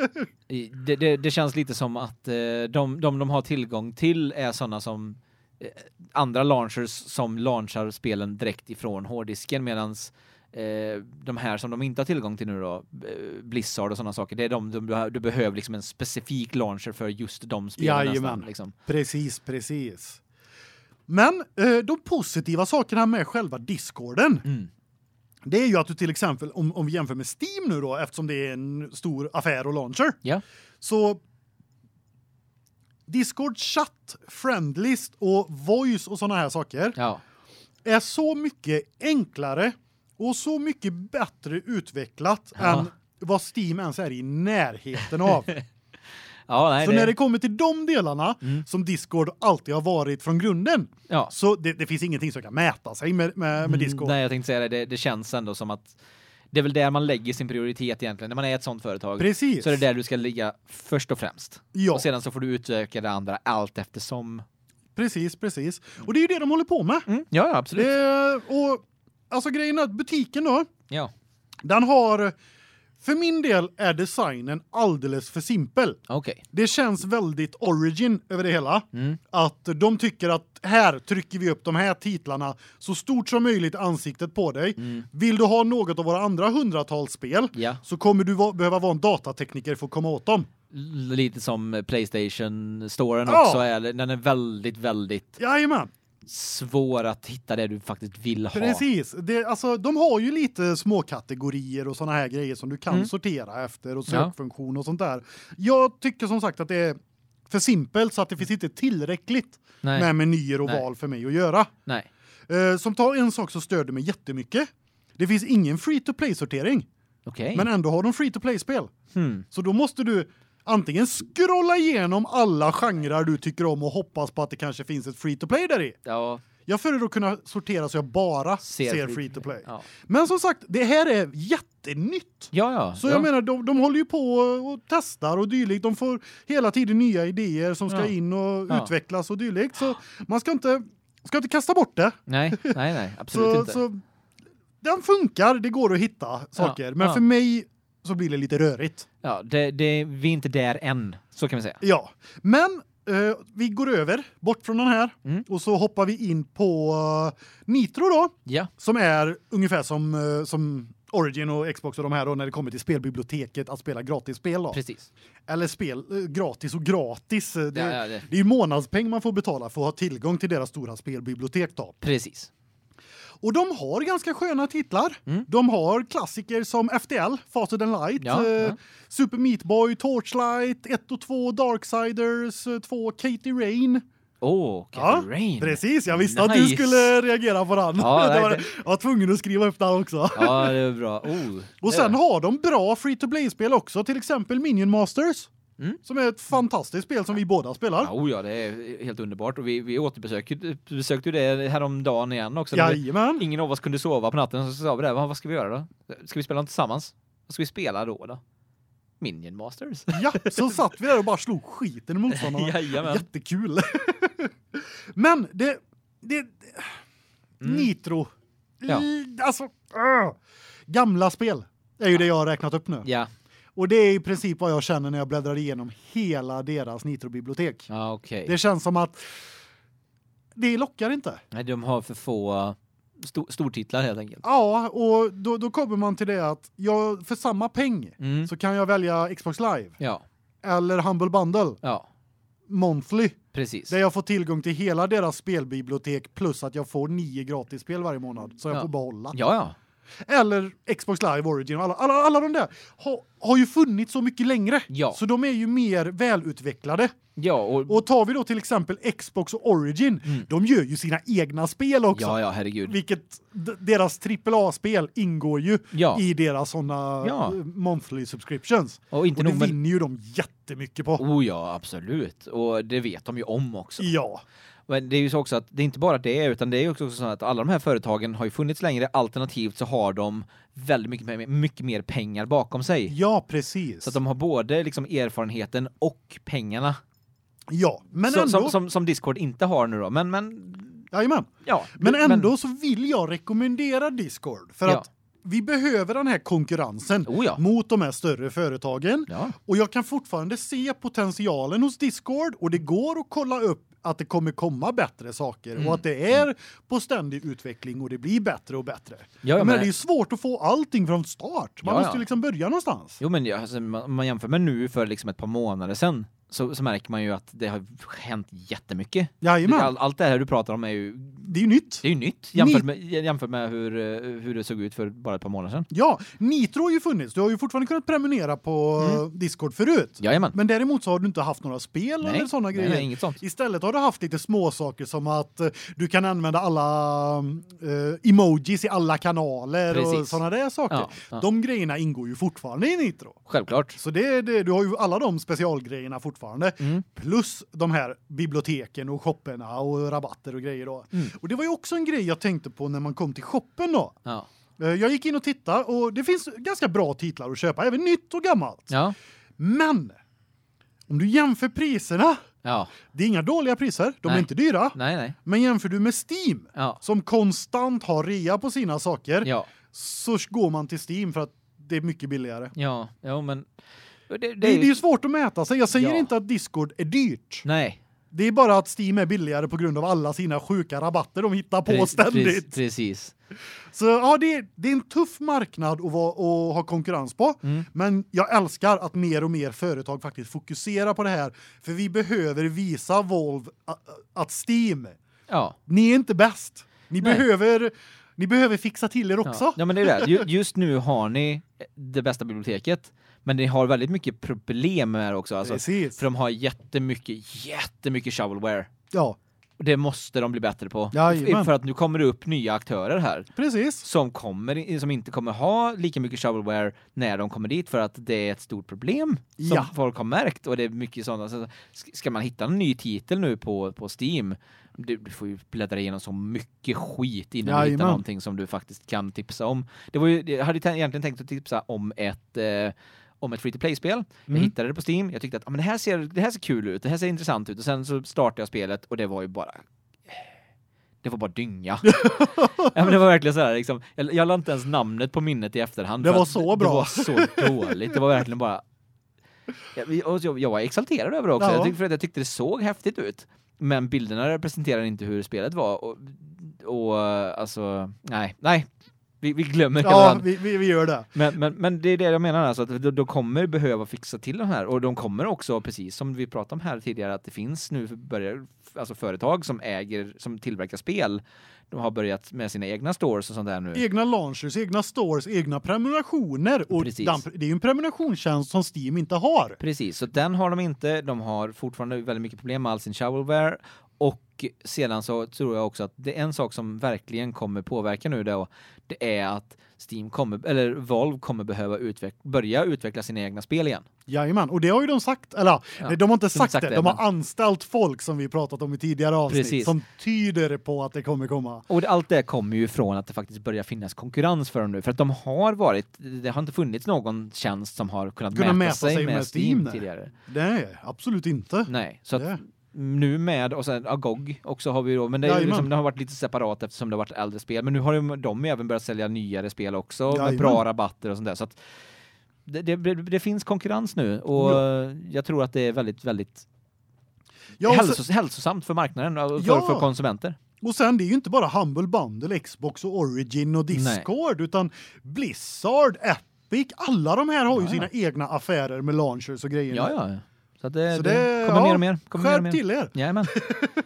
Det, det, det känns lite som att eh, de, de de har tillgång till är såna som eh, andra launchers som launchar spelen direkt ifrån hårddisken medans eh, de här som de inte har tillgång till nu då eh, Blizzard och såna saker det är de, de du, behöver liksom en specifik launcher för just de spelen Jajamän. nästan liksom. Precis, precis. Men eh, de positiva sakerna med själva Discorden Mm. det är ju att du till exempel om om vi jämför med Steam nu då eftersom det är en stor affär och launcher. Ja. Så Discord chat, friendlist och voice och såna här saker Ja. är så mycket enklare och så mycket bättre utvecklat Ja. än vad Steam ens är i närheten av. <laughs> Ja, nej så det, när det kommer till de delarna Mm. som Discord alltid har varit från grunden ja. så det, det finns ingenting som kan mäta sig med med, med Discord. Mm, nej, jag tänkte säga det, det känns ändå som att det är väl där man lägger sin prioritet egentligen när man är ett sånt företag. Precis. Så är det där du ska ligga först och främst. Ja, Och sedan så får du utöka det andra allt eftersom. precis, precis. Och det är ju det de håller på med. Ja, ja, absolut. Det, och alltså grejen är att butiken då, Ja, den har för min del är designen alldeles för simpel. okej. Det känns väldigt origin över det hela. Mm. Att de tycker att här trycker vi upp de här titlarna så stort som möjligt ansiktet på dig. Mm. Vill du ha något av våra andra hundratals spel Ja, så kommer du va behöva vara en datatekniker för att komma åt dem. Lite som PlayStation storen Ja. också är den är väldigt väldigt Jajamän, svår att hitta det du faktiskt vill ha. precis. Det, alltså, de har ju lite små kategorier och såna här grejer som du kan Mm. sortera efter och Ja. sökfunktion och sånt där. Jag tycker som sagt att det är för simpelt så att det finns inte tillräckligt Nej. med menyer och Nej. val för mig att göra. Nej. Eh, som tar en sak så stör det mig jättemycket. Det finns ingen free to play sortering, Okej. men ändå har de free to play spel. hmm. Så då måste du Antingen scrolla igenom alla genrer du tycker om och hoppas på att det kanske finns ett free to play där i. Ja, Jag föredrar att kunna sortera så jag bara ser, ser, free to play. Ja. Men som sagt, det här är jättenytt. Ja, ja. Så ja. jag menar de, de håller ju på och testar och dylikt. De får hela tiden nya idéer som ska Ja. in och Ja. utvecklas och dylikt. Så man ska inte ska inte kasta bort det. Nej, <laughs> nej, nej, absolut Så inte. så den funkar, det går att hitta saker, men ja. för mig så blir det lite rörigt. Ja, det, det vi är inte där än, så kan vi säga. Ja, men eh, vi går över bort från den här Mm. och så hoppar vi in på eh, Nitro då Ja. som är ungefär som eh, som Origin och Xbox och de här då när det kommer till spelbiblioteket att spela gratis spel då. Precis. Eller spel eh, gratis och gratis. Det, Ja, ja, det. det är ju månadspeng man får betala för att ha tillgång till deras stora spelbibliotek då. Precis. Och de har ganska sköna titlar. Mm. De har klassiker som FTL, Faster than Light, Ja, eh, ja. Super Meat Boy, Torchlight, 1 och 2 Darksiders, 2 Katie Rain. Åh, Ja, Rain. Precis, jag visste att du Nice. skulle reagera på den. Ja, <laughs> det var, jag var tvungen att skriva upp den också. Ja, det är bra. Oh. Och sen har de bra free to play spel också, till exempel Minion Masters. Mm. Som är ett fantastiskt spel som vi båda spelar. Ja, oh ja, det är helt underbart och vi vi återbesökte besökte det häromdagen igen också. när vi- Jajamän. Ingen av oss kunde sova på natten så sa vi det, vad ska vi göra då? Ska vi spela något tillsammans? Vad ska vi spela då då? Minion Masters. Ja, så <laughs> satt vi där och bara slog skiten i motståndarna. Jajamän. Jättekul. <laughs> Men det det Mm. Nitro. Ja. Alltså uh, gamla spel är ju det jag har räknat upp nu. Ja. Och det är i princip vad jag känner när jag bläddrar igenom hela deras Nitro bibliotek. Ja, okej. Det känns som att det lockar inte. Nej, de har för få uh, sto stortitlar helt enkelt. Ja, och då då kommer man till det att jag för samma peng Mm. så kan jag välja Xbox Live Ja. eller Humble Bundle Ja, monthly precis. där jag får tillgång till hela deras spelbibliotek plus att jag får nio gratisspel varje månad så jag Ja. får behålla. Ja, ja. Eller Xbox Live Origin och alla alla, alla de där har, har ju funnits så mycket längre. Ja. Så de är ju mer välutvecklade. Ja, och, Och tar vi då till exempel Xbox och Origin, Mm. de gör ju sina egna spel också. ja, ja, herregud. Vilket deras AAA-spel ingår ju Ja. i deras såna Ja. monthly subscriptions. Och inte Och det vinner ju de jättemycket på. Oh ja, absolut. Och det vet de ju om också. Ja. Men det är ju så också att det är inte bara det utan det är ju också så att alla de här företagen har ju funnits längre alternativt så har de väldigt mycket mycket mer pengar bakom sig. Ja, precis. Så att de har både liksom erfarenheten och pengarna Ja, men ändå som, som som Discord inte har nu då. Men men Jajamän. ja, Men ändå så vill jag rekommendera Discord för Ja. att vi behöver den här konkurrensen Oh ja. mot de här större företagen. Ja. Och jag kan fortfarande se potentialen hos Discord och det går att kolla upp att det kommer komma bättre saker Mm. och att det är på ständig utveckling och det blir bättre och bättre. Ja, men, men- det är svårt att få allting från start. Man Ja, måste ju liksom börja någonstans. Jo men alltså, man- man jämför med nu för liksom ett par månader sedan så, så märker man ju att det har hänt jättemycket. Jajamän. All, allt det här du pratar om är ju Det är ju nytt. det är ju nytt jämfört med jämfört med hur eh, hur det såg ut för bara ett par månader sedan. Ja, Nitro har ju funnits. Du har ju fortfarande kunnat prenumerera på Mm. Discord förut. Jajamän. Men däremot så har du inte haft några spel eller såna nej, grejer. Nej, inget sånt. Istället har du haft lite små saker som att eh, du kan använda alla eh, emojis i alla kanaler och Precis. såna där saker. Ja, ja. De grejerna ingår ju fortfarande i Nitro. Självklart. Så det, det du har ju alla de specialgrejerna fortfarande Mm. plus de här biblioteken och shopperna och rabatter och grejer då. Mm. Och det var ju också en grej jag tänkte på när man kom till shoppen då. Ja. Eh, Jag gick in och tittade och det finns ganska bra titlar att köpa, även nytt och gammalt. Ja. Men om du jämför priserna, Ja. det är inga dåliga priser, de är Nej. inte dyra. Nej, nej. Men jämför du med Steam Ja. som konstant har rea på sina saker Ja. så går man till Steam för att det är mycket billigare. Ja. Jo, men det, det, Det, är ju svårt att mäta sig. Jag säger Ja. inte att Discord är dyrt. Nej. Det är bara att Steam är billigare på grund av alla sina sjuka rabatter de hittar på Pre- ständigt. pre- Precis. Så ja, det är, det är en tuff marknad att, vara, att ha konkurrens på. Mm. Men jag älskar att mer och mer företag faktiskt fokuserar på det här. För vi behöver visa Valve att, Steam, Ja. ni är inte bäst. Ni Nej. behöver ni behöver fixa till er också. Ja. ja, men det är det. Ju- <laughs> Just nu har ni det bästa biblioteket, men ni har väldigt mycket problem med det också alltså. Precis. För de har jättemycket jättemycket shovelware. Ja. Och det måste de bli bättre på. Jajamän. För att nu kommer det upp nya aktörer här Precis. som kommer som inte kommer ha lika mycket shovelware när de kommer dit för att det är ett stort problem som Ja. folk har märkt och det är mycket sådana så sk- ska man hitta en ny titel nu på på Steam du, du får ju bläddra igenom så mycket skit innan du hittar Jajamän. någonting som du faktiskt kan tipsa om. Det var ju jag hade egentligen tänkt att tipsa om ett eh, om ett free to play spel. Jag Mm. hittade det på Steam. Jag tyckte att ah, men det här ser det här ser kul ut. Det här ser intressant ut och sen så startade jag spelet och det var ju bara det var bara dynga. <laughs> ja, men det var verkligen så här liksom jag, jag la inte ens namnet på minnet i efterhand Det var så bra. Det var så dåligt. Det var verkligen bara jag, jag, jag var exalterad över det också. Ja. Jag tyckte för att jag tyckte det såg häftigt ut. Men bilderna representerar inte hur spelet var och, och alltså nej, nej. Vi, vi glömmer Ja, vi, vi, vi gör det. Men, men, men det är det jag menar alltså, att de, de kommer behöva fixa till de här och de kommer också, precis som vi pratade om här tidigare, att det finns nu börjar, alltså företag som äger, som tillverkar spel, de har börjat med sina egna stores och sånt där nu. Egna launchers, egna stores, egna prenumerationer. Och Precis. den, det är ju en prenumerationstjänst som Steam inte har. Precis, så den har de inte. De har fortfarande väldigt mycket problem med all sin shovelware och sedan så tror jag också att det är en sak som verkligen kommer påverka nu då, det är att Steam kommer eller Valve kommer behöva utveck börja utveckla sina egna spel igen. Jajamän, och det har ju de sagt, eller Ja, nej, de har inte de sagt, sagt det, de har men- anställt folk som vi pratat om i tidigare avsnitt Precis. som tyder på att det kommer komma. Och allt det kommer ju från att det faktiskt börjar finnas konkurrens för dem nu för att de har varit det har inte funnits någon tjänst som har kunnat Kunna mäta, mäta sig, sig med, med Steam, Steam, tidigare. Nej, absolut inte. Nej, så att. Nu med och sen Agog också har vi då men det, är liksom, det har varit lite separat eftersom det har varit äldre spel men nu har de, de även börjat sälja nyare spel också med Jajamän. bra rabatter och sånt där så att det, det, det finns konkurrens nu och Ja. jag tror att det är väldigt väldigt Ja, och, sen, hälsos, hälsosamt för marknaden och för, Ja. för konsumenter. och sen det är ju inte bara Humble Bundle, Xbox och Origin och Discord utan Blizzard, Epic, alla de här har ju sina egna affärer med launchers och grejer. Ja ja. Så det, Så det, det- kommer ja, mer och mer. Kommer mer och Skärp mer. till er. Jajamän.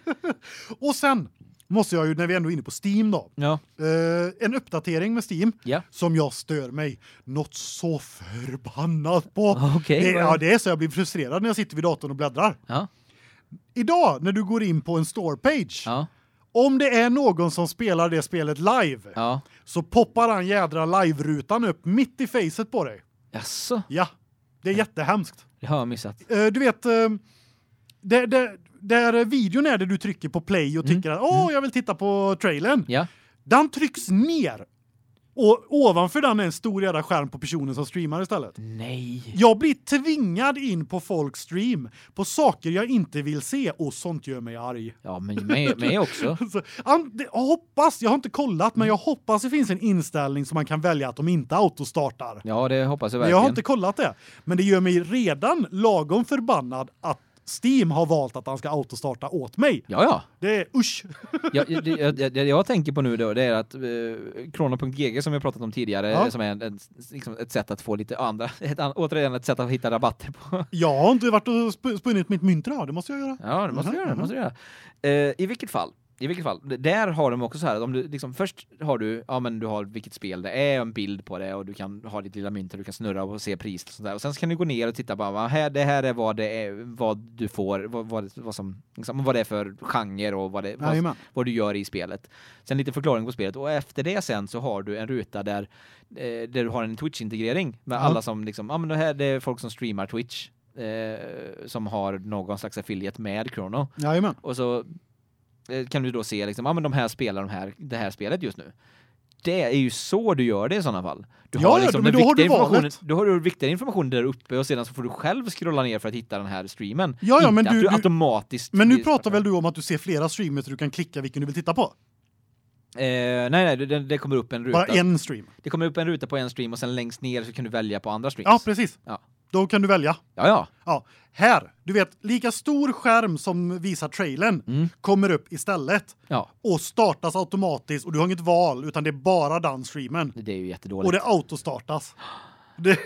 <laughs> Och sen måste jag ju när vi ändå är inne på Steam då. Ja. Eh, en uppdatering med Steam Ja. som jag stör mig något så förbannat på. Okej. det, ja, det är så jag blir frustrerad när jag sitter vid datorn och bläddrar. Ja. Idag när du går in på en store page, Ja. om det är någon som spelar det spelet live Ja. så poppar han jädra live-rutan upp mitt i facet på dig. Jaså? Ja. Det är jättehemskt. Det har jag missat. Eh, du vet eh, det det där videon är där du trycker på play och Mm. tycker att åh, jag vill titta på trailern. Ja. Den trycks ner. Och ovanför den är en stor jävla skärm på personen som streamar istället. Nej. Jag blir tvingad in på folks stream på saker jag inte vill se och sånt gör mig arg. Ja, men mig, mig också. <laughs> Så, jag hoppas, jag har inte kollat men jag hoppas det finns en inställning som man kan välja att de inte autostartar. Ja, det hoppas jag Men verkligen. jag har inte kollat det. Men det gör mig redan lagom förbannad att Steam har valt att han ska autostarta åt mig. Ja, ja. Det är usch. Jag, jag, jag, jag, det jag tänker på nu då, det är att eh, Krona.gg som har pratat om tidigare, Ja. som är en, en, liksom ett sätt att få lite andra, <laughs> ett, återigen ett sätt att hitta rabatter på. Jag har inte varit och sp- spunnit mitt mynt idag, det måste jag göra. Ja, det måste du Mhm, göra, det måste du göra. Eh, I vilket fall, i vilket fall, där har de också så här att om du liksom först har du ja men du har vilket spel det är, en bild på det och du kan ha ditt lilla mynt och du kan snurra och se pris och sånt där. Och sen så kan du gå ner och titta bara vad här det här är vad det är vad du får vad vad, vad som liksom, vad det är för genre och vad det vad, vad du gör i spelet. Sen lite förklaring på spelet och efter det sen så har du en ruta där eh, där du har en Twitch integrering med Ja. alla som liksom ja men det här det är folk som streamar Twitch eh, som har någon slags affiliate med Chrono Jajamän. och så kan du då se liksom ja men de här spelar de här det här spelet just nu. Det är ju så du gör det i sådana fall. Du Ja, har ja, liksom men den då har viktiga du informationen, då har du viktiga information där uppe och sedan så får du själv scrolla ner för att hitta den här streamen. Ja, ja, men du- du, du- automatiskt Men nu pratar väl du om att du ser flera streamers du kan klicka vilken du vill titta på? Eh, nej nej, det, det kommer upp en ruta. Bara en stream. Det kommer upp en ruta på en stream och sen längst ner så kan du välja på andra streams. Ja, precis. Ja. Då kan du välja. Ja ja. Ja, här, du vet, lika stor skärm som visar trailern Mm. kommer upp istället Ja, och startas automatiskt och du har inget val utan det är bara den streamen det är ju jättedåligt. och det autostartas. Det,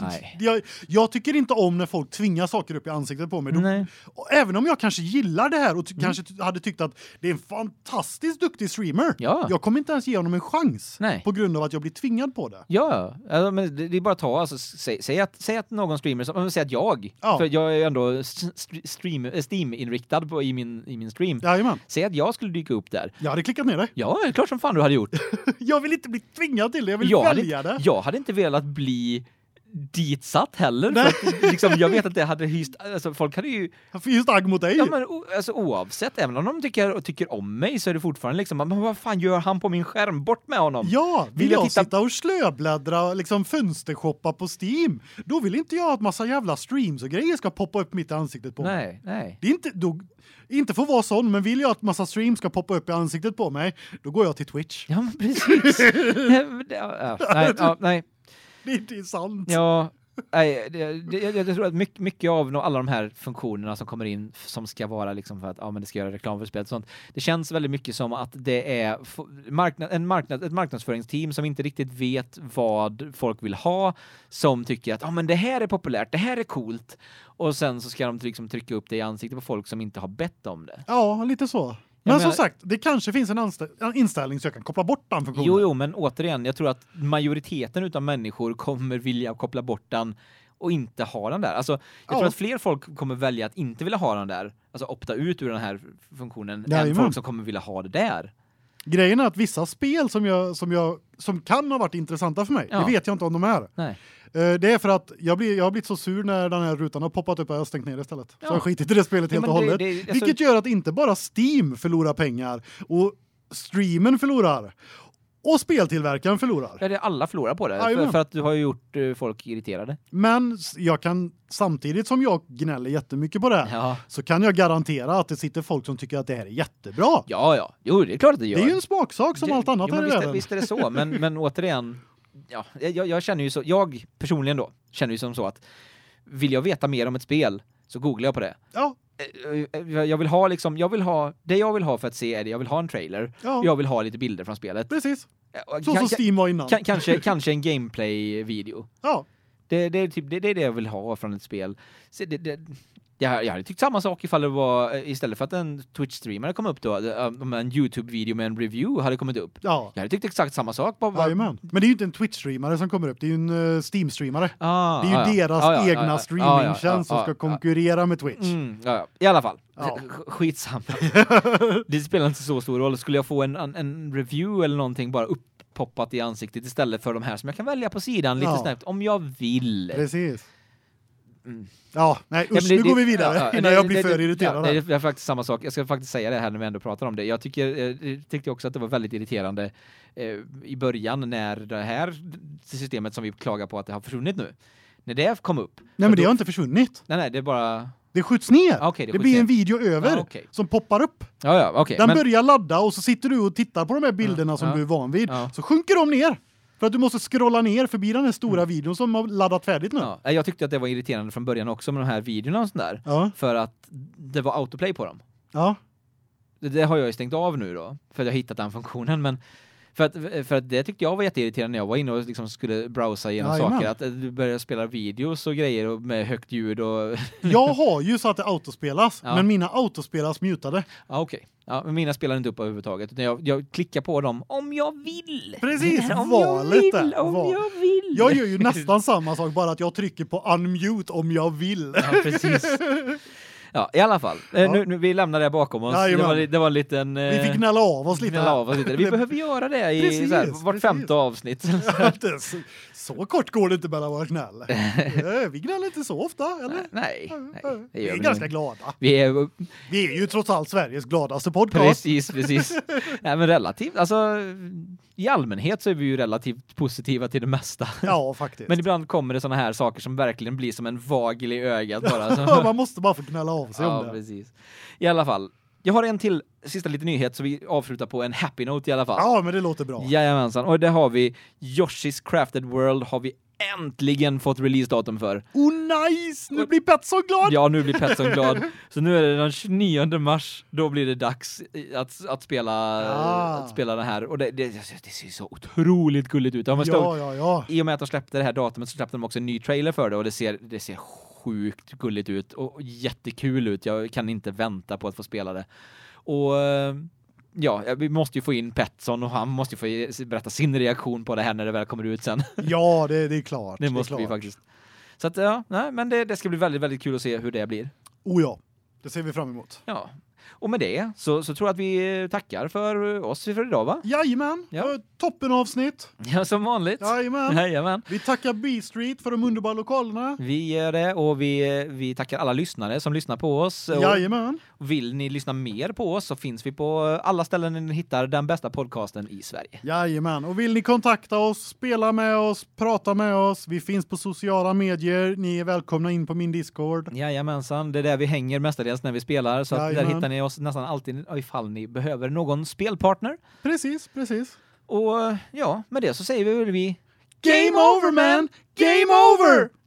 Nej. jag, jag tycker inte om när folk tvingar saker upp i ansiktet på mig. Nej. och även om jag kanske gillar det här och ty Mm. kanske ty- hade tyckt att det är en fantastiskt duktig streamer. Ja. Jag kommer inte ens ge honom en chans Nej. på grund av att jag blir tvingad på det. Ja, alltså, men det det är bara att ta alltså, säg, säg att säg att någon streamer som säg att jag Ja. för jag är ändå st- stream eh, Steam inriktad på i min i min stream. Jajamän. Säg att jag skulle dyka upp där. Jag hade klickat ner det. Ja, det är klart som fan du hade gjort. <laughs> Jag vill inte bli tvingad till det. Jag vill jag, välja hade, det. jag hade inte velat bli ditsatt heller Nej. för att, liksom, jag vet att det hade hyst alltså folk hade ju det agg mot dig? ja men o, alltså oavsett även om de tycker tycker om mig så är det fortfarande liksom men vad fan gör han på min skärm bort med honom. Ja, vill, Vill jag jag, titta- sitta och slöbläddra liksom fönstershoppa på Steam, då vill inte jag att massa jävla streams och grejer ska poppa upp mitt i ansiktet på mig. Nej, nej. Det är inte då inte får vara sån, men vill jag att massa streams ska poppa upp i ansiktet på mig, då går jag till Twitch. Ja precis. <laughs> nej, ja, nej. <laughs> Det är inte sant. Ja, nej, det, det, jag, tror att mycket, mycket av alla de här funktionerna som kommer in som ska vara liksom för att ja, men det ska göra reklam för spelet och sånt. Det känns väldigt mycket som att det är marknad, en marknad, ett marknadsföringsteam som inte riktigt vet vad folk vill ha, som tycker att ja, men det här är populärt, det här är coolt. Och sen så ska de liksom trycka upp det i ansiktet på folk som inte har bett om det. Ja, lite så. Men men- som sagt, det kanske finns en, inställning så jag kan koppla bort den funktionen. Jo, jo, men återigen, jag tror att majoriteten utav människor kommer vilja koppla bort den och inte ha den där. Alltså, jag Ja. tror att fler folk kommer välja att inte vilja ha den där, alltså opta ut ur den här funktionen, än Jajamän. folk som kommer vilja ha det där. Grejen är att vissa spel som jag som jag som kan ha varit intressanta för mig, Ja. det vet jag inte om de är. Nej. Eh, Det är för att jag blir jag har blivit så sur när den här rutan har poppat upp och jag har stängt ner det istället. Så Ja. jag har skitit i det spelet Ja, helt och men det- hållet. det- alltså- Vilket gör att inte bara Steam förlorar pengar och streamen förlorar och speltillverkaren förlorar. Ja, det alla förlorar på det, för, Jajamän. för att du har gjort eh, folk irriterade. Men jag kan samtidigt som jag gnäller jättemycket på det här, Ja. så kan jag garantera att det sitter folk som tycker att det här är jättebra. Ja, ja. Jo, det är klart att det gör. Det är ju en smaksak som Det- allt annat jo, här i visst, är- världen. visst är det så, men, men <laughs> återigen, ja, jag, jag känner ju så, jag personligen då, känner ju som så att vill jag veta mer om ett spel så googlar jag på det. Ja, Eh, eh, jag vill ha liksom, jag vill ha, det jag vill ha för att se är det, jag vill ha en trailer, ja. jag vill ha lite bilder från spelet. precis. Så som Steam var innan. kan- kanske, kanske en gameplay-video. Ja, Det, det, är typ, det, det är det jag vill ha från ett spel. Så det, det, jag, jag hade tyckt samma sak ifall det var, eh, istället för att en Twitch-streamare kom upp då, eh, om en YouTube-video med en review hade kommit upp. ja. Jag hade tyckt exakt samma sak. Bara, Jajamän. Men det är ju inte en Twitch-streamare som kommer upp, det är ju en uh, Steam-streamare. Ah, Det är ju ja. deras ja, egna streamingtjänst som ska konkurrera med Twitch. Mm. I alla fall. Ja. Sk- <laughs> Skitsamma. det spelar inte så stor roll. Skulle jag få en, en, en review eller någonting bara uppoppat i ansiktet istället för de här som jag kan välja på sidan lite Ja. snabbt om jag vill. Precis. Mm. Ja, nej usch, det- nu går vi det- vidare ja, innan det- jag blir det- för det- irriterad. Ja, det är faktiskt samma sak. Jag ska faktiskt säga det här när vi ändå pratar om det. Jag tycker eh, jag tyckte också att det var väldigt irriterande eh, i början när det här systemet som vi klagar på att det har försvunnit nu. När det kom upp. nej men det då- har inte försvunnit. Nej nej, det är bara Det skjuts ner. Ah, okej, det det skjuts blir ner. en video över Ah, okej. som poppar upp. Ja ja, okej. Den men- börjar ladda och så sitter du och tittar på de här bilderna som ja, du är van vid. Så sjunker de ner. För att du måste scrolla ner förbi den här stora videon som har laddat färdigt nu. Mm. Ja, jag tyckte att det var irriterande från början också med de här videorna och sånt där. Ja. För att det var autoplay på dem. Ja. Det, det har jag ju stängt av nu då, för att jag har hittat den funktionen. Men för att, för att det tyckte jag var jätteirriterande när jag var inne och liksom skulle browsa igenom Jajamän. saker. Att eh, du börjar spela videos och grejer och med högt ljud och... <laughs> Jag har ju så att det autospelas, Ja. men mina autospelas mutade. Ja, okej. Ja, men mina spelar inte upp överhuvudtaget. Utan jag, jag klickar på dem om jag vill. Precis, <laughs> om valet jag vill, där, om val. jag vill. Jag gör ju <laughs> nästan samma sak bara att jag trycker på unmute om jag vill. Ja, precis. Ja, i alla fall. Eh, Ja. Nu, nu, vi lämnar det bakom oss. Det Jajamän. var, det var en liten... Vi eh, fick gnälla av oss lite. av oss lite. Vi <laughs> behöver göra det i Precis, så här, vart femte avsnitt. <laughs> Det- så, så kort går det inte mellan våra gnäll. <laughs> Eh, Vi gnäller inte så ofta, eller? nej, nej. det Vi är ganska glada. Vi är Vi är ju trots allt Sveriges gladaste podcast. precis, precis. Nej, men relativt, alltså i allmänhet så är vi ju relativt positiva till det mesta. Ja, faktiskt. Men ibland kommer det såna här saker som verkligen blir som en vagel i ögat bara. <laughs> Så. Man måste bara få gnälla av sig ja, om det. precis. I alla fall. Jag har en till sista liten nyhet så vi avslutar på en happy note i alla fall. Ja, men det låter bra. Jajamensan, och det har vi Yoshi's Crafted World har vi äntligen fått releasedatum för. Oh nice! Nu blir Petson glad! Ja, nu blir Petson glad. <laughs> Så nu är det den 29 mars, då blir det dags att, att spela Ah. att spela det här och det, det, det ser så otroligt gulligt ut. Ja, ja, ja. I och med att de släppte det här datumet så släppte de också en ny trailer för det och det ser det ser sjukt gulligt ut och jättekul ut. Jag kan inte vänta på att få spela det. Och eh, ja, vi måste ju få in Petson och han måste ju få berätta sin reaktion på det här när det väl kommer ut sen. <laughs> Ja, det, det är klart. Det är måste vi klart. faktiskt. Så att ja, nej, men det, det ska bli väldigt väldigt kul att se hur det blir. Oh ja. Det ser vi fram emot. Ja. Och med det så så tror jag att vi tackar för oss för idag va? Jajamän. Ja. Toppen avsnitt. Ja, som vanligt. Jajamän. Jajamän. Vi tackar B-Street för de underbara lokalerna. Vi gör det och vi vi tackar alla lyssnare som lyssnar på oss. Och Jajamän. Vill ni lyssna mer på oss så finns vi på alla ställen ni hittar den bästa podcasten i Sverige. Jajamän. Och vill ni kontakta oss, spela med oss, prata med oss, vi finns på sociala medier. Ni är välkomna in på min Discord. Jajamensan, det är där vi hänger mestadels när vi spelar så där hittar ni oss nästan alltid ifall ni behöver någon spelpartner. Precis, precis. Och ja, med det så säger vi väl vi Game over man! Game over!